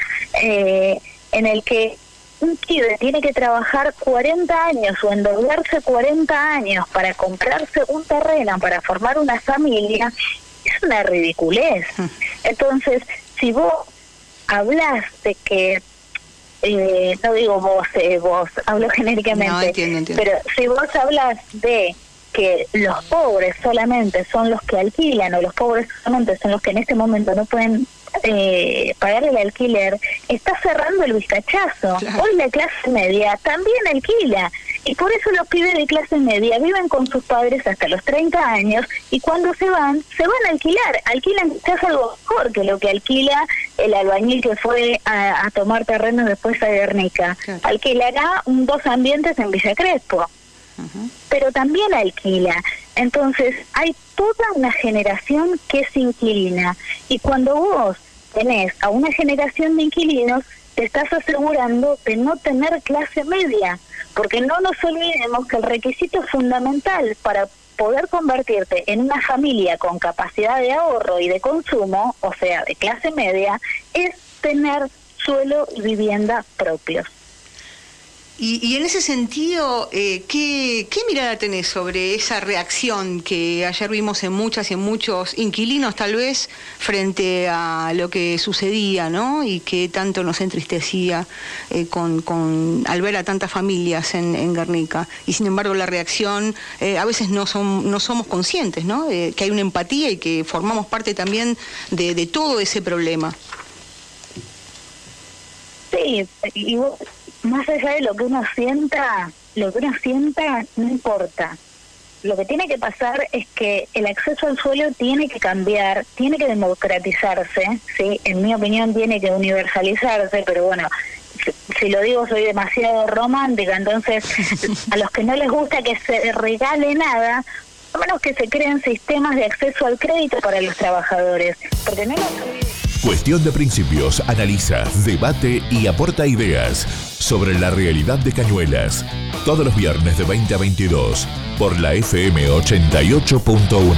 eh, en el que un pibe tiene que trabajar 40 años o endeudarse 40 años para comprarse un terreno, para formar una familia, es una ridiculez. Entonces, si vos hablas de que, eh, no digo vos, eh, vos, hablo genéricamente, No, entiendo, entiendo. pero si vos hablas de que los pobres solamente son los que alquilan o los pobres solamente son los que en este momento no pueden eh, pagar el alquiler, está cerrando el vistachazo. Hoy la clase media también alquila. Y por eso los pibes de clase media viven con sus padres hasta los 30 años y cuando se van, se van a alquilar. Alquilan quizás algo mejor que lo que alquila el albañil que fue a, a tomar terreno después a Guernica. Alquilará un dos ambientes en Villa Crespo pero también alquila. Entonces, hay toda una generación que es inquilina. Y cuando vos tenés a una generación de inquilinos, te estás asegurando de no tener clase media, porque no nos olvidemos que el requisito fundamental para poder convertirte en una familia con capacidad de ahorro y de consumo, o sea, de clase media, es tener suelo y vivienda propios. Y, y en ese sentido, eh, ¿qué, ¿qué mirada tenés sobre esa reacción que ayer vimos en muchas y en muchos inquilinos tal vez frente a lo que sucedía, ¿no? Y que tanto nos entristecía eh, con, con, al ver a tantas familias en, en Guernica. Y sin embargo la reacción, eh, a veces no, son, no somos conscientes, ¿no? Eh, que hay una empatía y que formamos parte también de, todo ese problema. Sí, vos- más allá de lo que uno sienta, lo que uno sienta no importa. Lo que tiene que pasar es que el acceso al suelo tiene que cambiar, tiene que democratizarse, sí, en mi opinión tiene que universalizarse, pero bueno, si, lo digo soy demasiado romántica, entonces a los que no les gusta que se regale nada, a menos que se creen sistemas de acceso al crédito para los trabajadores, porque no nos Cuestión de Principios analiza, debate y aporta ideas sobre la realidad de Cañuelas. Todos los viernes de 20 a 22 por la FM 88.1.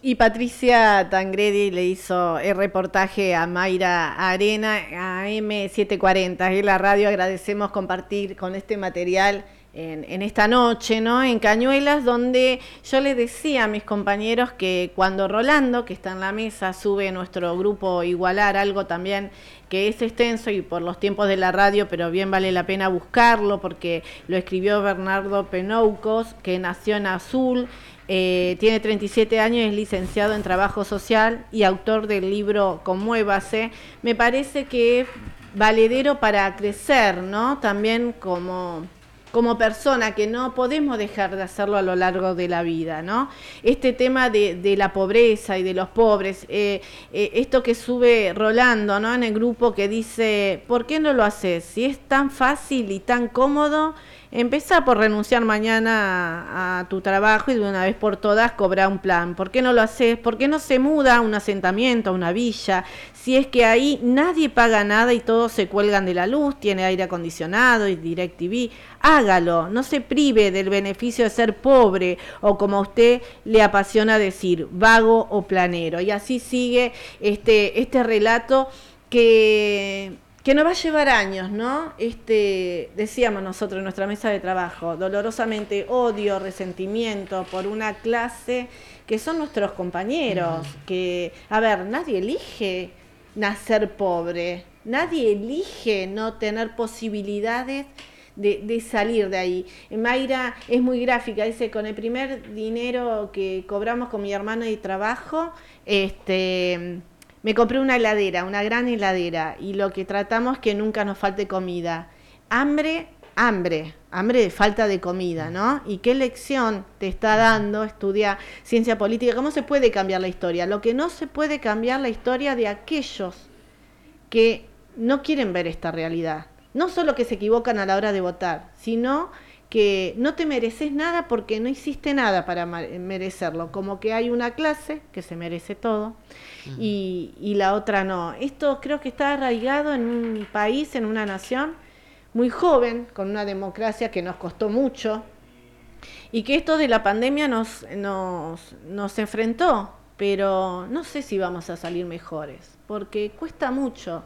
Y Patricia Tangredi le hizo el reportaje a Mayra Arena, a M740. En la radio agradecemos compartir con este material en, esta noche, ¿no? En Cañuelas, donde yo les decía a mis compañeros que cuando Rolando, que está en la mesa, sube nuestro grupo Igualar, algo también que es extenso y por los tiempos de la radio, pero bien vale la pena buscarlo porque lo escribió Bernardo Penoucos, que nació en Azul, eh, tiene 37 años, es licenciado en Trabajo Social y autor del libro Conmuévase. Me parece que es valedero para crecer, ¿no? También como como persona, que no podemos dejar de hacerlo a lo largo de la vida, ¿no? Este tema de, la pobreza y de los pobres, eh, eh, esto que sube Rolando, ¿no? En el grupo que dice, ¿por qué no lo haces? Si es tan fácil y tan cómodo, Empezá por renunciar mañana a, tu trabajo y de una vez por todas cobrar un plan. ¿Por qué no lo haces? ¿Por qué no se muda a un asentamiento, a una villa? Si es que ahí nadie paga nada y todos se cuelgan de la luz, tiene aire acondicionado y DirecTV, hágalo, no se prive del beneficio de ser pobre o como a usted le apasiona decir, vago o planero. Y así sigue este, este relato que que nos va a llevar años, ¿no? Este, decíamos nosotros en nuestra mesa de trabajo, dolorosamente odio, resentimiento por una clase que son nuestros compañeros, que, a ver, nadie elige nacer pobre, nadie elige no tener posibilidades de, de, salir de ahí. Mayra es muy gráfica, dice, con el primer dinero que cobramos con mi hermano de trabajo, este me compré una heladera, una gran heladera, y lo que tratamos que nunca nos falte comida. Hambre, hambre, hambre de falta de comida, ¿no? ¿Y qué lección te está dando estudiar ciencia política? ¿Cómo se puede cambiar la historia? Lo que no se puede cambiar la historia de aquellos que no quieren ver esta realidad. No solo que se equivocan a la hora de votar, sino que no te mereces nada porque no hiciste nada para merecerlo, como que hay una clase que se merece todo y, y, la otra no. Esto creo que está arraigado en un país, en una nación muy joven, con una democracia que nos costó mucho y que esto de la pandemia nos, nos, nos enfrentó, pero no sé si vamos a salir mejores, porque cuesta mucho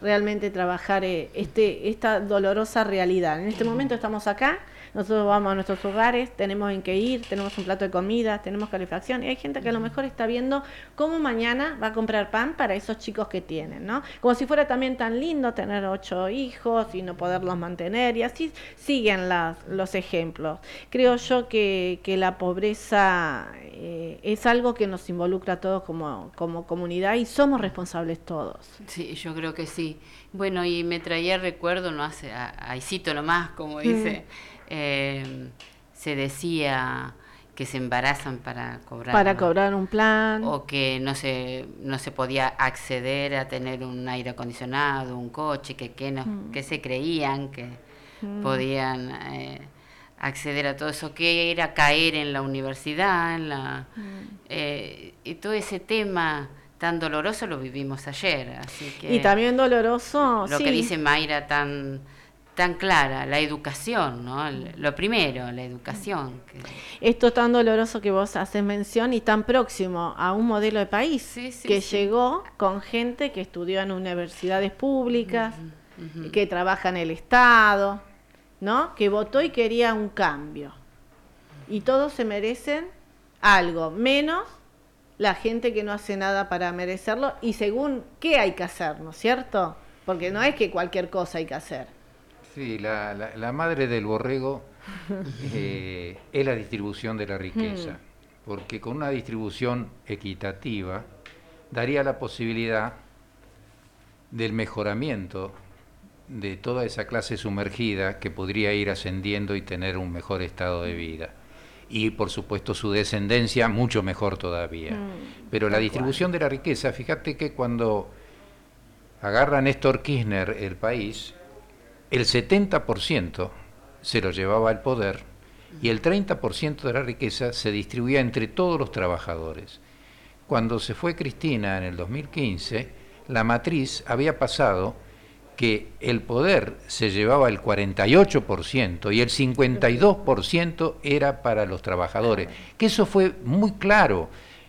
realmente trabajar este, esta dolorosa realidad. En este momento estamos acá, nosotros vamos a nuestros hogares, tenemos en qué ir, tenemos un plato de comida, tenemos calefacción y hay gente que a lo mejor está viendo cómo mañana va a comprar pan para esos chicos que tienen, ¿no? Como si fuera también tan lindo tener ocho hijos y no poderlos mantener y así siguen las, los ejemplos. Creo yo que, que la pobreza eh, es algo que nos involucra a todos como, como comunidad y somos responsables todos. Sí, yo creo que sí. Bueno, y me traía recuerdo, no hace, ahí cito nomás, como dice... Mm. Eh, se decía que se embarazan para cobrar para cobrar un plan o que no se no se podía acceder a tener un aire acondicionado un coche que que, no, mm. que se creían que mm. podían eh, acceder a todo eso que era caer en la universidad en la mm. eh, y todo ese tema tan doloroso lo vivimos ayer, así que Y también doloroso, lo sí. que dice Mayra tan tan clara, la educación, ¿no? El- Lo primero, la educación. Esto tan doloroso que vos haces mención y tan próximo a un modelo de país que sí. llegó con gente que estudió en universidades públicas, que trabaja en el Estado, ¿no? Que votó y quería un cambio. Y todos se merecen algo, menos la gente que no hace nada para merecerlo y según qué hay que hacer, ¿no es cierto? Porque no es que cualquier cosa hay que hacer. Sí, la, la- la madre del borrego eh, es la distribución de la riqueza, porque con una distribución equitativa daría la posibilidad del mejoramiento de toda esa clase sumergida que podría ir ascendiendo y tener un mejor estado de vida. Y por supuesto su descendencia mucho mejor todavía. Mm, Pero la distribución de la riqueza, fíjate que cuando agarra Néstor Kirchner el país, el 70% se lo llevaba al poder y el 30% de la riqueza se distribuía entre todos los trabajadores. Cuando se fue Cristina en el 2015, la matriz había pasado que el poder se llevaba el 48% y el 52% era para los trabajadores. Que eso fue muy claro.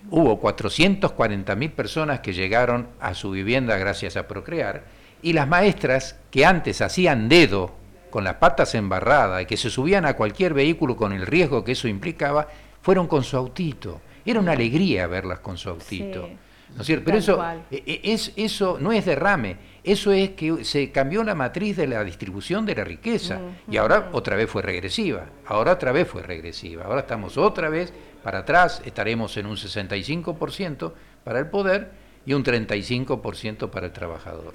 Hubo 440.000 personas que llegaron a su vivienda gracias a Procrear y las maestras que antes hacían dedo con las patas embarradas y que se subían a cualquier vehículo con el riesgo que eso implicaba, fueron con su autito. Era una alegría verlas con su autito. Sí. ¿No es cierto? Pero Tal eso, cual. e- e- es, eso no es derrame, eso es que se cambió la matriz de la distribución de la riqueza y ahora otra vez fue regresiva, ahora otra vez fue regresiva, ahora estamos otra vez para atrás, estaremos en un 65% para el poder y un 35% para el trabajador.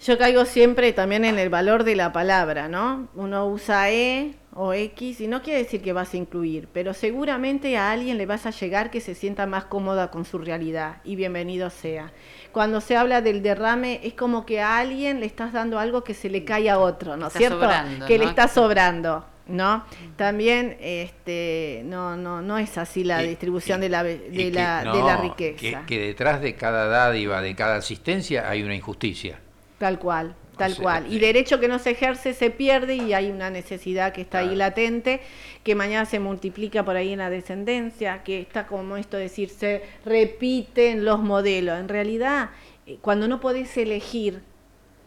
Yo caigo siempre también en el valor de la palabra, ¿no? Uno usa E o X y no quiere decir que vas a incluir, pero seguramente a alguien le vas a llegar que se sienta más cómoda con su realidad y bienvenido sea. Cuando se habla del derrame es como que a alguien le estás dando algo que se le cae a otro, ¿no es cierto? sobrando, que le ¿no? está sobrando. ¿No? También este no no no es así la Y- distribución de la de que- la, de no, la Que, riqueza. que detrás de cada dádiva, de cada asistencia, hay una injusticia. Tal cual, tal sea, cual. Y derecho que no se ejerce se pierde y hay una necesidad que está ahí latente, que mañana se multiplica por ahí en la descendencia, que está como esto de decir, se repiten los modelos. En realidad, eh, cuando no podés elegir,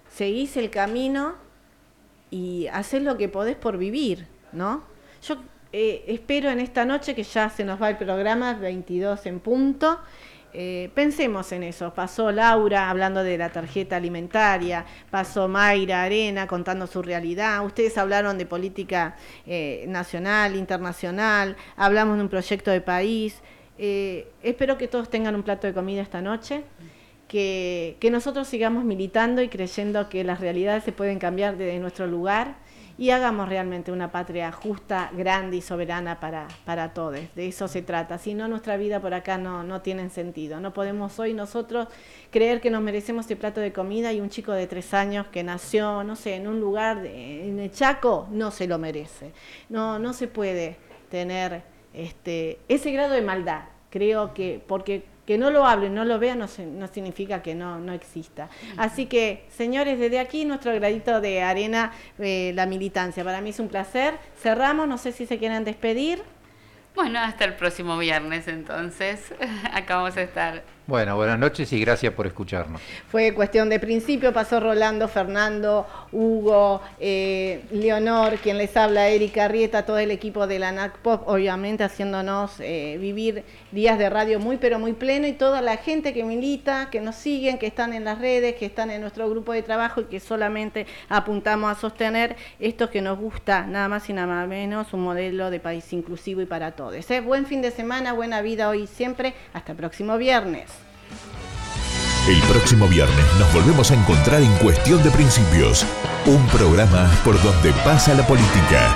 seguís el camino y haces lo que podés por vivir, ¿no? Yo eh, espero en esta noche que ya se nos va el programa, 22 en punto. Eh, pensemos en eso. Pasó Laura hablando de la tarjeta alimentaria, pasó Mayra Arena contando su realidad. Ustedes hablaron de política eh, nacional, internacional, hablamos de un proyecto de país. Eh, espero que todos tengan un plato de comida esta noche que, que nosotros sigamos militando y creyendo que las realidades se pueden cambiar desde nuestro lugar y hagamos realmente una patria justa, grande y soberana para, para todos. De eso se trata. Si no, nuestra vida por acá no, no tiene sentido. No podemos hoy nosotros creer que nos merecemos ese plato de comida y un chico de tres años que nació, no sé, en un lugar, de- en el Chaco, no se lo merece. No, no se puede tener este, ese grado de maldad. Creo que porque que no lo hablen, no lo no, se- no significa que no, no exista. Así que, señores, desde aquí nuestro gradito de arena, eh, la militancia. Para mí es un placer. Cerramos, no sé si se quieren despedir. Bueno, hasta el próximo viernes entonces. Acá vamos a estar. Bueno, buenas noches y gracias por escucharnos. Fue cuestión de principio, pasó Rolando, Fernando, Hugo, eh, Leonor, quien les habla, Erika Rieta, todo el equipo de la NACPOP, obviamente haciéndonos eh, vivir días de radio muy pero muy pleno y toda la gente que milita, que nos siguen, que están en las redes, que están en nuestro grupo de trabajo y que solamente apuntamos a sostener esto que nos gusta, nada más y nada menos, un modelo de país inclusivo y para todos. ¿eh? Buen fin de semana, buena vida hoy y siempre, hasta el próximo viernes. El próximo viernes nos volvemos a encontrar en Cuestión de Principios, un programa por donde pasa la política.